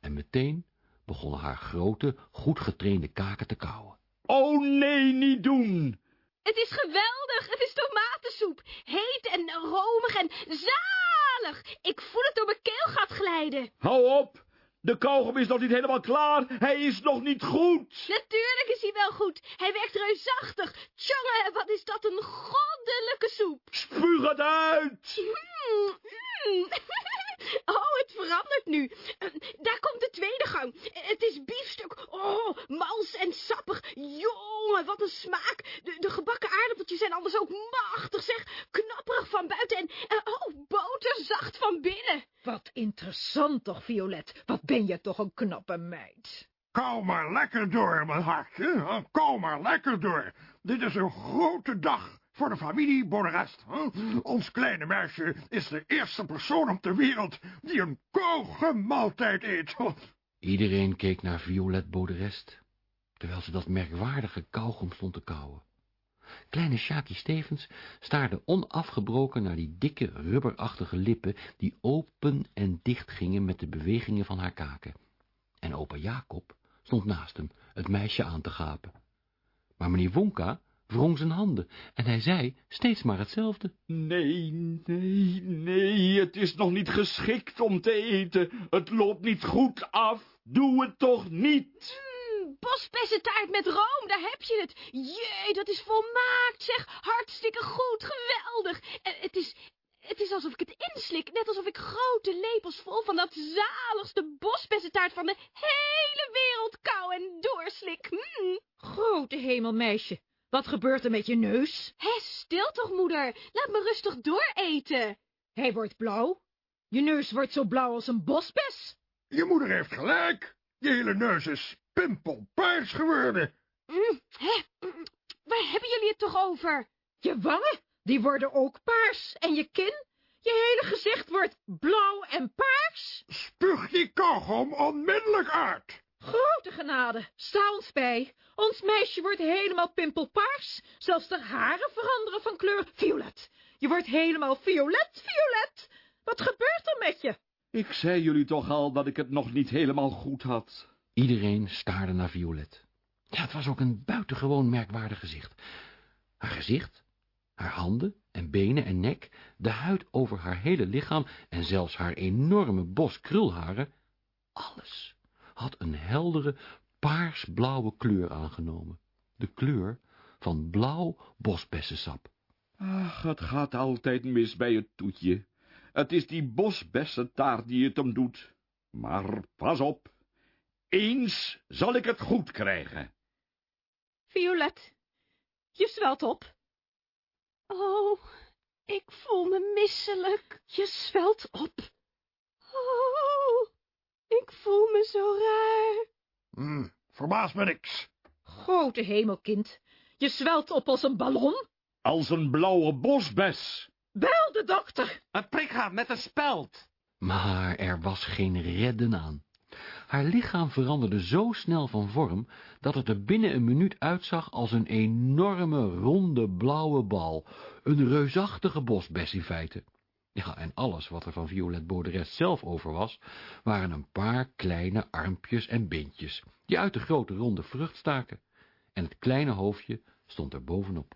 En meteen begonnen haar grote, goed getrainde kaken te kauwen. Oh nee, niet doen! Het is geweldig. Het is tomatensoep. Heet en romig en zalig. Ik voel het door mijn keelgat glijden. Hou op! De kauwgom is nog niet helemaal klaar. Hij is nog niet goed. Natuurlijk is hij wel goed. Hij werkt reusachtig. Tjonge, wat is dat een goddelijke soep. Spuug het uit! Mm, mm. Oh, het verandert nu. Eh, Daar komt de tweede gang. Het is biefstuk. Oh, mals en sappig. Jongen, wat een smaak. De, de gebakken aardappeltjes zijn anders ook machtig, zeg. Knapperig van buiten en, eh, oh, boterzacht van binnen. Wat interessant toch, Violet. Wat ben je toch een knappe meid. Kou maar lekker door, mijn hartje. Kou maar lekker door. Dit is een grote dag voor de familie Borrest. Ons kleine meisje is de eerste persoon op de wereld die een kauwgemmaaltijd eet. Iedereen keek naar Violet Boderest, terwijl ze dat merkwaardige kauwgom stond te kauwen. Kleine Sjaki Stevens staarde onafgebroken naar die dikke, rubberachtige lippen die open en dicht gingen met de bewegingen van haar kaken. En opa Jacob stond naast hem het meisje aan te gapen. Maar meneer Wonka wrong zijn handen en hij zei steeds maar hetzelfde. Nee, nee, nee, het is nog niet geschikt om te eten. Het loopt niet goed af. Doe het toch niet. Bosbessentaart met room, daar heb je het. Jee, dat is volmaakt, zeg. Hartstikke goed, geweldig. En het is, het is alsof ik het inslik, net alsof ik grote lepels vol van dat zaligste bosbessentaart van de hele wereld kou en doorslik. Mm. Grote hemel, meisje. Wat gebeurt er met je neus? Hé, stil toch, moeder. Laat me rustig dooreten. Hij wordt blauw. Je neus wordt zo blauw als een bosbes. Je moeder heeft gelijk. Je hele neus is pimpelpaars geworden. Mm, hè, mm, waar hebben jullie het toch over? Je wangen, die worden ook paars. En je kin? Je hele gezicht wordt blauw en paars. Spuug die kauwgom onmiddellijk uit. Grote genade, sta ons bij. Ons meisje wordt helemaal pimpelpaars. Zelfs de haren veranderen van kleur. Violet, je wordt helemaal violet, violet. Wat gebeurt er met je? Ik zei jullie toch al dat ik het nog niet helemaal goed had. Iedereen staarde naar Violet. Ja, het was ook een buitengewoon merkwaardig gezicht. Haar gezicht, haar handen en benen en nek, de huid over haar hele lichaam en zelfs haar enorme bos krulharen, alles had een heldere, paarsblauwe kleur aangenomen. De kleur van blauw bosbessensap. Ach, het gaat altijd mis bij het toetje. Het is die bosbessentaart die het hem doet. Maar pas op, eens zal ik het goed krijgen. Violet, je zwelt op. Oh, ik voel me misselijk. Je zwelt op. Oh, ik voel me zo raar. Hm, verbaas me niks. Grote hemelkind, je zwelt op als een ballon. Als een blauwe bosbes. Bel de dokter. Het prik haar met een speld. Maar er was geen redden aan. Haar lichaam veranderde zo snel van vorm, dat het er binnen een minuut uitzag als een enorme, ronde, blauwe bal, een reusachtige bosbes in feite. Ja, en alles wat er van Violet Bauderest zelf over was, waren een paar kleine armpjes en beentjes, die uit de grote ronde vrucht staken, en het kleine hoofdje stond er bovenop.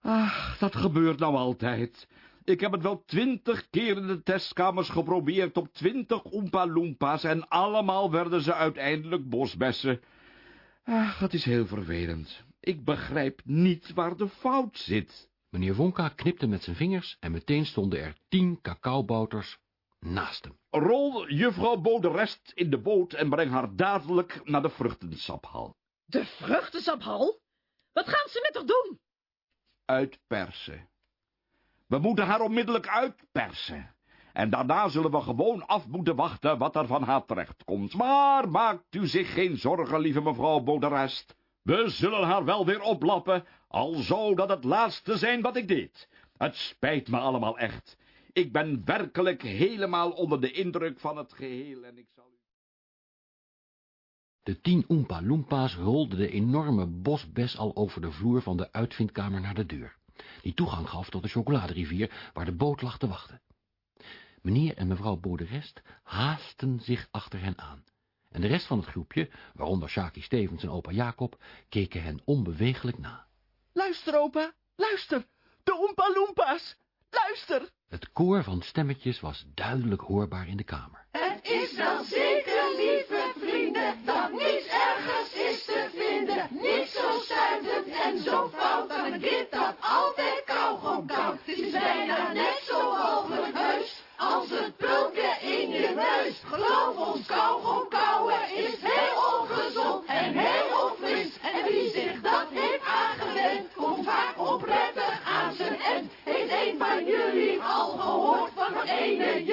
Ach, dat gebeurt nou altijd. Ik heb het wel twintig keer in de testkamers geprobeerd op twintig Oompa Loompas en allemaal werden ze uiteindelijk bosbessen. Ach, het is heel vervelend. Ik begrijp niet waar de fout zit. Meneer Wonka knipte met zijn vingers en meteen stonden er tien cacaobouters naast hem. Rol juffrouw Boderest in de boot en breng haar dadelijk naar de vruchtensaphal. De vruchtensaphal? Wat gaan ze met haar doen? Uitpersen. We moeten haar onmiddellijk uitpersen. En daarna zullen we gewoon af moeten wachten wat er van haar terechtkomt. Maar maakt u zich geen zorgen, lieve mevrouw Boderest. We zullen haar wel weer oplappen, al zou dat het laatste zijn wat ik deed. Het spijt me allemaal echt. Ik ben werkelijk helemaal onder de indruk van het geheel en ik zal u... De tien Oompa Loompa's rolden de enorme bosbes al over de vloer van de uitvindkamer naar de deur, die toegang gaf tot de chocoladerivier waar de boot lag te wachten. Meneer en mevrouw Boderest haasten zich achter hen aan, en de rest van het groepje, waaronder Shaki Stevens en opa Jacob, keken hen onbewegelijk na. Luister, opa, luister. De Oompa Loompas. Luister. Het koor van stemmetjes was duidelijk hoorbaar in de kamer. Het is wel zeker, lieve vrienden, dat niets ergens is te vinden. Niet zo stuitend en zo fout dan een kind dat altijd bijna net zo walgelijk heus als het pulken in je neus. Geloof ons, kauwgom kauwen is heel ongezond en heel onfris. En wie zich dat heeft aangewend, komt vaak onprettig aan zijn end. Heeft een van jullie al gehoord van een ene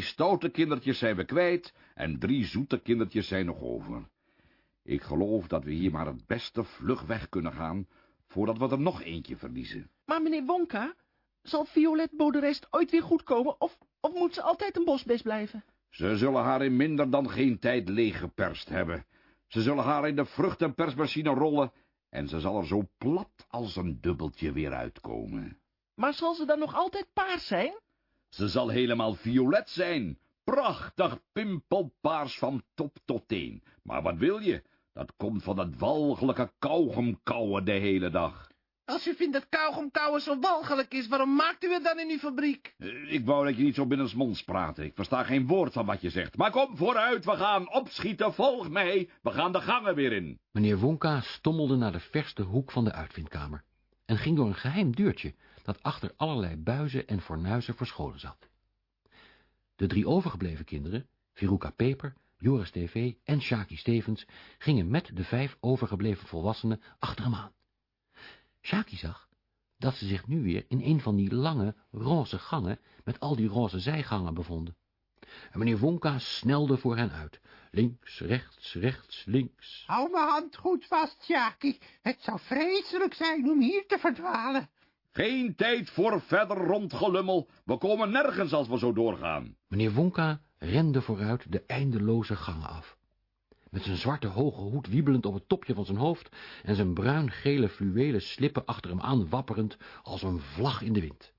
Twee stoute kindertjes zijn we kwijt en drie zoete kindertjes zijn nog over. Ik geloof dat we hier maar het beste vlug weg kunnen gaan, voordat we er nog eentje verliezen. Maar meneer Wonka, zal Violet Boderest ooit weer goed komen, of, of moet ze altijd een bosbes blijven? Ze zullen haar in minder dan geen tijd leeggeperst hebben. Ze zullen haar in de vruchtenpersmachine rollen en ze zal er zo plat als een dubbeltje weer uitkomen. Maar zal ze dan nog altijd paars zijn? Ze zal helemaal violet zijn. Prachtig pimpelpaars van top tot teen. Maar wat wil je? Dat komt van dat walgelijke kauwgomkauwen de hele dag. Als u vindt dat kauwgomkauwen zo walgelijk is, waarom maakt u het dan in uw fabriek? Eh, Ik wou dat je niet zo binnensmonds praatte. Ik versta geen woord van wat je zegt. Maar kom vooruit, we gaan opschieten, volg mij. We gaan de gangen weer in. Meneer Wonka stommelde naar de verste hoek van de uitvindkamer en ging door een geheim deurtje dat achter allerlei buizen en fornuizen verscholen zat. De drie overgebleven kinderen, Veruca Peper, Joris TV en Shaki Stevens, gingen met de vijf overgebleven volwassenen achter hem aan. Shaki zag dat ze zich nu weer in een van die lange, roze gangen met al die roze zijgangen bevonden. En meneer Wonka snelde voor hen uit. Links, rechts, rechts, links. Hou mijn hand goed vast, Sjaki. Het zou vreselijk zijn om hier te verdwalen. Geen tijd voor verder rondgelummel. We komen nergens als we zo doorgaan. Meneer Wonka rende vooruit de eindeloze gangen af. Met zijn zwarte hoge hoed wiebelend op het topje van zijn hoofd en zijn bruin-gele fluwelen slippen achter hem aan wapperend als een vlag in de wind.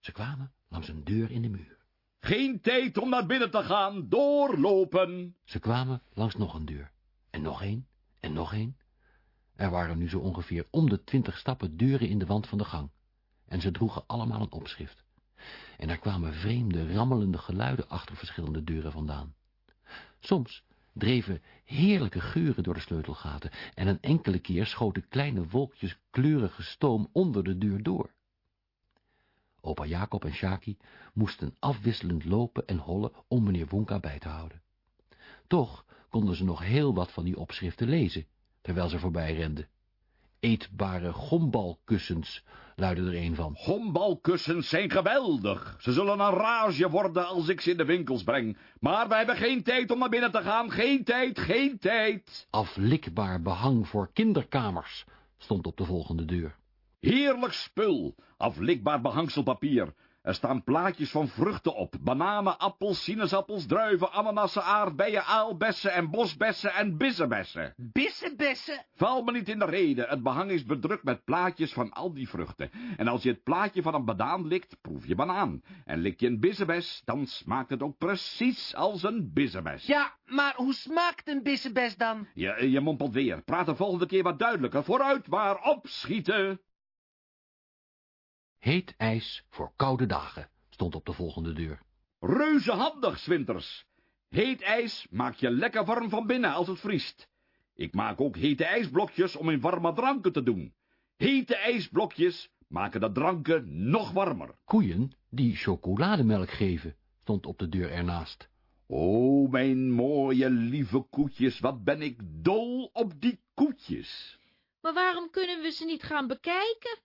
Ze kwamen langs een deur in de muur. Geen tijd om naar binnen te gaan. Doorlopen. Ze kwamen langs nog een deur. En nog een, en nog een. Er waren nu zo ongeveer om de twintig stappen deuren in de wand van de gang. En ze droegen allemaal een opschrift. En er kwamen vreemde, rammelende geluiden achter verschillende deuren vandaan. Soms dreven heerlijke geuren door de sleutelgaten, en een enkele keer schoten kleine wolkjes kleurige stoom onder de deur door. Opa Jacob en Shaki moesten afwisselend lopen en hollen om meneer Wonka bij te houden. Toch konden ze nog heel wat van die opschriften lezen, terwijl ze voorbij renden. Eetbare gombalkussens, luidde er een van. Gombalkussens zijn geweldig. Ze zullen een rage worden als ik ze in de winkels breng. Maar we hebben geen tijd om naar binnen te gaan. Geen tijd, geen tijd. Aflikbaar behang voor kinderkamers, stond op de volgende deur. Heerlijk spul. Aflikbaar behangselpapier. Er staan plaatjes van vruchten op. Bananen, appels, sinaasappels, druiven, ananassen, aardbeien, aalbessen en bosbessen en bissebessen. Bissenbessen? Val me niet in de reden. Het behang is bedrukt met plaatjes van al die vruchten. En als je het plaatje van een banaan likt, proef je banaan. En lik je een bissebes, dan smaakt het ook precies als een bissebes. Ja, maar hoe smaakt een bissenbes dan? Je, je mompelt weer. Praat de volgende keer wat duidelijker. Vooruit, waar opschieten. Heet ijs voor koude dagen, stond op de volgende deur. Reuze handig, Swinters. Heet ijs maak je lekker warm van binnen als het vriest. Ik maak ook hete ijsblokjes om in warme dranken te doen. Hete ijsblokjes maken de dranken nog warmer. Koeien die chocolademelk geven, stond op de deur ernaast. O, mijn mooie lieve koetjes, wat ben ik dol op die koetjes. Maar waarom kunnen we ze niet gaan bekijken?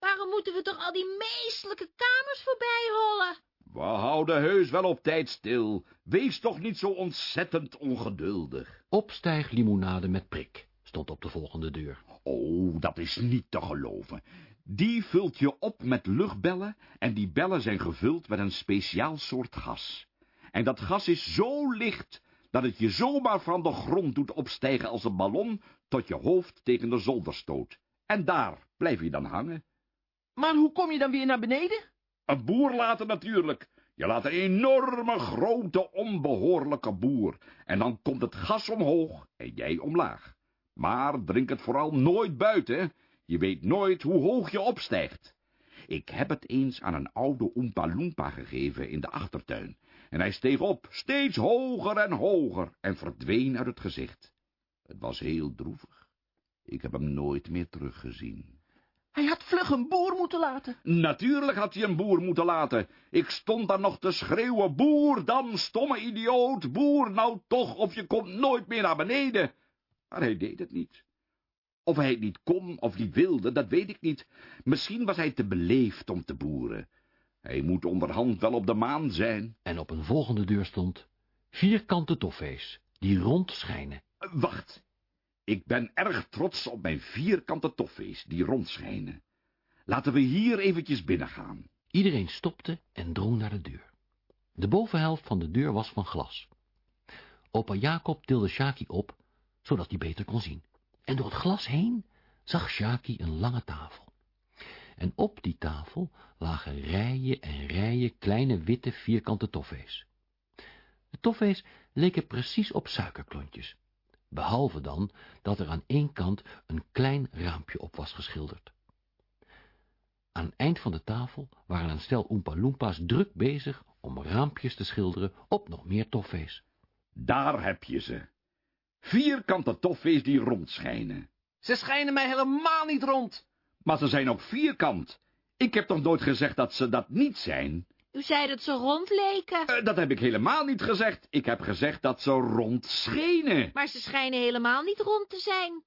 Waarom moeten we toch al die meestelijke kamers voorbij hollen? We houden heus wel op tijd stil. Wees toch niet zo ontzettend ongeduldig. Opstijglimonade met prik, stond op de volgende deur. Oh, dat is niet te geloven. Die vult je op met luchtbellen en die bellen zijn gevuld met een speciaal soort gas. En dat gas is zo licht dat het je zomaar van de grond doet opstijgen als een ballon tot je hoofd tegen de zolder stoot. En daar blijf je dan hangen. Maar hoe kom je dan weer naar beneden? Een boer laten natuurlijk. Je laat een enorme, grote, onbehoorlijke boer. En dan komt het gas omhoog en jij omlaag. Maar drink het vooral nooit buiten. Je weet nooit hoe hoog je opstijgt. Ik heb het eens aan een oude Oompa Loompa gegeven in de achtertuin. En hij steeg op, steeds hoger en hoger, en verdween uit het gezicht. Het was heel droevig. Ik heb hem nooit meer teruggezien. Hij had vlug een boer moeten laten. Natuurlijk had hij een boer moeten laten. Ik stond daar nog te schreeuwen, boer dan, stomme idioot, boer nou toch, of je komt nooit meer naar beneden. Maar hij deed het niet. Of hij het niet kon of niet wilde, dat weet ik niet. Misschien was hij te beleefd om te boeren. Hij moet onderhand wel op de maan zijn. En op een volgende deur stond vierkante toffees, die rond schijnen. Wacht, ik ben erg trots op mijn vierkante toffees, die rondschijnen. Laten we hier eventjes binnengaan. Iedereen stopte en drong naar de deur. De bovenhelft van de deur was van glas. Opa Jacob tilde Shaki op, zodat hij beter kon zien. En door het glas heen zag Shaki een lange tafel. En op die tafel lagen rijen en rijen kleine witte vierkante toffees. De toffees leken precies op suikerklontjes, behalve dan dat er aan één kant een klein raampje op was geschilderd. Aan het eind van de tafel waren een stel Oompa Loompas druk bezig om raampjes te schilderen op nog meer toffees. Daar heb je ze. Vierkante toffees die rondschijnen. Ze schijnen mij helemaal niet rond. Maar ze zijn ook vierkant. Ik heb toch nooit gezegd dat ze dat niet zijn? U zei dat ze rond leken. Uh, dat heb ik helemaal niet gezegd. Ik heb gezegd dat ze rond schenen. Maar ze schijnen helemaal niet rond te zijn.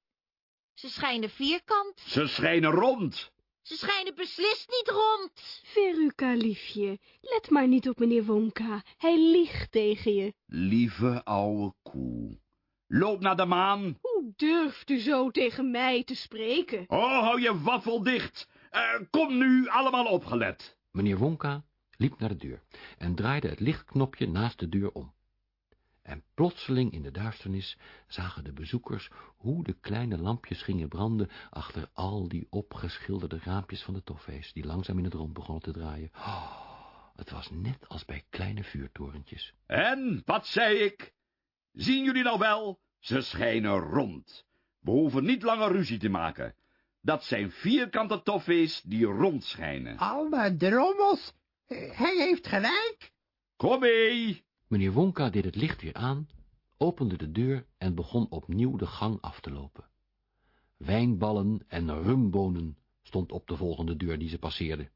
Ze schijnen vierkant. Ze schijnen rond. Ze schijnen beslist niet rond. Veruca, liefje, let maar niet op meneer Wonka. Hij liegt tegen je. Lieve ouwe koe. Loop naar de maan. Hoe durft u zo tegen mij te spreken? Oh, hou je waffel dicht. Uh, kom nu, allemaal opgelet. Meneer Wonka liep naar de deur en draaide het lichtknopje naast de deur om. En plotseling in de duisternis zagen de bezoekers hoe de kleine lampjes gingen branden achter al die opgeschilderde raampjes van de toffees, die langzaam in het rond begonnen te draaien. Oh, het was net als bij kleine vuurtorentjes. En, wat zei ik? Zien jullie nou wel? Ze schijnen rond. We hoeven niet langer ruzie te maken. Dat zijn vierkante toffees die rond schijnen. Alle drommels, hij heeft gelijk. Kom mee. Meneer Wonka deed het licht weer aan, opende de deur en begon opnieuw de gang af te lopen. Wijnballen en rumbonen stond op de volgende deur die ze passeerde.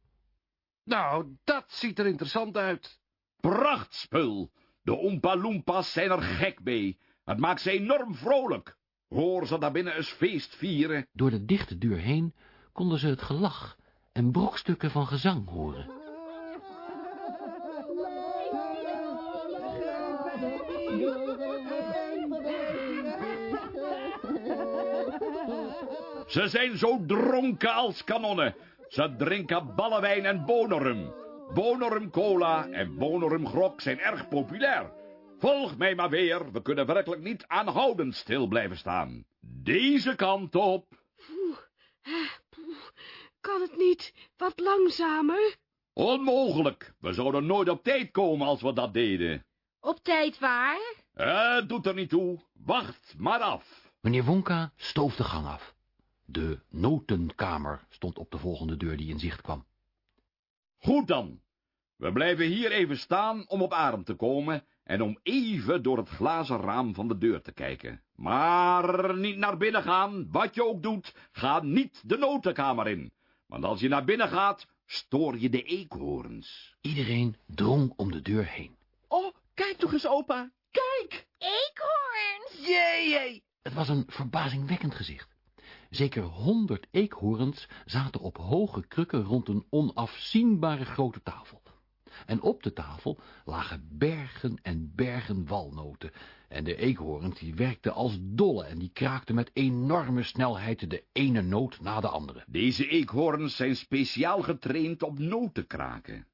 Nou, dat ziet er interessant uit. Prachtspul. De Oompa Loompas zijn er gek mee. Het maakt ze enorm vrolijk. Hoor ze daar binnen eens feest vieren. Door de dichte deur heen konden ze het gelach en brokstukken van gezang horen. Ze zijn zo dronken als kanonnen. Ze drinken ballenwijn en bonerum. Bonerum cola en bonerum grog zijn erg populair. Volg mij maar weer, we kunnen werkelijk niet aanhoudend stil blijven staan. Deze kant op. Poeh, poeh, kan het niet wat langzamer? Onmogelijk, we zouden nooit op tijd komen als we dat deden. Op tijd waar? Het uh, doet er niet toe, wacht maar af. Meneer Wonka stoof de gang af. De notenkamer stond op de volgende deur die in zicht kwam. Goed dan. We blijven hier even staan om op adem te komen en om even door het glazen raam van de deur te kijken. Maar niet naar binnen gaan, wat je ook doet, ga niet de notenkamer in. Want als je naar binnen gaat, stoor je de eekhoorns. Iedereen drong om de deur heen. Oh, kijk toch eens, opa, kijk! Eekhoorns! Jee, jee! Het was een verbazingwekkend gezicht. Zeker honderd eekhoorns zaten op hoge krukken rond een onafzienbare grote tafel. En op de tafel lagen bergen en bergen walnoten. En de eekhoorns die werkten als dolle en die kraakten met enorme snelheid de ene noot na de andere. Deze eekhoorns zijn speciaal getraind op noten kraken.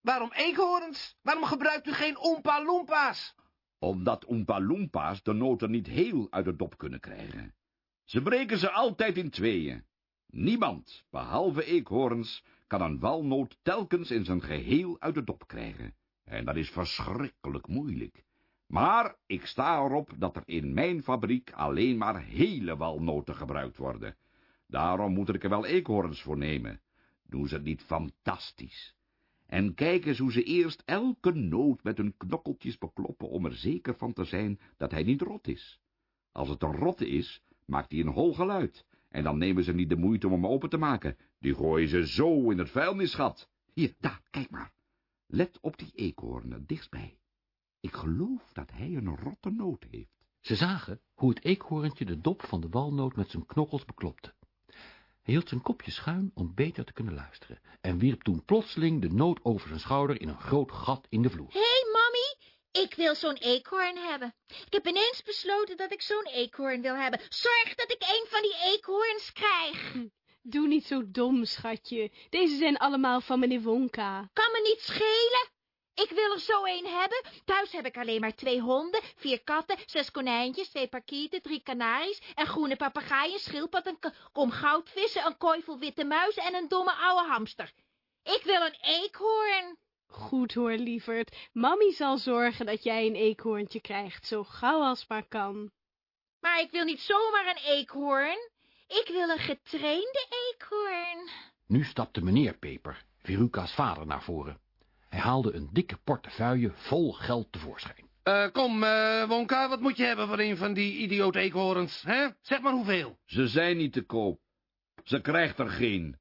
Waarom eekhoorns? Waarom gebruikt u geen Oompa Loompas? Omdat Oompa Loompas de noten niet heel uit de dop kunnen krijgen. Ze breken ze altijd in tweeën. Niemand, behalve eekhoorns, kan een walnoot telkens in zijn geheel uit de dop krijgen. En dat is verschrikkelijk moeilijk. Maar ik sta erop dat er in mijn fabriek alleen maar hele walnoten gebruikt worden. Daarom moet ik er wel eekhoorns voor nemen. Doen ze het niet fantastisch? En kijk eens hoe ze eerst elke noot met hun knokkeltjes bekloppen om er zeker van te zijn dat hij niet rot is. Als het een rotte is, maakt hij een hol geluid, en dan nemen ze niet de moeite om hem open te maken. Die gooien ze zo in het vuilnisgat. Hier, daar, kijk maar. Let op die eekhoorn er dichtstbij. Ik geloof dat hij een rotte noot heeft. Ze zagen hoe het eekhoorntje de dop van de walnoot met zijn knokkels beklopte. Hij hield zijn kopje schuin om beter te kunnen luisteren en wierp toen plotseling de noot over zijn schouder in een groot gat in de vloer. Hé, hey, ik wil zo'n eekhoorn hebben. Ik heb ineens besloten dat ik zo'n eekhoorn wil hebben. Zorg dat ik een van die eekhoorns krijg. Doe niet zo dom, schatje. Deze zijn allemaal van meneer Wonka. Kan me niet schelen. Ik wil er zo een hebben. Thuis heb ik alleen maar twee honden, vier katten, zes konijntjes, twee parkieten, drie kanaries, een groene papegaai, een schildpad, een kom goudvissen, een kooi vol witte muizen en een domme oude hamster. Ik wil een eekhoorn. Goed hoor, lieverd. Mammy zal zorgen dat jij een eekhoorntje krijgt, zo gauw als maar kan. Maar ik wil niet zomaar een eekhoorn. Ik wil een getrainde eekhoorn. Nu stapte meneer Peper, Veruca's vader, naar voren. Hij haalde een dikke portefeuille vol geld tevoorschijn. Uh, kom, uh, Wonka, wat moet je hebben voor een van die idioot eekhoorns, hè? Zeg maar hoeveel. Ze zijn niet te koop. Ze krijgt er geen.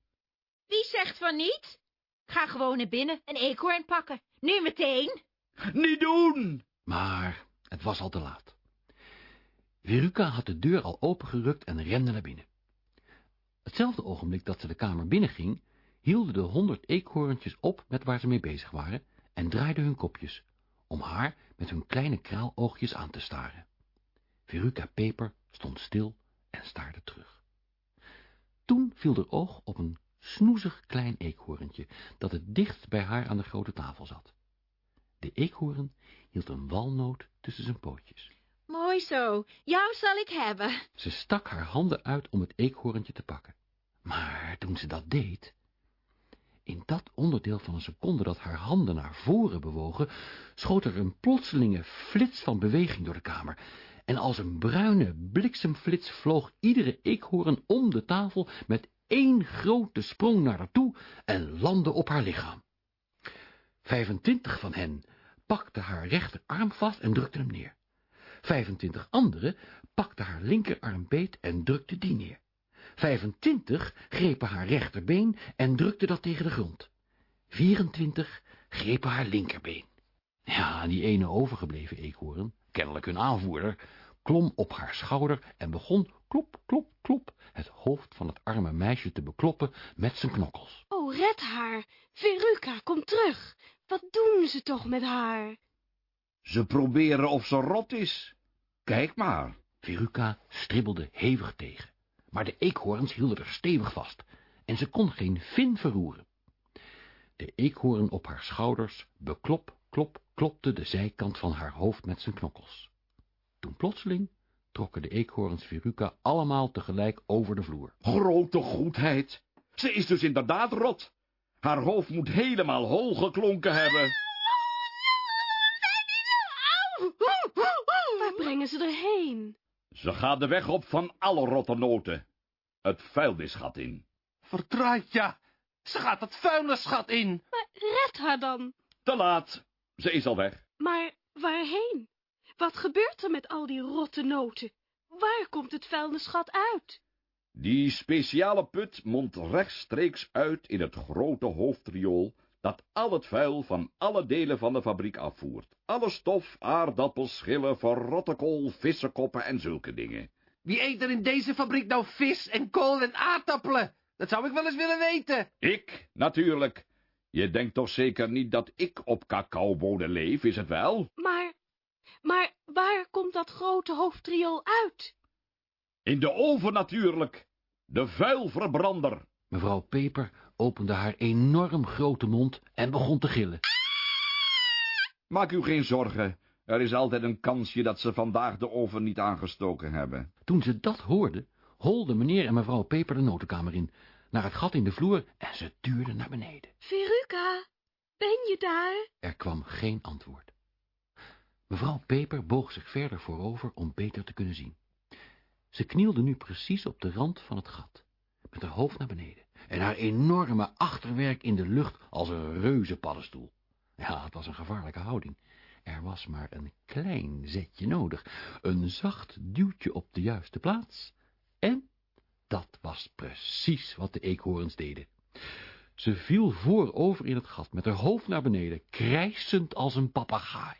Wie zegt van niet? Ga gewoon naar binnen, een eekhoorn pakken. Nu meteen. Niet doen! Maar het was al te laat. Veruca had de deur al opengerukt en rende naar binnen. Hetzelfde ogenblik dat ze de kamer binnenging, hielden de honderd eekhoorntjes op met waar ze mee bezig waren en draaiden hun kopjes, om haar met hun kleine kraaloogjes aan te staren. Veruca Peper stond stil en staarde terug. Toen viel er oog op een snoezig klein eekhoorntje, dat het dichtst bij haar aan de grote tafel zat. De eekhoorn hield een walnoot tussen zijn pootjes. Mooi zo, jou zal ik hebben. Ze stak haar handen uit om het eekhoorntje te pakken. Maar toen ze dat deed, in dat onderdeel van een seconde dat haar handen naar voren bewogen, schoot er een plotselinge flits van beweging door de kamer, en als een bruine bliksemflits vloog iedere eekhoorn om de tafel met één grote sprong naar haar toe en landde op haar lichaam. Vijfentwintig van hen pakten haar rechterarm vast en drukten hem neer. Vijfentwintig anderen pakten haar linkerarm beet en drukten die neer. 25 grepen haar rechterbeen en drukten dat tegen de grond. 24 grepen haar linkerbeen. Ja, die ene overgebleven eekhoorn, kennelijk hun aanvoerder, klom op haar schouder en begon klop, klop, klop het hoofd van het arme meisje te bekloppen met zijn knokkels. Oh, red haar! Veruca, kom terug! Wat doen ze toch met haar? Ze proberen of ze rot is. Kijk maar. Veruca stribbelde hevig tegen maar de eekhoorns hielden er stevig vast, en ze kon geen vin verroeren. De eekhoorn op haar schouders beklop, klop, klopte de zijkant van haar hoofd met zijn knokkels. Toen plotseling trokken de eekhoorns Veruca allemaal tegelijk over de vloer. Grote goedheid! Ze is dus inderdaad rot. Haar hoofd moet helemaal hol geklonken hebben. Waar brengen ze erheen? Ze gaat de weg op van alle rotte noten. Het vuilnisgat in. Verdraait ja, ze gaat het vuilnisgat in. Maar red haar dan. Te laat, ze is al weg. Maar waarheen? Wat gebeurt er met al die rotte noten? Waar komt het vuilnisgat uit? Die speciale put mondt rechtstreeks uit in het grote hoofdriool dat al het vuil van alle delen van de fabriek afvoert. Alle stof, aardappels, schillen, verrotte kool, vissenkoppen en zulke dingen. Wie eet er in deze fabriek nou vis en kool en aardappelen? Dat zou ik wel eens willen weten. Ik, natuurlijk. Je denkt toch zeker niet dat ik op cacaoboden leef, is het wel? Maar, maar waar komt dat grote hoofdriool uit? In de oven natuurlijk. De vuilverbrander. Mevrouw Peper opende haar enorm grote mond en begon te gillen. Maak u geen zorgen. Er is altijd een kansje dat ze vandaag de oven niet aangestoken hebben. Toen ze dat hoorden, holden meneer en mevrouw Peper de notenkamer in, naar het gat in de vloer en ze tuurden naar beneden. Veruca, ben je daar? Er kwam geen antwoord. Mevrouw Peper boog zich verder voorover om beter te kunnen zien. Ze knielde nu precies op de rand van het gat, met haar hoofd naar beneden en haar enorme achterwerk in de lucht als een reuze paddenstoel. Ja, het was een gevaarlijke houding. Er was maar een klein zetje nodig, een zacht duwtje op de juiste plaats. En dat was precies wat de eekhoorns deden. Ze viel voorover in het gat, met haar hoofd naar beneden, krijsend als een papegaai.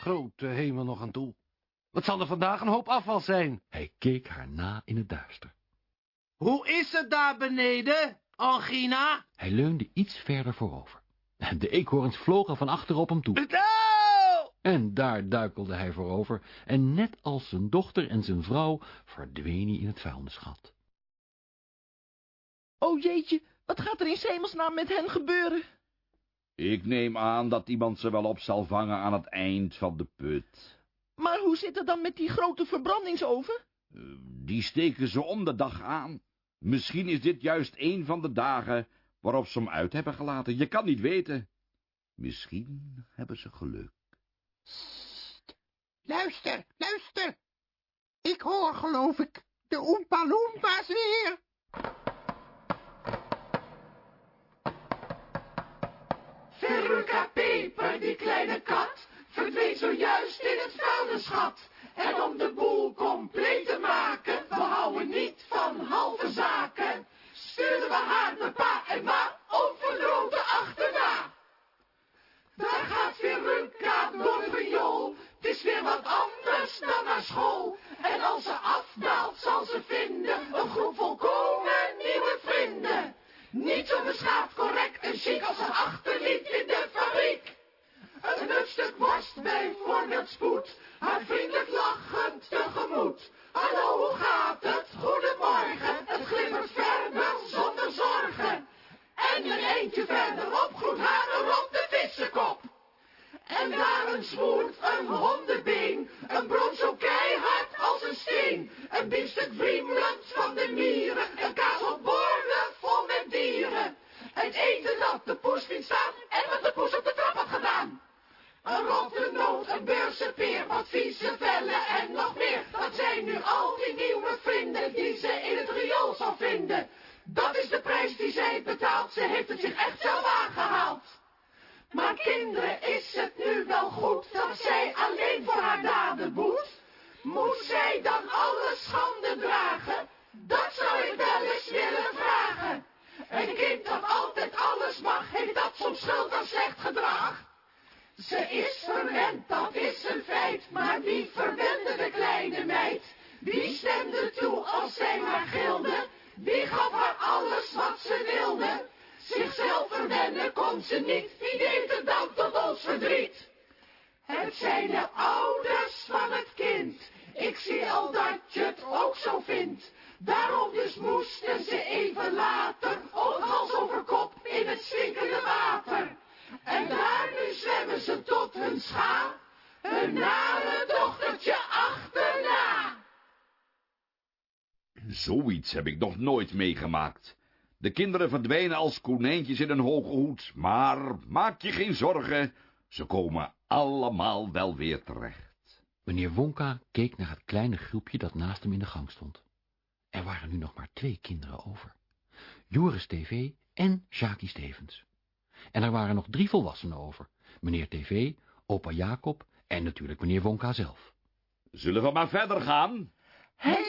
Grote hemel nog aan toe. Wat zal er vandaag een hoop afval zijn? Hij keek haar na in het duister. Hoe is het daar beneden, Angina? Hij leunde iets verder voorover. De eekhoorns vlogen van achter op hem toe. Nou! En daar duikelde hij voorover, en net als zijn dochter en zijn vrouw verdween hij in het vuilnisgat. Oh jeetje, wat gaat er in Semelsnaam met hen gebeuren? Ik neem aan dat iemand ze wel op zal vangen aan het eind van de put. Maar hoe zit het dan met die grote verbrandingsoven? Eh, Die steken ze om de dag aan. Misschien is dit juist een van de dagen waarop ze hem uit hebben gelaten. Je kan niet weten. Misschien hebben ze geluk. Luister, luister. Ik hoor, geloof ik, de Oompa Loompas weer. Veruca Peper, die kleine kat, verdween zojuist in het vuilnisgat. En om de boel compleet te maken, we houden niet van halve zaken, stuurden we haar naar pa en ma onverdroten achterna. Daar gaat Veruca door het riool, het is weer wat anders dan naar school. En als ze afdaalt, zal ze vinden een groep volkomen nieuwe vrienden. Niet zo beschaafd, correct en chic als ze achterliet in de fabriek. Een nutstuk worst bijvoorbeeld spoed, haar vriendelijk lachend tegemoet. Hallo, hoe gaat het? Goedemorgen, het glimmert verder zonder zorgen. En een eentje verderop groet haar een ronde vissenkop. En daar een smoert, een hondenbeen, een brood zo keihard als een steen. Een biefstuk vriemland van de mieren, een kaas op dieren. Het eten dat de poes liet staan en wat de poes op de trap had gedaan. Een rotte noot, een beurse peer, wat vieze vellen en nog meer. Dat zijn nu al die nieuwe vrienden die ze in het riool zal vinden. Dat is de prijs die zij betaalt, ze heeft het zich echt zelf aangehaald. Maar kinderen, is het nu wel goed dat zij alleen voor haar daden boet? Moet zij dan alle schande dragen? Dat zou ik wel eens willen vragen. Een kind dat altijd alles mag, heeft dat soms schuld aan slecht gedrag? Ze is verwend, dat is een feit, maar wie verwende de kleine meid? Wie stemde toe als zij maar gilde? Wie gaf haar alles wat ze wilde? Zichzelf verwennen kon ze niet, wie deed het dan tot ons verdriet? Het zijn de ouders van het kind, ik zie al dat je het ook zo vindt. Daarom dus moesten ze even later, ook hals over kop, in het stinkende water. En daar nu zwemmen ze tot hun schaam, hun nare dochtertje achterna. Zoiets heb ik nog nooit meegemaakt. De kinderen verdwijnen als konijntjes in een hoge hoed, maar maak je geen zorgen, ze komen allemaal wel weer terecht. Meneer Wonka keek naar het kleine groepje dat naast hem in de gang stond. Er waren nu nog maar twee kinderen over. Joris TV en Sjaki Stevens. En er waren nog drie volwassenen over. Meneer TV, opa Jacob en natuurlijk meneer Wonka zelf. Zullen we maar verder gaan?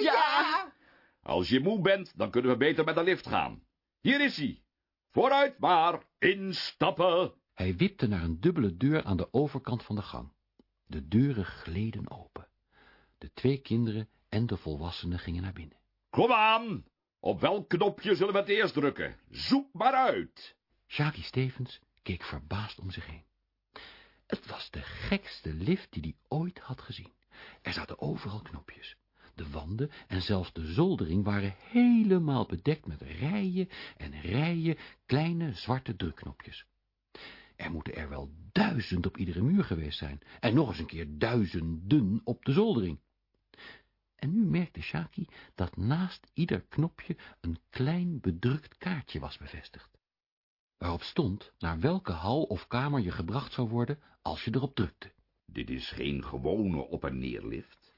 Ja! Als je moe bent, dan kunnen we beter met de lift gaan. Hier is hij. Vooruit maar, instappen. Hij wipte naar een dubbele deur aan de overkant van de gang. De deuren gleden open. De twee kinderen en de volwassenen gingen naar binnen. Kom aan. Op welk knopje zullen we het eerst drukken? Zoek maar uit. Sjaki Stevens keek verbaasd om zich heen. Het was de gekste lift die hij ooit had gezien. Er zaten overal knopjes. De wanden en zelfs de zoldering waren helemaal bedekt met rijen en rijen kleine zwarte drukknopjes. Er moeten er wel duizend op iedere muur geweest zijn, en nog eens een keer duizenden op de zoldering. En nu merkte Shaki dat naast ieder knopje een klein bedrukt kaartje was bevestigd, waarop stond naar welke hal of kamer je gebracht zou worden als je erop drukte. Dit is geen gewone op- en neerlift.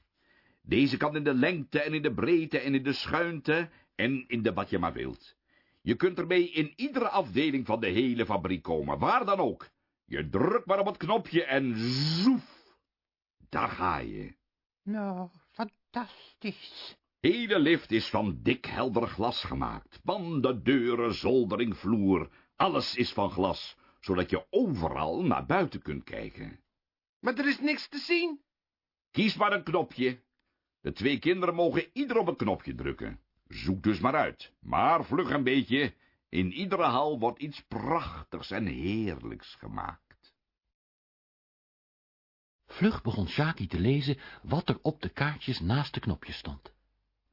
Deze kan in de lengte en in de breedte en in de schuinte en in de wat je maar wilt. Je kunt ermee in iedere afdeling van de hele fabriek komen, waar dan ook. Je drukt maar op het knopje en zoef, daar ga je. Nou, fantastisch. Hele lift is van dik helder glas gemaakt. Wanden, deuren, zoldering, vloer, alles is van glas, zodat je overal naar buiten kunt kijken. Maar er is niks te zien. Kies maar een knopje. De twee kinderen mogen ieder op een knopje drukken. Zoek dus maar uit. Maar vlug een beetje. In iedere hal wordt iets prachtigs en heerlijks gemaakt. Vlug begon Sjaki te lezen wat er op de kaartjes naast de knopjes stond.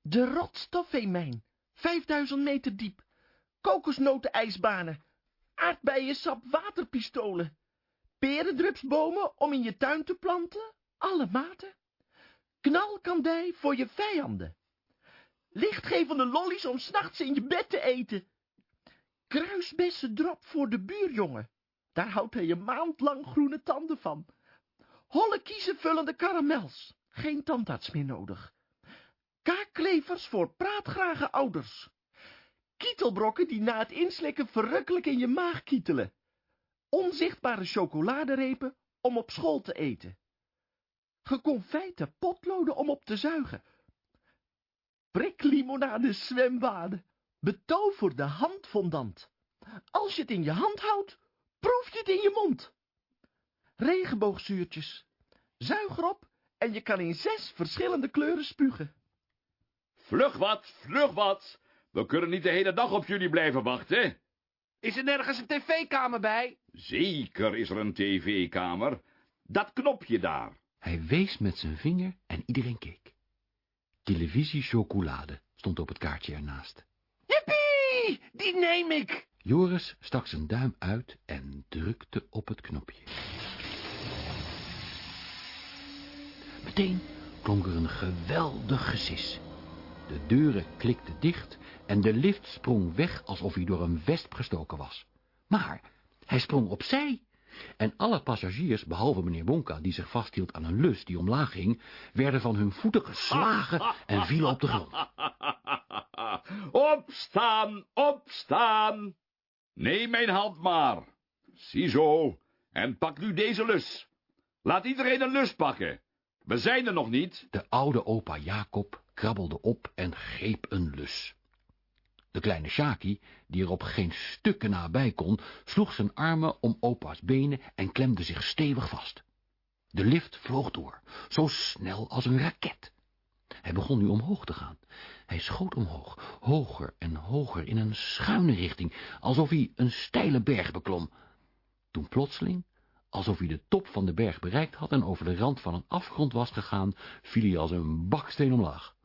De rotstofveemijn, 5000 meter diep. Kokosnotenijsbanen, aardbeiensap waterpistolen, perendrupsbomen om in je tuin te planten, alle maten. Knalkandij voor je vijanden. Lichtgevende lollies om s'nachts in je bed te eten. Kruisbessen drop voor de buurjongen. Daar houdt hij een maand lang groene tanden van. Holle kiezenvullende karamels. Geen tandarts meer nodig. Kaakklevers voor praatgrage ouders. Kietelbrokken die na het inslikken verrukkelijk in je maag kietelen. Onzichtbare chocoladerepen om op school te eten. Geconfijte potloden om op te zuigen. Priklimonade zwembaden. Betoverde handfondant. Als je het in je hand houdt, proef je het in je mond. Regenboogzuurtjes. Zuig erop en je kan in zes verschillende kleuren spugen. Vlug wat, vlug wat. We kunnen niet de hele dag op jullie blijven wachten. Is er nergens een tv-kamer bij? Zeker is er een tv-kamer. Dat knopje daar. Hij wees met zijn vinger en iedereen keek. Televisie chocolade stond op het kaartje ernaast. Jippie, die neem ik. Joris stak zijn duim uit en drukte op het knopje. Meteen klonk er een geweldig gesis. De deuren klikten dicht en de lift sprong weg alsof hij door een wesp gestoken was. Maar hij sprong opzij en alle passagiers, behalve meneer Wonka, die zich vasthield aan een lus die omlaag ging, werden van hun voeten geslagen en vielen op de grond. Opstaan, opstaan. Neem mijn hand maar. Ziezo, en pak nu deze lus. Laat iedereen een lus pakken. We zijn er nog niet. De oude opa Jacob krabbelde op en greep een lus. De kleine Sjaki, die er op geen stukken nabij kon, sloeg zijn armen om opa's benen en klemde zich stevig vast. De lift vloog door, zo snel als een raket. Hij begon nu omhoog te gaan. Hij schoot omhoog, hoger en hoger, in een schuine richting, alsof hij een steile berg beklom. Toen plotseling, alsof hij de top van de berg bereikt had en over de rand van een afgrond was gegaan, viel hij als een baksteen omlaag.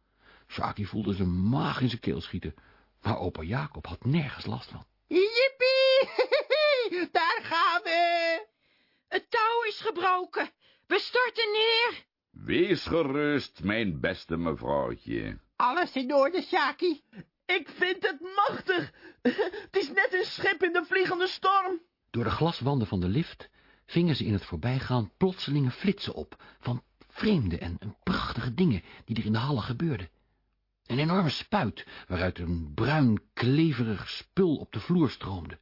Sjaki voelde zijn maag in zijn keel schieten, maar opa Jacob had nergens last van. Jippie, daar gaan we. Het touw is gebroken. We storten neer. Wees gerust, mijn beste mevrouwtje. Alles in orde, Sjaki? Ik vind het machtig. Het is net een schip in de vliegende storm. Door de glaswanden van de lift vingen ze in het voorbijgaan plotselinge flitsen op van vreemde en, en prachtige dingen die er in de hallen gebeurden. Een enorme spuit, waaruit een bruin, kleverig spul op de vloer stroomde.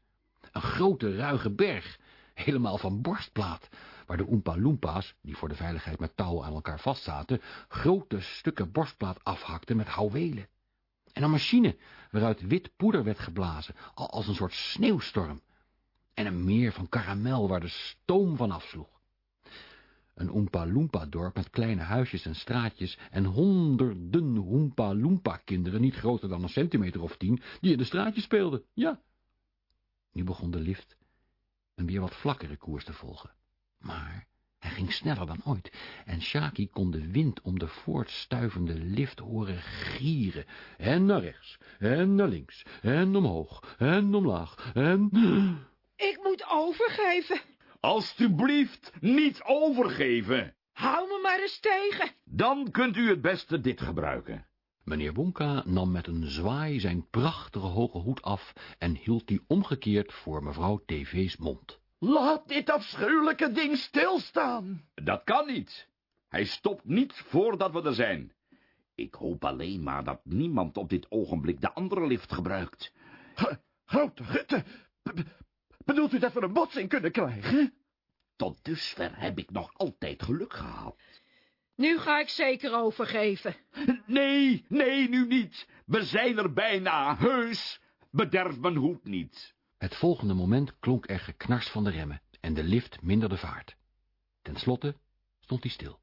Een grote, ruige berg, helemaal van borstplaat, waar de Oompa Loompas, die voor de veiligheid met touw aan elkaar vastzaten, grote stukken borstplaat afhakten met houwelen. En een machine, waaruit wit poeder werd geblazen, als een soort sneeuwstorm. En een meer van karamel, waar de stoom van afsloeg. Een Oompa-Loompa-dorp met kleine huisjes en straatjes en honderden Oompa-Loompa-kinderen, niet groter dan een centimeter of tien, die in de straatjes speelden, ja. Nu begon de lift een weer wat vlakkere koers te volgen. Maar hij ging sneller dan ooit, en Shaki kon de wind om de voortstuivende lift horen gieren, en naar rechts, en naar links, en omhoog, en omlaag, en... Ik moet overgeven. Alsjeblieft, niet overgeven. Hou me maar eens tegen. Dan kunt u het beste dit gebruiken. Meneer Wonka nam met een zwaai zijn prachtige hoge hoed af en hield die omgekeerd voor mevrouw TV's mond. Laat dit afschuwelijke ding stilstaan. Dat kan niet. Hij stopt niet voordat we er zijn. Ik hoop alleen maar dat niemand op dit ogenblik de andere lift gebruikt. Grote Gutte, bedoelt u dat we een botsing kunnen krijgen? Tot dusver heb ik nog altijd geluk gehad. Nu ga ik zeker overgeven. Nee, nee, nu niet. We zijn er bijna, heus. Bederf mijn hoed niet. Het volgende moment klonk er geknars van de remmen en de lift minderde vaart. Ten slotte stond hij stil.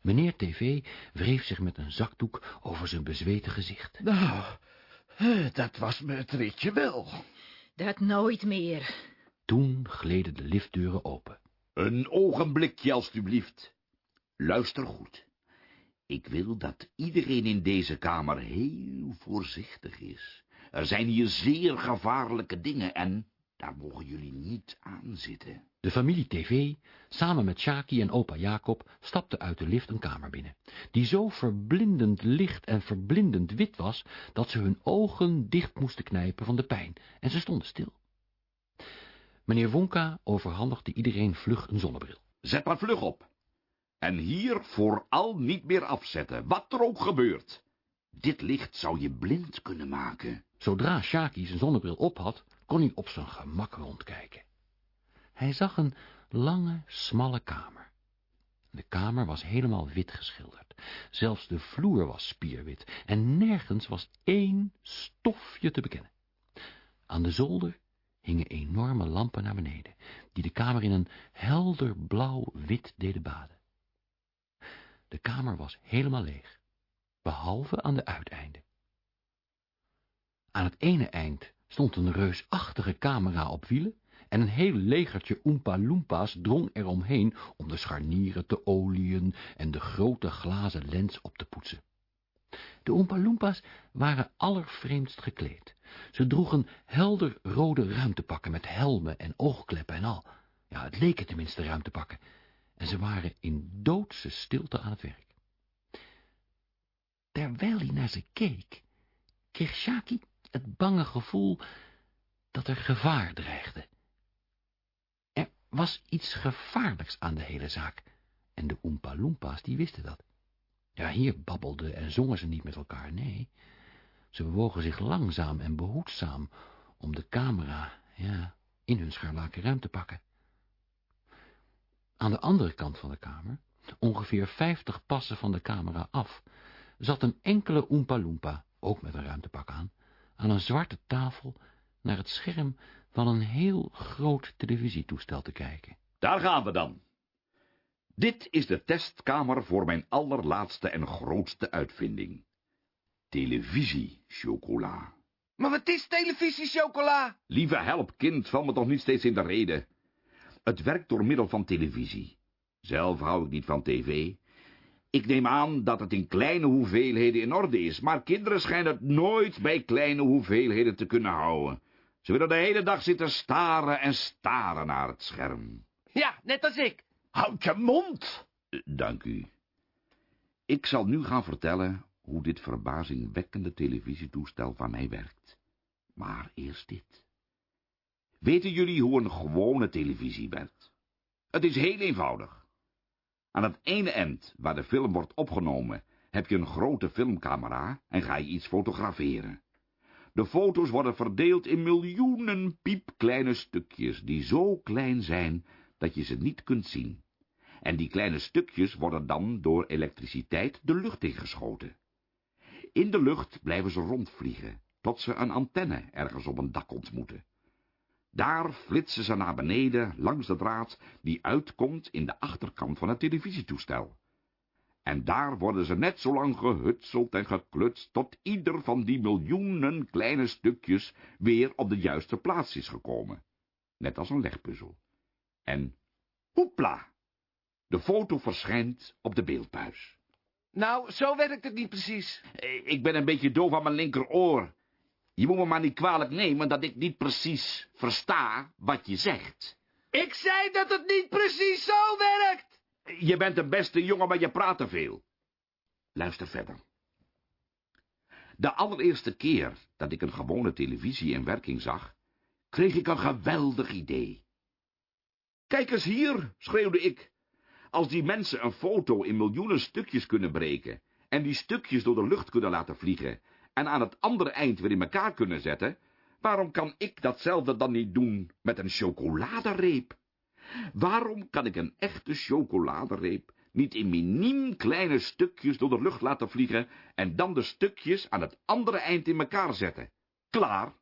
Meneer TV wreef zich met een zakdoek over zijn bezweten gezicht. Nou, dat was me het ritje wel. Dat nooit meer. Toen gleden de liftdeuren open. Een ogenblikje, alstublieft. Luister goed. Ik wil dat iedereen in deze kamer heel voorzichtig is. Er zijn hier zeer gevaarlijke dingen en daar mogen jullie niet aan zitten. De familie TV, samen met Shaki en opa Jacob, stapte uit de lift een kamer binnen, die zo verblindend licht en verblindend wit was, dat ze hun ogen dicht moesten knijpen van de pijn, en ze stonden stil. Meneer Wonka overhandigde iedereen vlug een zonnebril. Zet maar vlug op. En hier vooral niet meer afzetten, wat er ook gebeurt. Dit licht zou je blind kunnen maken. Zodra Shaki zijn zonnebril op had, kon hij op zijn gemak rondkijken. Hij zag een lange, smalle kamer. De kamer was helemaal wit geschilderd. Zelfs de vloer was spierwit en nergens was één stofje te bekennen. Aan de zolder hingen enorme lampen naar beneden, die de kamer in een helder blauw-wit deden baden. De kamer was helemaal leeg, behalve aan de uiteinden. Aan het ene eind stond een reusachtige camera op wielen en een heel legertje Oompa Loompas drong eromheen om de scharnieren te olieën en de grote glazen lens op te poetsen. De Oompa Loompas waren allervreemdst gekleed. Ze droegen helder rode ruimtepakken met helmen en oogkleppen en al. Ja, het leken tenminste ruimtepakken. En ze waren in doodse stilte aan het werk. Terwijl hij naar ze keek, kreeg Shaki het bange gevoel dat er gevaar dreigde. Er was iets gevaarlijks aan de hele zaak, en de Oompa Loompas die wisten dat. Ja, hier babbelden en zongen ze niet met elkaar, nee. Ze bewogen zich langzaam en behoedzaam om de camera, ja, in hun scharlaken ruimte te pakken. Aan de andere kant van de kamer, ongeveer vijftig passen van de camera af, zat een enkele Oompa Loompa, ook met een ruimtepak aan, aan een zwarte tafel naar het scherm van een heel groot televisietoestel te kijken. Daar gaan we dan. Dit is de testkamer voor mijn allerlaatste en grootste uitvinding. Televisiechocola. Maar wat is televisiechocola? Lieve help, kind, val me toch niet steeds in de reden. Het werkt door middel van televisie. Zelf hou ik niet van tv. Ik neem aan dat het in kleine hoeveelheden in orde is, maar kinderen schijnen het nooit bij kleine hoeveelheden te kunnen houden. Ze willen de hele dag zitten staren en staren naar het scherm. Ja, net als ik. Houd je mond! Uh, dank u. Ik zal nu gaan vertellen hoe dit verbazingwekkende televisietoestel van mij werkt. Maar eerst dit. Weten jullie hoe een gewone televisie werkt? Het is heel eenvoudig. Aan het ene eind, waar de film wordt opgenomen, heb je een grote filmcamera en ga je iets fotograferen. De foto's worden verdeeld in miljoenen piepkleine stukjes, die zo klein zijn dat je ze niet kunt zien. En die kleine stukjes worden dan door elektriciteit de lucht ingeschoten. In de lucht blijven ze rondvliegen, tot ze een antenne ergens op een dak ontmoeten. Daar flitsen ze naar beneden langs de draad die uitkomt in de achterkant van het televisietoestel. En daar worden ze net zo lang gehutseld en geklutst tot ieder van die miljoenen kleine stukjes weer op de juiste plaats is gekomen. Net als een legpuzzel. En hoepla! De foto verschijnt op de beeldbuis. Nou, zo werkt het niet precies. Ik ben een beetje doof aan mijn linkeroor. Je moet me maar niet kwalijk nemen dat ik niet precies versta wat je zegt. Ik zei dat het niet precies zo werkt. Je bent een beste jongen, maar je praat te veel. Luister verder. De allereerste keer dat ik een gewone televisie in werking zag, kreeg ik een geweldig idee. Kijk eens hier, schreeuwde ik. Als die mensen een foto in miljoenen stukjes kunnen breken en die stukjes door de lucht kunnen laten vliegen en aan het andere eind weer in elkaar kunnen zetten, waarom kan ik datzelfde dan niet doen met een chocoladereep? Waarom kan ik een echte chocoladereep niet in miniem kleine stukjes door de lucht laten vliegen en dan de stukjes aan het andere eind in elkaar zetten? Klaar,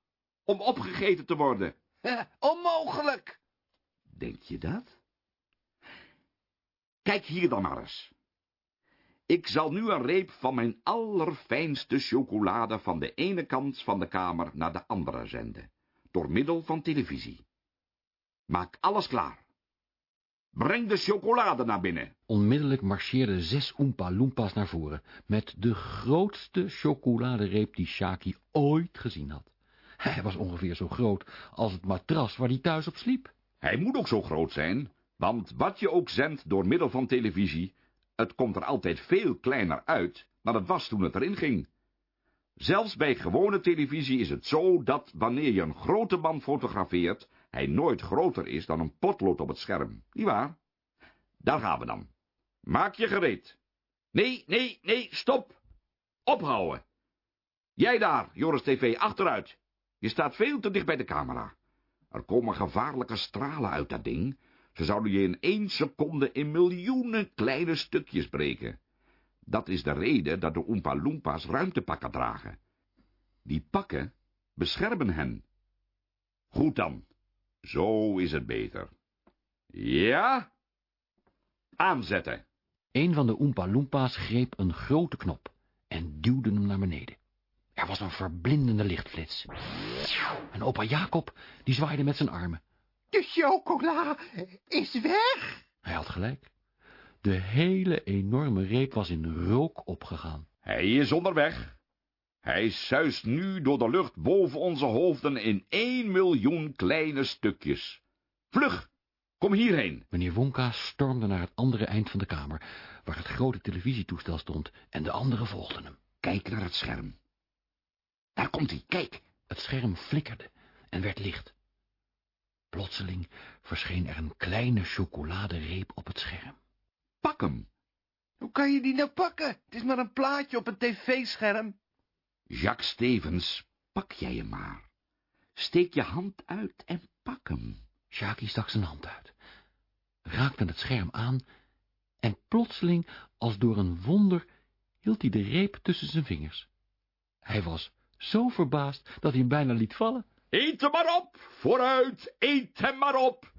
om opgegeten te worden. onmogelijk. Denk je dat? Kijk hier dan maar eens. Ik zal nu een reep van mijn allerfijnste chocolade van de ene kant van de kamer naar de andere zenden, door middel van televisie. Maak alles klaar. Breng de chocolade naar binnen. Onmiddellijk marcheerden zes Oompa Loompas naar voren, met de grootste chocoladereep die Shaki ooit gezien had. Hij was ongeveer zo groot als het matras waar hij thuis op sliep. Hij moet ook zo groot zijn, want wat je ook zendt door middel van televisie, het komt er altijd veel kleiner uit dan het was toen het erin ging. Zelfs bij gewone televisie is het zo dat wanneer je een grote man fotografeert, hij nooit groter is dan een potlood op het scherm. Niet waar? Daar gaan we dan. Maak je gereed. Nee, nee, nee, stop. Ophouden. Jij daar, Joris TV, achteruit. Je staat veel te dicht bij de camera. Er komen gevaarlijke stralen uit dat ding. Ze zouden je in één seconde in miljoenen kleine stukjes breken. Dat is de reden dat de Oompa Loompas ruimtepakken dragen. Die pakken beschermen hen. Goed dan. Zo is het beter. Ja? Aanzetten. Een van de Oompa Loompas greep een grote knop en duwde hem naar beneden. Er was een verblindende lichtflits. En opa Jacob, die zwaaide met zijn armen. De chocola is weg. Hij had gelijk. De hele enorme reep was in rook opgegaan. Hij is onderweg. Hij suist nu door de lucht boven onze hoofden in één miljoen kleine stukjes. Vlug, kom hierheen. Meneer Wonka stormde naar het andere eind van de kamer, waar het grote televisietoestel stond, en de anderen volgden hem. Kijk naar het scherm. Daar komt hij, kijk. Het scherm flikkerde en werd licht. Plotseling verscheen er een kleine chocoladereep op het scherm. Pak hem. Hoe kan je die nou pakken? Het is maar een plaatje op een tv-scherm. Jacques Stevens, pak jij hem maar. Steek je hand uit en pak hem. Shaki stak zijn hand uit, raakte het scherm aan, en plotseling, als door een wonder, hield hij de reep tussen zijn vingers. Hij was zo verbaasd dat hij hem bijna liet vallen. Eet hem maar op, vooruit, eet hem maar op.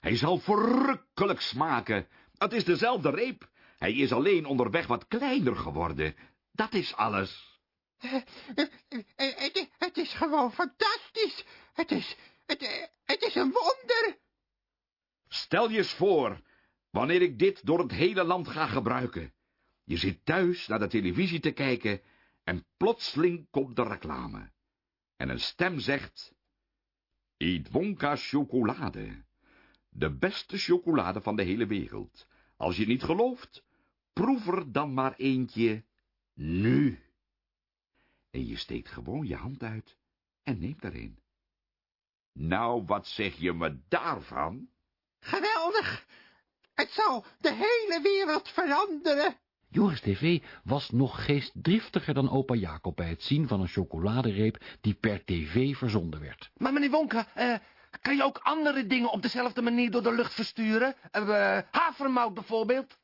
Hij zal verrukkelijk smaken. Het is dezelfde reep. Hij is alleen onderweg wat kleiner geworden. Dat is alles. Het, het is gewoon fantastisch. Het is, het, het is een wonder. Stel je eens voor, wanneer ik dit door het hele land ga gebruiken. Je zit thuis naar de televisie te kijken en plotseling komt de reclame. En een stem zegt, Eet Wonka chocolade. De beste chocolade van de hele wereld. Als je niet gelooft, proef er dan maar eentje nu. En je steekt gewoon je hand uit en neemt er een. Nou, wat zeg je me daarvan? Geweldig! Het zal de hele wereld veranderen. Joris TV was nog geestdriftiger dan opa Jacob bij het zien van een chocoladereep die per tv verzonden werd. Maar meneer Wonka, eh, kan je ook andere dingen op dezelfde manier door de lucht versturen? Uh, havermout bijvoorbeeld?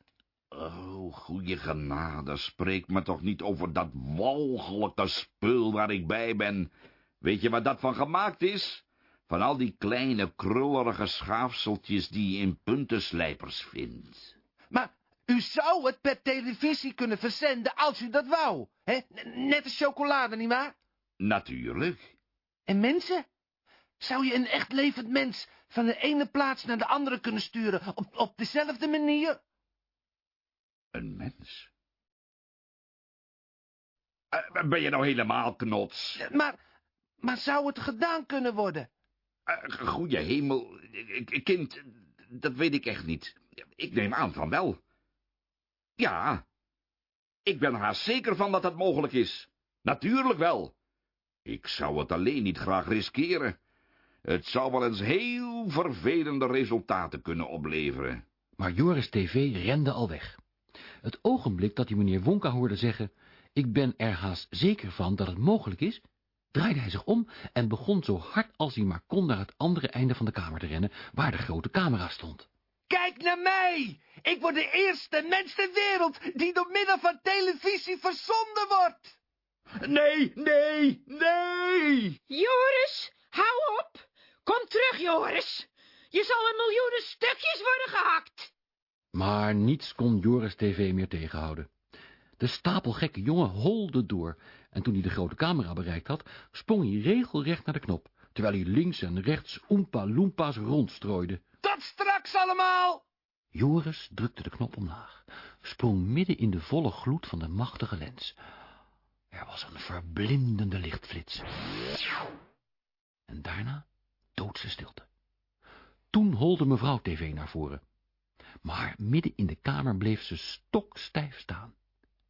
Oh, goeie genade, spreek me toch niet over dat walgelijke spul waar ik bij ben. Weet je waar dat van gemaakt is? Van al die kleine krullerige schaafseltjes die je in puntenslijpers vindt. Maar u zou het per televisie kunnen verzenden als u dat wou. hè? Net als chocolade, nietwaar? Natuurlijk. En mensen? Zou je een echt levend mens van de ene plaats naar de andere kunnen sturen op, op dezelfde manier? Een mens? Uh, ben je nou helemaal knots? Maar, maar zou het gedaan kunnen worden? Uh, goeie hemel, kind, dat weet ik echt niet. Ik neem aan van wel. Ja, ik ben haast zeker van dat dat mogelijk is. Natuurlijk wel. Ik zou het alleen niet graag riskeren. Het zou wel eens heel vervelende resultaten kunnen opleveren. Maar Joris TV rende al weg. Het ogenblik dat hij meneer Wonka hoorde zeggen, ik ben er haast zeker van dat het mogelijk is, draaide hij zich om en begon zo hard als hij maar kon naar het andere einde van de kamer te rennen, waar de grote camera stond. Kijk naar mij! Ik word de eerste mens ter wereld die door middel van televisie verzonden wordt! Nee, nee, nee! Joris, hou op! Kom terug, Joris! Je zal in miljoenen stukjes worden gehakt! Maar niets kon Joris TV meer tegenhouden. De stapelgekke jongen holde door, en toen hij de grote camera bereikt had, sprong hij regelrecht naar de knop, terwijl hij links en rechts Oompa Loompas rondstrooide. Tot straks allemaal! Joris drukte de knop omlaag, sprong midden in de volle gloed van de machtige lens. Er was een verblindende lichtflits. En daarna doodse stilte. Toen holde mevrouw TV naar voren. Maar midden in de kamer bleef ze stokstijf staan.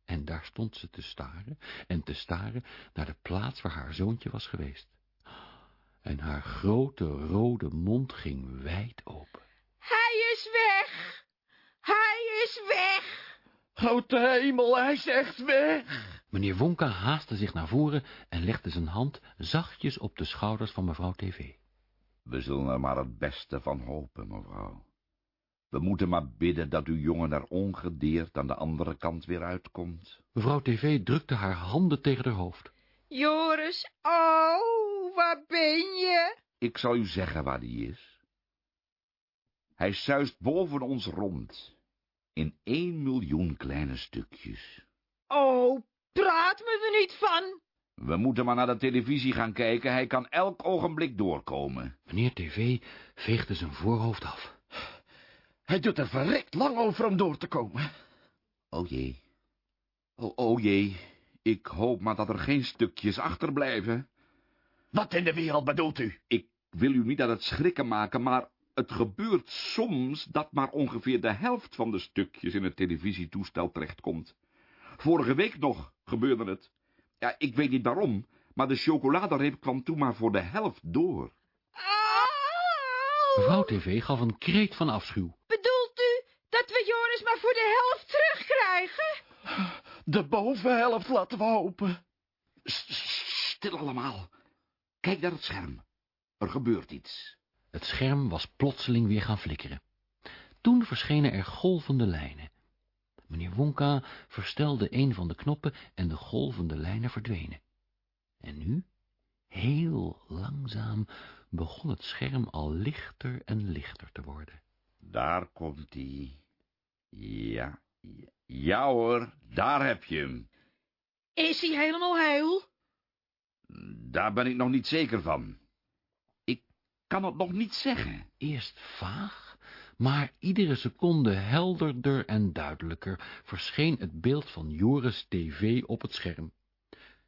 En daar stond ze te staren en te staren naar de plaats waar haar zoontje was geweest. En haar grote rode mond ging wijd open. Hij is weg! Hij is weg! Grote hemel, hij is echt weg! Meneer Wonka haastte zich naar voren en legde zijn hand zachtjes op de schouders van mevrouw TV. We zullen er maar het beste van hopen, mevrouw. We moeten maar bidden dat uw jongen er ongedeerd aan de andere kant weer uitkomt. Mevrouw TV drukte haar handen tegen haar hoofd. Joris, oh, waar ben je? Ik zal u zeggen waar die is. Hij suist boven ons rond, in één miljoen kleine stukjes. Oh, praat me er niet van. We moeten maar naar de televisie gaan kijken, hij kan elk ogenblik doorkomen. Meneer TV veegde zijn voorhoofd af. Hij doet er verrekt lang over om door te komen. O jee. O, o jee. Ik hoop maar dat er geen stukjes achterblijven. Wat in de wereld bedoelt u? Ik wil u niet aan het schrikken maken, maar het gebeurt soms dat maar ongeveer de helft van de stukjes in het televisietoestel terechtkomt. Vorige week nog gebeurde het. Ja, ik weet niet waarom, maar de chocoladereep kwam toen maar voor de helft door. Mevrouw TV gaf een kreet van afschuw. Bedoelt u dat we Joris maar voor de helft terugkrijgen? De bovenhelft laten we hopen. Stil allemaal. Kijk naar het scherm. Er gebeurt iets. Het scherm was plotseling weer gaan flikkeren. Toen verschenen er golvende lijnen. Meneer Wonka verstelde een van de knoppen en de golvende lijnen verdwenen. En nu, heel langzaam, begon het scherm al lichter en lichter te worden. Daar komt hij. Ja, ja, ja hoor, daar heb je hem. Is hij helemaal heel? Daar ben ik nog niet zeker van. Ik kan het nog niet zeggen. Eerst vaag, maar iedere seconde helderder en duidelijker verscheen het beeld van Joris TV op het scherm.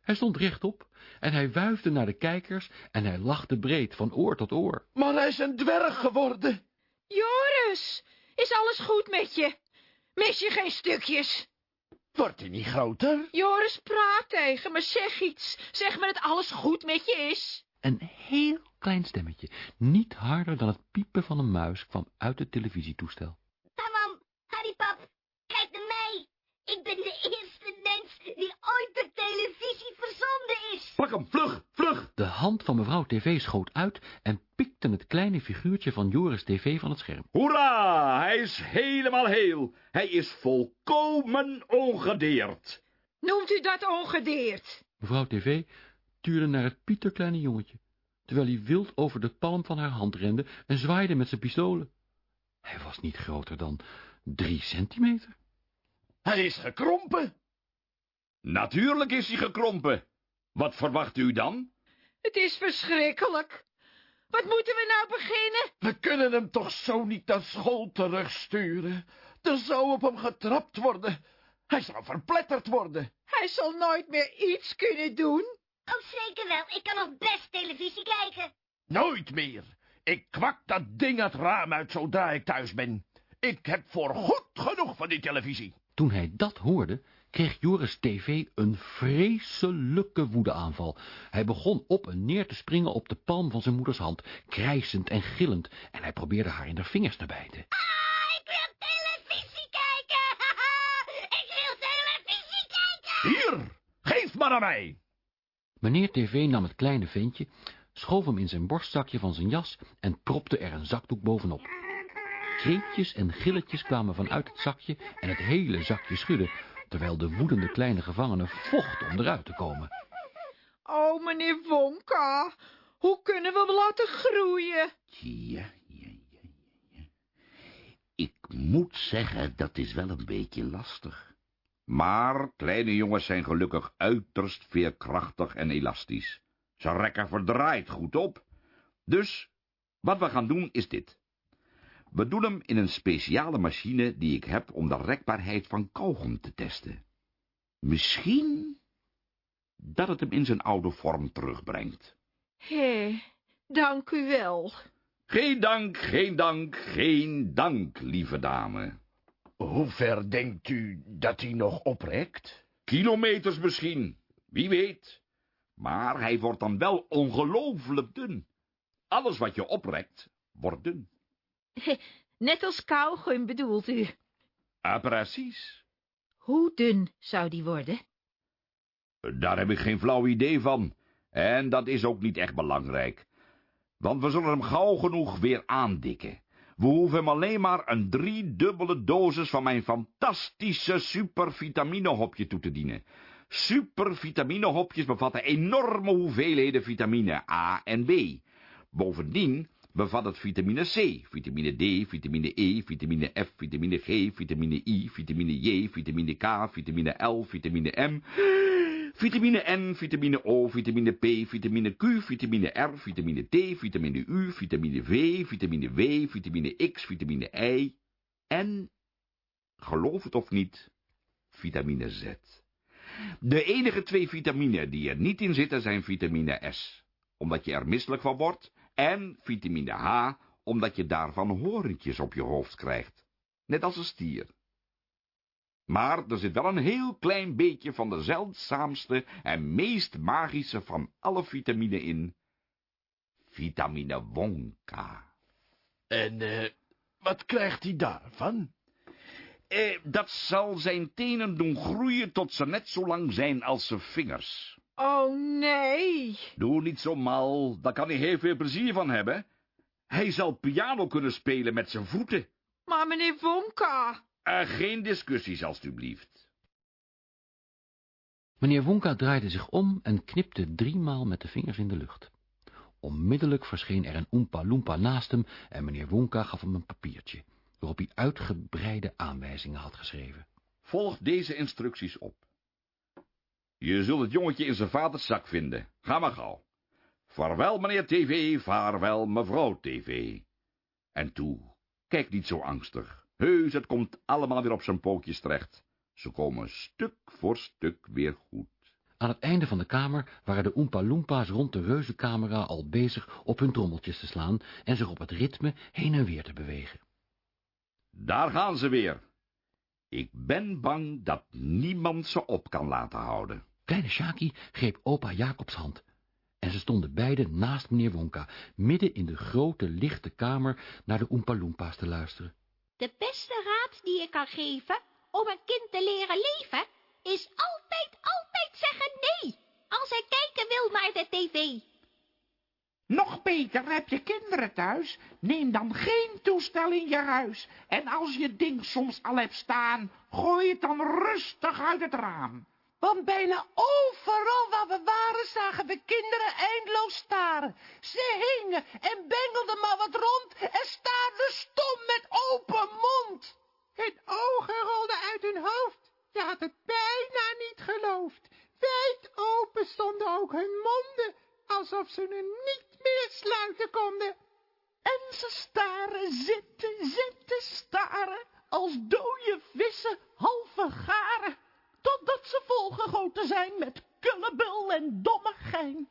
Hij stond rechtop en hij wuifde naar de kijkers en hij lachte breed van oor tot oor. Maar hij is een dwerg geworden. Joris, is alles goed met je? Mis je geen stukjes? Wordt hij niet groter? Joris, praat tegen me, zeg iets. Zeg me dat alles goed met je is. Een heel klein stemmetje, niet harder dan het piepen van een muis, kwam uit het televisietoestel. Tamam, Harrypap, kijk naar mij. Ik ben de eerste mens die ooit per televisie verzonden is. Pak hem, vlug, vlug! De hand van mevrouw TV schoot uit en pikte het kleine figuurtje van Joris TV van het scherm. Hoera, hij is helemaal heel. Hij is volkomen ongedeerd. Noemt u dat ongedeerd? Mevrouw TV tuurde naar het pieterkleine jongetje, terwijl hij wild over de palm van haar hand rende en zwaaide met zijn pistolen. Hij was niet groter dan drie centimeter. Hij is gekrompen. Natuurlijk is hij gekrompen. Wat verwacht u dan? Het is verschrikkelijk. Wat moeten we nou beginnen? We kunnen hem toch zo niet naar school terugsturen. Er zou op hem getrapt worden. Hij zou verpletterd worden. Hij zal nooit meer iets kunnen doen. Oh, zeker wel. Ik kan nog best televisie kijken. Nooit meer. Ik kwak dat ding het raam uit zodra ik thuis ben. Ik heb voor goed genoeg van die televisie. Toen hij dat hoorde, kreeg Joris TV een vreselijke woedeaanval. Hij begon op en neer te springen op de palm van zijn moeders hand, krijsend en gillend, en hij probeerde haar in haar vingers te bijten. Ah, ik wil televisie kijken! ik wil televisie kijken! Hier, geef maar aan mij! Meneer TV nam het kleine ventje, schoof hem in zijn borstzakje van zijn jas en propte er een zakdoek bovenop. Kreetjes en gilletjes kwamen vanuit het zakje en het hele zakje schudde, terwijl de woedende kleine gevangene vocht om eruit te komen. Oh, meneer Wonka, hoe kunnen we hem laten groeien? Ja, ja, ja, ja. Ik moet zeggen, dat is wel een beetje lastig. Maar kleine jongens zijn gelukkig uiterst veerkrachtig en elastisch. Ze rekken verdraaid goed op. Dus, wat we gaan doen is dit. We doen hem in een speciale machine die ik heb om de rekbaarheid van kauwgom te testen. Misschien dat het hem in zijn oude vorm terugbrengt. Hé, dank u wel. Geen dank, geen dank, geen dank, lieve dame. Hoe ver denkt u dat hij nog oprekt? Kilometers misschien, wie weet. Maar hij wordt dan wel ongelooflijk dun. Alles wat je oprekt, wordt dun. Net als kauwgum bedoelt u. Ah, precies. Hoe dun zou die worden? Daar heb ik geen flauw idee van. En dat is ook niet echt belangrijk. Want we zullen hem gauw genoeg weer aandikken. We hoeven hem alleen maar een driedubbele dosis van mijn fantastische supervitaminehopje toe te dienen. Supervitaminehopjes bevatten enorme hoeveelheden vitamine A en B. Bovendien bevat het vitamine C, vitamine D, vitamine E, vitamine F, vitamine G, vitamine I, vitamine J, vitamine K, vitamine L, vitamine M, vitamine N, vitamine O, vitamine P, vitamine Q, vitamine R, vitamine T, vitamine U, vitamine V, vitamine W, vitamine X, vitamine Y en, geloof het of niet, vitamine Z. De enige twee vitamine die er niet in zitten zijn vitamine S, omdat je er misselijk van wordt, en vitamine H, omdat je daarvan horentjes op je hoofd krijgt, net als een stier. Maar er zit wel een heel klein beetje van de zeldzaamste en meest magische van alle vitamine in, vitamine Wonka. En eh, wat krijgt hij daarvan? Eh, dat zal zijn tenen doen groeien tot ze net zo lang zijn als zijn vingers. Oh, nee. Doe niet zo mal, daar kan hij heel veel plezier van hebben. Hij zal piano kunnen spelen met zijn voeten. Maar meneer Wonka... Uh, geen discussies, alstublieft. Meneer Wonka draaide zich om en knipte driemaal met de vingers in de lucht. Onmiddellijk verscheen er een Oompa Loompa naast hem en meneer Wonka gaf hem een papiertje, waarop hij uitgebreide aanwijzingen had geschreven. Volg deze instructies op. Je zult het jongetje in zijn vaders zak vinden. Ga maar gauw. Vaarwel, meneer TV, vaarwel, mevrouw TV. En toe, kijk niet zo angstig. Heus, het komt allemaal weer op zijn pootjes terecht. Ze komen stuk voor stuk weer goed. Aan het einde van de kamer waren de Oompa Loompa's rond de reuzencamera al bezig op hun trommeltjes te slaan en zich op het ritme heen en weer te bewegen. Daar gaan ze weer. Ik ben bang dat niemand ze op kan laten houden. Kleine Shaki greep opa Jacobs hand en ze stonden beiden naast meneer Wonka, midden in de grote lichte kamer naar de Oompa Loompa's te luisteren. De beste raad die ik kan geven om een kind te leren leven, is altijd, altijd zeggen nee, als hij kijken wil naar de tv. Nog beter, heb je kinderen thuis, neem dan geen toestel in je huis. En als je ding soms al hebt staan, gooi het dan rustig uit het raam. Want bijna overal waar we waren zagen we kinderen eindeloos staren. Ze hingen en bengelden maar wat rond en staarden stom met open mond. Hun ogen rolden uit hun hoofd. Je had het bijna niet geloofd. Wijd open stonden ook hun monden, alsof ze hun niet meer sluiten konden. En ze staren, zitten, zitten, staren, als dode vissen, halve garen totdat ze volgegoten zijn met kullebul en domme gein.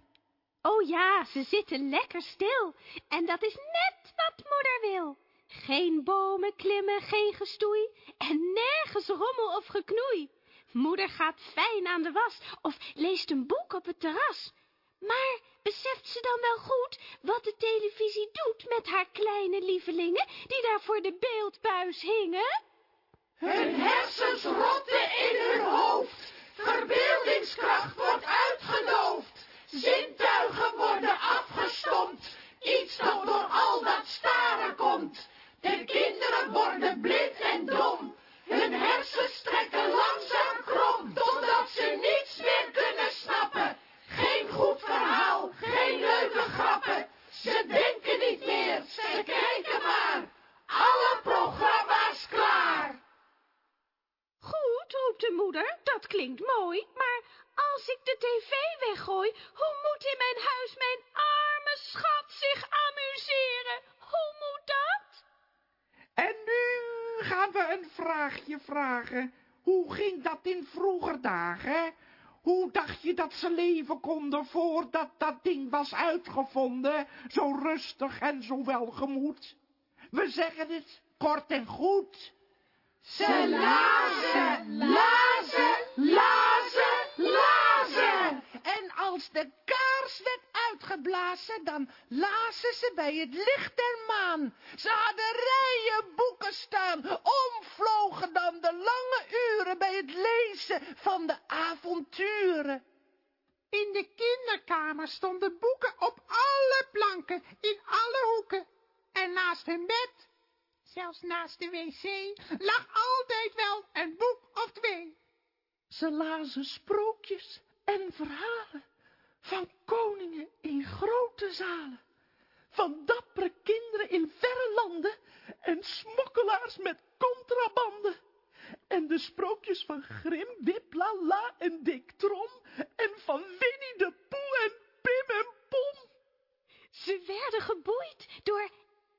Oh ja, ze zitten lekker stil. En dat is net wat moeder wil. Geen bomen klimmen, geen gestoei en nergens rommel of geknoei. Moeder gaat fijn aan de was of leest een boek op het terras. Maar beseft ze dan wel goed wat de televisie doet met haar kleine lievelingen die daar voor de beeldbuis hingen? Hun hersens rotten in hun hoofd. Verbeeldingskracht wordt uitgedoofd. Zintuigen worden afgestompt. Iets dat door al dat staren komt. De kinderen worden blind en dom. Hun hersens trekken langzaam krom. Totdat ze niets meer kunnen snappen. Geen goed verhaal, geen leuke grappen. Ze denken niet meer, ze kijken maar. Alle programma's klaar. Moeder. klinkt mooi, maar als ik de tv weggooi, hoe moet in mijn huis mijn arme schat zich amuseren? Hoe moet dat? En nu gaan we een vraagje vragen. Hoe ging dat in vroeger dagen? Hoe dacht je dat ze leven konden voordat dat ding was uitgevonden? Zo rustig en zo welgemoed. We zeggen het kort en goed. Ze lazen, lazen, lazen, lazen. En als de kaars werd uitgeblazen, dan lazen ze bij het licht der maan. Ze hadden rijen boeken staan, omvlogen dan de lange uren bij het lezen van de avonturen. In de kinderkamer stonden boeken op alle planken, in alle hoeken. En naast hun bed, zelfs naast de wc, lag altijd wel een boek of twee. Ze lazen sprookjes en verhalen van koningen in grote zalen, van dappere kinderen in verre landen en smokkelaars met contrabanden. En de sprookjes van Grim, Wip, Lala en Dick Trom en van Winnie de Poe en Pim en Pom. Ze werden geboeid door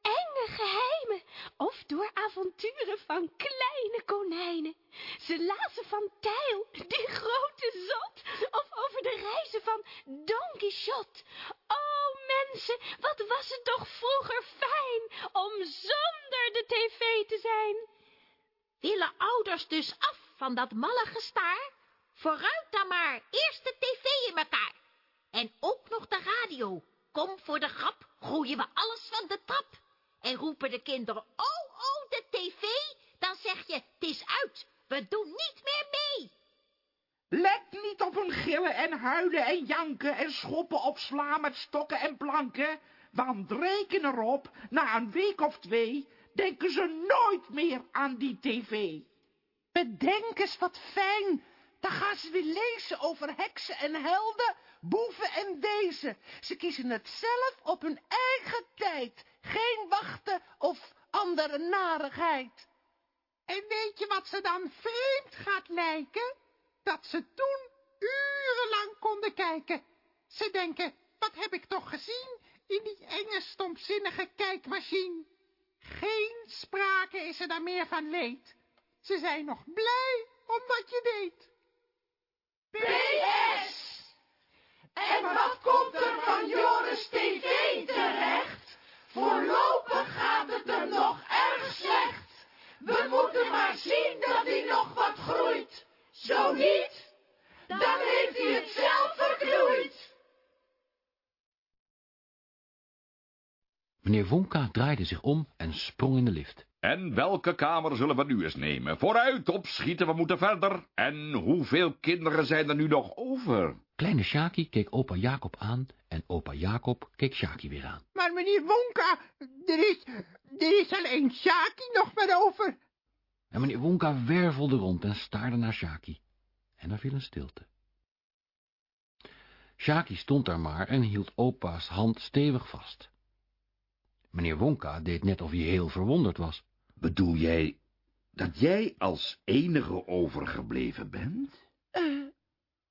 enge geheimen of door avonturen van kleine konijnen. Ze lazen van Tijl, die grote zot, of over de reizen van Don Quixote. O mensen, wat was het toch vroeger fijn om zonder de tv te zijn. Willen ouders dus af van dat malle gestaar? Vooruit dan maar, eerst de tv in elkaar. En ook nog de radio. Kom voor de grap, gooien we alles van de trap. En roepen de kinderen, oh, oh, de tv. Dan zeg je, het is uit, we doen niet meer mee. Let niet op hun gillen en huilen en janken en schoppen of slaan met stokken en planken. Want reken erop, na een week of twee, denken ze nooit meer aan die tv. Bedenk eens wat fijn. Dan gaan ze weer lezen over heksen en helden, boeven en wezen. Ze kiezen het zelf op hun eigen tijd. Geen wachten of andere narigheid. En weet je wat ze dan vreemd gaat lijken? Dat ze toen urenlang konden kijken. Ze denken, wat heb ik toch gezien in die enge stomzinnige kijkmachine? Geen sprake is er daar meer van leed. Ze zijn nog blij om wat je deed. PS! En wat komt er van Joris TV terecht? Voorlopig gaat het hem nog erg slecht. We moeten maar zien dat hij nog wat groeit. Zo niet, dan heeft hij het zelf verknoeid. Meneer Wonka draaide zich om en sprong in de lift. En welke kamer zullen we nu eens nemen? Vooruit, opschieten, we moeten verder. En hoeveel kinderen zijn er nu nog over? Kleine Sjaki keek opa Jacob aan en opa Jacob keek Sjaki weer aan. Maar meneer Wonka, er is, er is alleen Sjaki nog maar over. En meneer Wonka wervelde rond en staarde naar Sjaki. En er viel een stilte. Sjaki stond daar maar en hield opa's hand stevig vast. Meneer Wonka deed net of hij heel verwonderd was. Bedoel jij dat jij als enige overgebleven bent? Eh,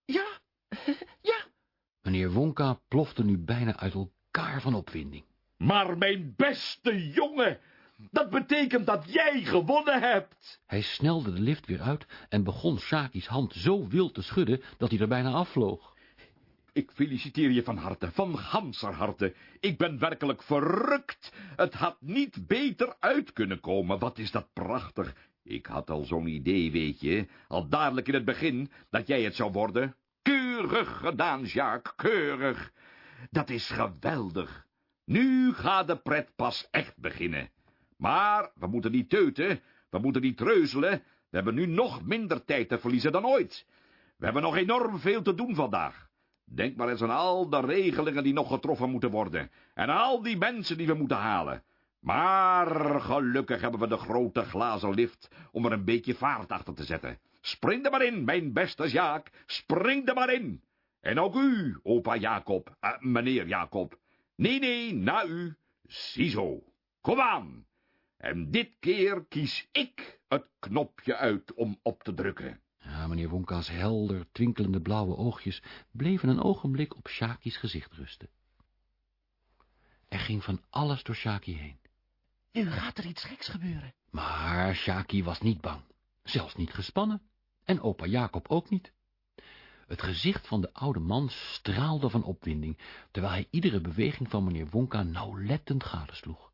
ja, ja. Meneer Wonka plofte nu bijna uit elkaar van opwinding. Maar mijn beste jongen, dat betekent dat jij gewonnen hebt. Hij snelde de lift weer uit en begon Shaki's hand zo wild te schudden dat hij er bijna afvloog. Ik feliciteer je van harte, van ganser harte. Ik ben werkelijk verrukt. Het had niet beter uit kunnen komen. Wat is dat prachtig. Ik had al zo'n idee, weet je, al dadelijk in het begin, dat jij het zou worden. Keurig gedaan, Jacques, keurig. Dat is geweldig. Nu gaat de pret pas echt beginnen. Maar we moeten niet teuten, we moeten niet treuzelen. We hebben nu nog minder tijd te verliezen dan ooit. We hebben nog enorm veel te doen vandaag. Denk maar eens aan al de regelingen die nog getroffen moeten worden, en al die mensen die we moeten halen. Maar gelukkig hebben we de grote glazen lift om er een beetje vaart achter te zetten. Spring er maar in, mijn beste Jaak, spring er maar in. En ook u, opa Jacob, uh, meneer Jacob. Nee, nee, na u, ziezo. Kom aan. En dit keer kies ik het knopje uit om op te drukken. Ja, meneer Wonka's helder, twinkelende blauwe oogjes bleven een ogenblik op Shaki's gezicht rusten. Er ging van alles door Shaki heen. Nu gaat er iets geks gebeuren. Maar Shaki was niet bang, zelfs niet gespannen, en opa Jacob ook niet. Het gezicht van de oude man straalde van opwinding, terwijl hij iedere beweging van meneer Wonka nauwlettend gadesloeg.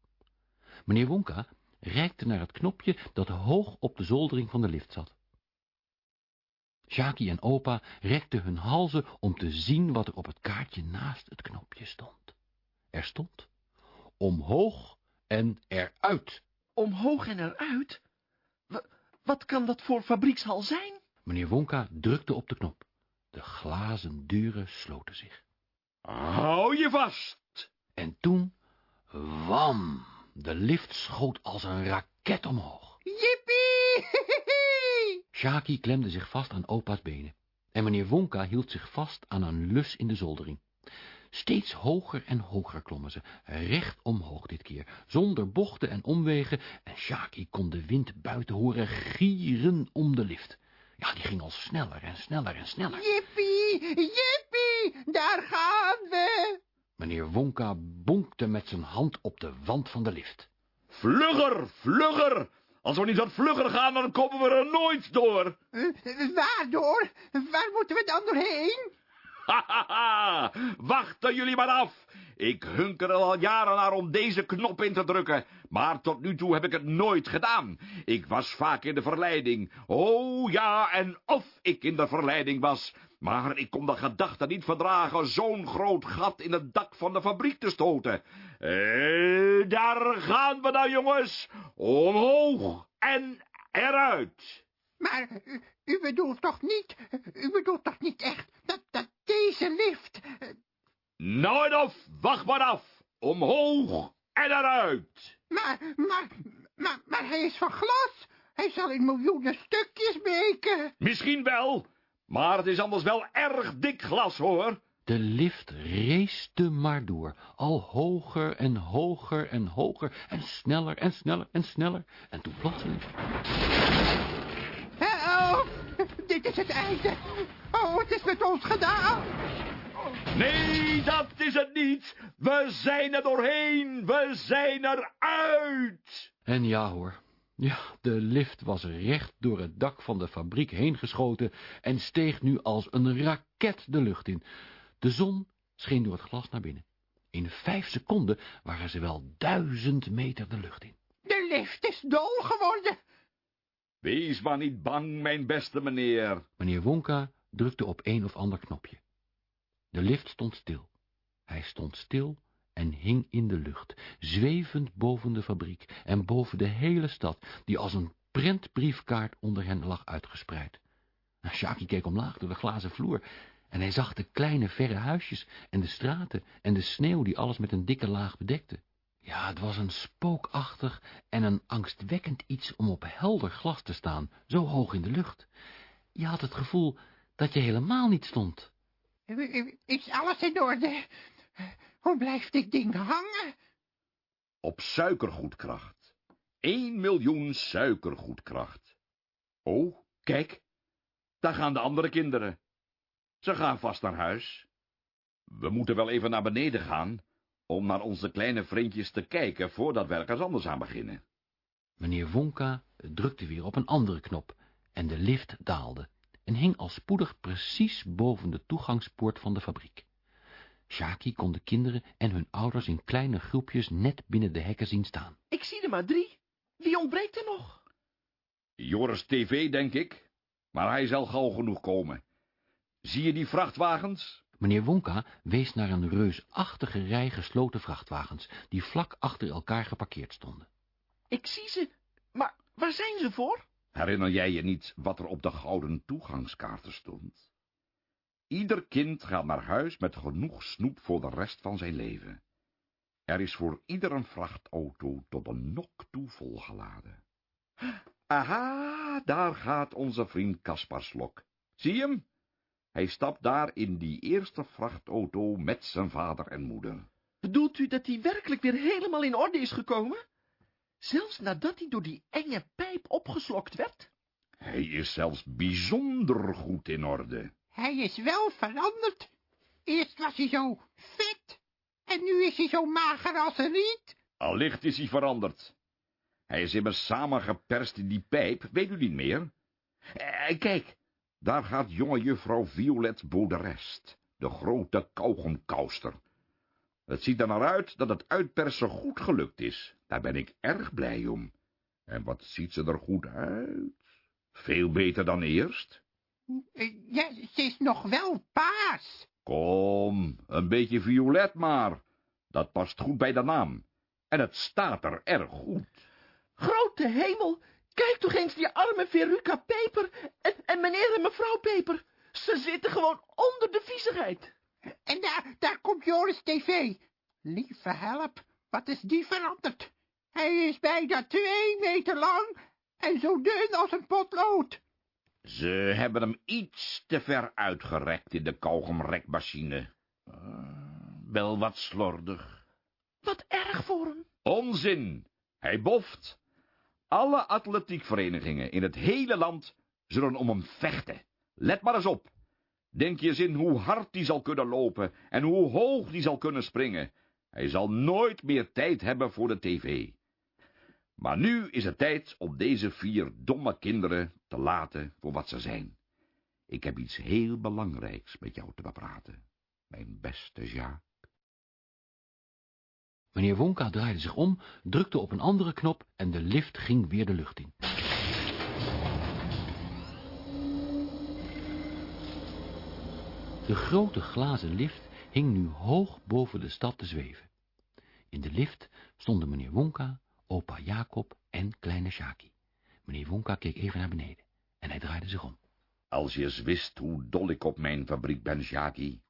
Meneer Wonka reikte naar het knopje dat hoog op de zoldering van de lift zat. Shaki en opa rekten hun halzen om te zien wat er op het kaartje naast het knopje stond. Er stond omhoog en eruit. Omhoog en eruit? W wat kan dat voor fabriekshal zijn? Meneer Wonka drukte op de knop. De glazen deuren sloten zich. Hou je vast! En toen, wam, de lift schoot als een raket omhoog. Shaki klemde zich vast aan opa's benen. En meneer Wonka hield zich vast aan een lus in de zoldering. Steeds hoger en hoger klommen ze, recht omhoog dit keer, zonder bochten en omwegen, en Shaki kon de wind buiten horen gieren om de lift. Ja, die ging al sneller en sneller en sneller. Jippie, jippie, daar gaan we. Meneer Wonka bonkte met zijn hand op de wand van de lift. Vlugger, vlugger! Als we niet wat vlugger gaan, dan komen we er nooit door. Uh, waardoor? Waar moeten we dan doorheen? Hahaha, wachten jullie maar af. Ik hunker er al jaren naar om deze knop in te drukken, maar tot nu toe heb ik het nooit gedaan. Ik was vaak in de verleiding. Oh ja, en of ik in de verleiding was. Maar ik kon de gedachte niet verdragen zo'n groot gat in het dak van de fabriek te stoten. Eh, daar gaan we nou, jongens. Omhoog en eruit. Maar u, u bedoelt toch niet, u bedoelt toch niet echt dat, dat deze lift... Nou en of, wacht maar af. Omhoog en eruit. Maar, maar, maar, maar hij is van glas. Hij zal in miljoenen stukjes breken. Misschien wel, maar het is anders wel erg dik glas, hoor. De lift reeste maar door, al hoger en hoger en hoger, en sneller en sneller en sneller, en toen plotseling... Oh, dit is het einde. Oh, het is met ons gedaan. Nee, dat is het niet. We zijn er doorheen. We zijn eruit. En ja hoor. Ja, de lift was recht door het dak van de fabriek heen geschoten en steeg nu als een raket de lucht in. De zon scheen door het glas naar binnen. In vijf seconden waren ze wel duizend meter de lucht in. De lift is dol geworden. Wees maar niet bang, mijn beste meneer. Meneer Wonka drukte op een of ander knopje. De lift stond stil. Hij stond stil en hing in de lucht, zwevend boven de fabriek en boven de hele stad, die als een prentbriefkaart onder hen lag uitgespreid. Shaki keek omlaag door de glazen vloer en hij zag de kleine verre huisjes en de straten en de sneeuw die alles met een dikke laag bedekte. Ja, het was een spookachtig en een angstwekkend iets om op helder glas te staan, zo hoog in de lucht. Je had het gevoel dat je helemaal niet stond. Is alles in orde? Hoe blijft dit ding hangen? Op suikergoedkracht. 1 miljoen suikergoedkracht. Oh, kijk, daar gaan de andere kinderen. Ze gaan vast naar huis. We moeten wel even naar beneden gaan, om naar onze kleine vriendjes te kijken, voordat we ergens anders aan beginnen. Meneer Wonka drukte weer op een andere knop, en de lift daalde, en hing al spoedig precies boven de toegangspoort van de fabriek. Shaki kon de kinderen en hun ouders in kleine groepjes net binnen de hekken zien staan. Ik zie er maar drie. Wie ontbreekt er nog? Joris TV, denk ik. Maar hij zal gauw genoeg komen. Zie je die vrachtwagens? Meneer Wonka wees naar een reusachtige rij gesloten vrachtwagens, die vlak achter elkaar geparkeerd stonden. Ik zie ze, maar waar zijn ze voor? Herinner jij je niet wat er op de gouden toegangskaarten stond? Ieder kind gaat naar huis met genoeg snoep voor de rest van zijn leven. Er is voor ieder een vrachtauto tot een nok toe volgeladen. Aha, daar gaat onze vriend Kaspar Slok. Zie je hem? Hij stapt daar in die eerste vrachtauto met zijn vader en moeder. Bedoelt u dat hij werkelijk weer helemaal in orde is gekomen? Zelfs nadat hij door die enge pijp opgeslokt werd? Hij is zelfs bijzonder goed in orde. Hij is wel veranderd. Eerst was hij zo vet. En nu is hij zo mager als een riet. Allicht is hij veranderd. Hij is immers samengeperst in die pijp, weet u niet meer? Eh, kijk, daar gaat jonge juffrouw Violet Bauderest, de grote kauwgomkouster. Het ziet er naar uit dat het uitpersen goed gelukt is. Daar ben ik erg blij om. En wat ziet ze er goed uit? Veel beter dan eerst. Eh, Ja, ze is nog wel paars. Kom, een beetje violet maar. Dat past goed bij de naam. En het staat er erg goed. Grote hemel, kijk toch eens die arme Veruca Peper en, en meneer en mevrouw Peper. Ze zitten gewoon onder de viezigheid. En daar, daar komt Joris TV. Lieve help, wat is die veranderd? Hij is bijna twee meter lang en zo dun als een potlood. Ze hebben hem iets te ver uitgerekt in de kauwgomrekmachine. Uh, wel wat slordig. Wat erg voor hem. Onzin, hij boft. Alle atletiekverenigingen in het hele land zullen om hem vechten. Let maar eens op. Denk je eens in hoe hard die zal kunnen lopen en hoe hoog die zal kunnen springen. Hij zal nooit meer tijd hebben voor de tv. Maar nu is het tijd om deze vier domme kinderen te laten voor wat ze zijn. Ik heb iets heel belangrijks met jou te bepraten, mijn beste Jacques. Meneer Wonka draaide zich om, drukte op een andere knop en de lift ging weer de lucht in. De grote glazen lift hing nu hoog boven de stad te zweven. In de lift stonden meneer Wonka, opa Jacob en kleine Shaki. Meneer Wonka keek even naar beneden en hij draaide zich om. Als je eens wist hoe dol ik op mijn fabriek ben, Shaki.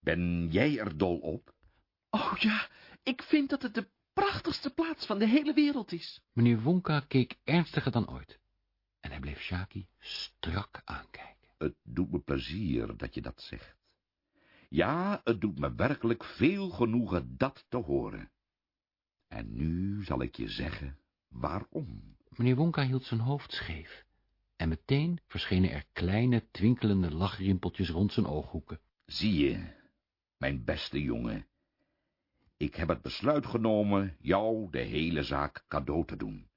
Ben jij er dol op? Oh ja, ik vind dat het de prachtigste plaats van de hele wereld is. Meneer Wonka keek ernstiger dan ooit. En hij bleef Shaki strak aankijken. Het doet me plezier dat je dat zegt. Ja, het doet me werkelijk veel genoegen dat te horen. En nu zal ik je zeggen waarom. Meneer Wonka hield zijn hoofd scheef. En meteen verschenen er kleine, twinkelende lachrimpeltjes rond zijn ooghoeken. Zie je, mijn beste jongen, ik heb het besluit genomen jou de hele zaak cadeau te doen.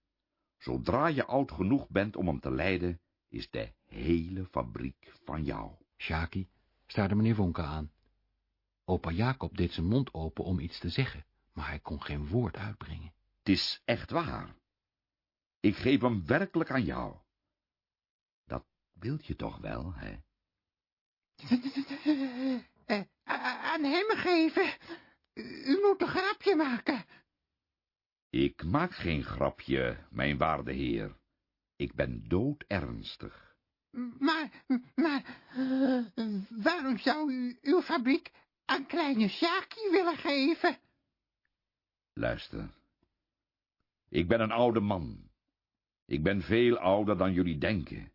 Zodra je oud genoeg bent om hem te leiden, is de hele fabriek van jou. Shaki staarde meneer Wonka aan. Opa Jacob deed zijn mond open om iets te zeggen, maar hij kon geen woord uitbrengen. Het is echt waar. Ik geef hem werkelijk aan jou. Dat wilt je toch wel, hè? Uh, aan hem geven? U moet een grapje maken. Ik maak geen grapje, mijn waarde heer. Ik ben doodernstig. Maar, maar, waarom zou u uw fabriek aan kleine Shaki willen geven? Luister. Ik ben een oude man. Ik ben veel ouder dan jullie denken.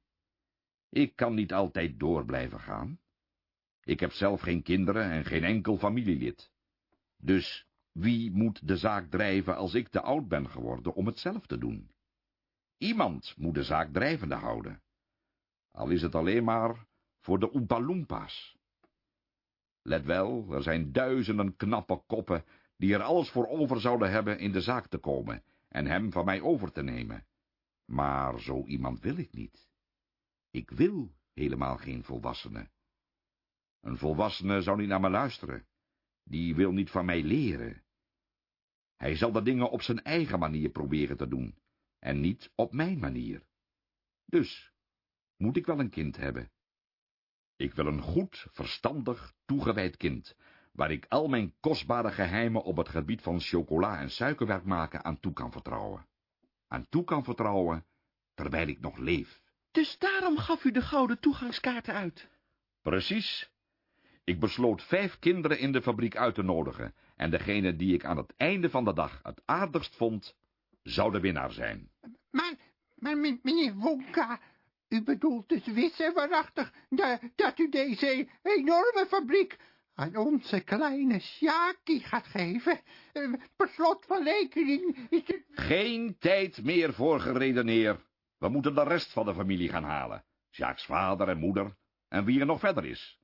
Ik kan niet altijd door blijven gaan. Ik heb zelf geen kinderen en geen enkel familielid. Dus wie moet de zaak drijven als ik te oud ben geworden om het zelf te doen? Iemand moet de zaak drijvende houden. Al is het alleen maar voor de Oompa-Loompas. Let wel, er zijn duizenden knappe koppen die er alles voor over zouden hebben in de zaak te komen en hem van mij over te nemen. Maar zo iemand wil ik niet. Ik wil helemaal geen volwassene. Een volwassene zou niet naar me luisteren. Die wil niet van mij leren. Hij zal de dingen op zijn eigen manier proberen te doen, en niet op mijn manier. Dus moet ik wel een kind hebben. Ik wil een goed, verstandig, toegewijd kind, waar ik al mijn kostbare geheimen op het gebied van chocola en suikerwerk maken aan toe kan vertrouwen. Aan toe kan vertrouwen, terwijl ik nog leef. Dus daarom gaf u de gouden toegangskaarten uit? Precies. Ik besloot vijf kinderen in de fabriek uit te nodigen, en degene die ik aan het einde van de dag het aardigst vond, zou de winnaar zijn. Maar, maar meneer Wonka, u bedoelt dus wis en waarachtig dat, dat u deze enorme fabriek aan onze kleine Sjaki gaat geven? Per slot van rekening is het... Geen tijd meer voor geredeneer. We moeten de rest van de familie gaan halen. Jacques' vader en moeder, en wie er nog verder is.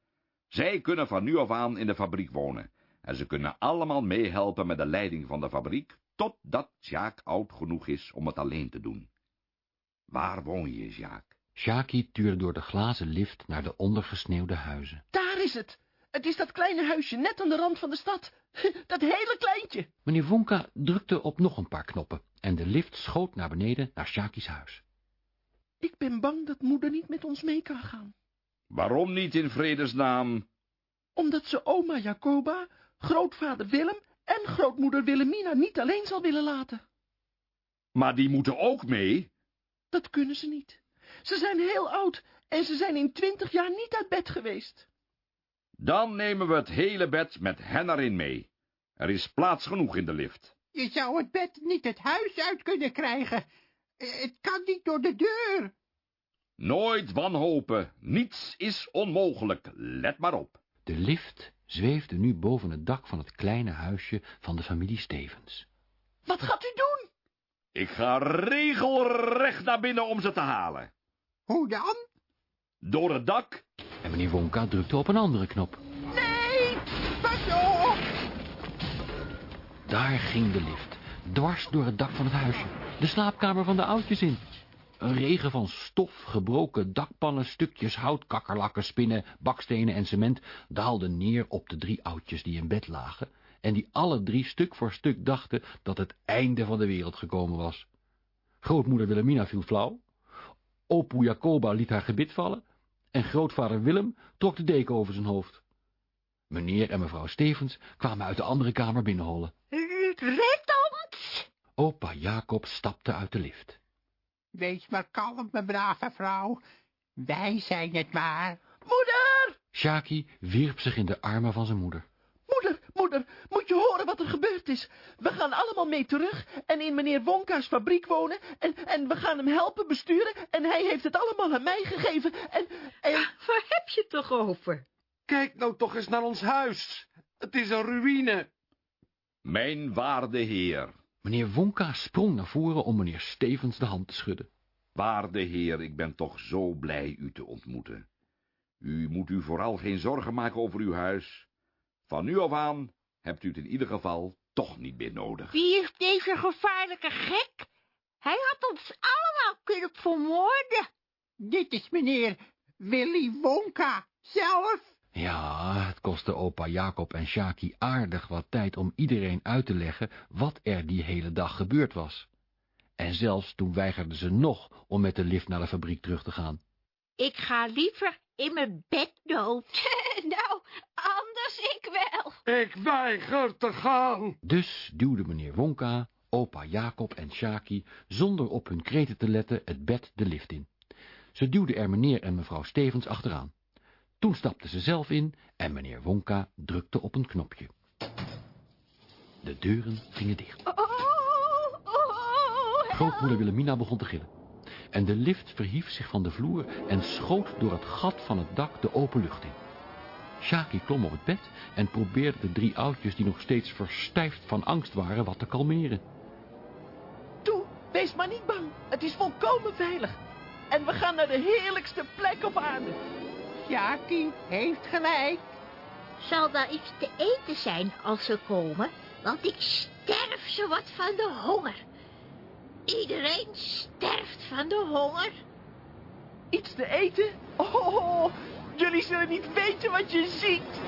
Zij kunnen van nu af aan in de fabriek wonen, en ze kunnen allemaal meehelpen met de leiding van de fabriek, totdat Jacques oud genoeg is om het alleen te doen. Waar woon je, Jacques? Sjaki tuurde door de glazen lift naar de ondergesneeuwde huizen. Daar is het. Het is dat kleine huisje net aan de rand van de stad. Dat hele kleintje. Meneer Wonka drukte op nog een paar knoppen en de lift schoot naar beneden naar Sjaki's huis. Ik ben bang dat moeder niet met ons mee kan gaan. Waarom niet in vredesnaam? Omdat ze oma Jacoba, grootvader Willem en grootmoeder Willemina niet alleen zal willen laten. Maar die moeten ook mee. Dat kunnen ze niet. Ze zijn heel oud en ze zijn in twintig jaar niet uit bed geweest. Dan nemen we het hele bed met hen erin mee. Er is plaats genoeg in de lift. Je zou het bed niet het huis uit kunnen krijgen. Eh, Het kan niet door de deur. Nooit wanhopen. Niets is onmogelijk. Let maar op. De lift zweefde nu boven het dak van het kleine huisje van de familie Stevens. Wat gaat u doen? Ik ga regelrecht naar binnen om ze te halen. Hoe dan? Door het dak. En meneer Wonka drukte op een andere knop. Nee, pas op. Daar ging de lift, dwars door het dak van het huisje, de slaapkamer van de oudjes in. Een regen van stof, gebroken dakpannen, stukjes hout, kakkerlakken, spinnen, bakstenen en cement daalde neer op de drie oudjes die in bed lagen en die alle drie stuk voor stuk dachten dat het einde van de wereld gekomen was. Grootmoeder Wilhelmina viel flauw, opoe Jacoba liet haar gebit vallen en grootvader Willem trok de deken over zijn hoofd. Meneer en mevrouw Stevens kwamen uit de andere kamer binnenhollen. Red! Opa Jacob stapte uit de lift. Wees maar kalm, mijn brave vrouw. Wij zijn het maar. Moeder! Shaki wierp zich in de armen van zijn moeder. Moeder, moeder, moet je horen wat er gebeurd is. We gaan allemaal mee terug en in meneer Wonka's fabriek wonen en, en we gaan hem helpen besturen en hij heeft het allemaal aan mij gegeven en, en... Waar heb je het toch over? Kijk nou toch eens naar ons huis. Het is een ruïne. Mijn waarde heer. Meneer Wonka sprong naar voren om meneer Stevens de hand te schudden. Waarde heer, ik ben toch zo blij u te ontmoeten. U moet u vooral geen zorgen maken over uw huis. Van nu af aan hebt u het in ieder geval toch niet meer nodig. Wie is deze gevaarlijke gek? Hij had ons allemaal kunnen vermoorden. Dit is meneer Willy Wonka zelf. Ja, het kostte opa Jacob en Shaki aardig wat tijd om iedereen uit te leggen wat er die hele dag gebeurd was. En zelfs toen weigerden ze nog om met de lift naar de fabriek terug te gaan. Ik ga liever in mijn bed dood. nou, anders ik wel. Ik weiger te gaan. Dus duwde meneer Wonka, opa Jacob en Shaki zonder op hun kreten te letten het bed de lift in. Ze duwden er meneer en mevrouw Stevens achteraan. Toen stapte ze zelf in en meneer Wonka drukte op een knopje. De deuren gingen dicht. Grootmoeder Wilhelmina begon te gillen. En de lift verhief zich van de vloer en schoot door het gat van het dak de open lucht in. Shaki klom op het bed en probeerde de drie oudjes die nog steeds verstijfd van angst waren wat te kalmeren. Toe, wees maar niet bang. Het is volkomen veilig. En we gaan naar de heerlijkste plek op aarde. Sjaki heeft gelijk. Zal daar iets te eten zijn als ze komen? Want ik sterf zo wat van de honger. Iedereen sterft van de honger. Iets te eten? Oh, jullie zullen niet weten wat je ziet.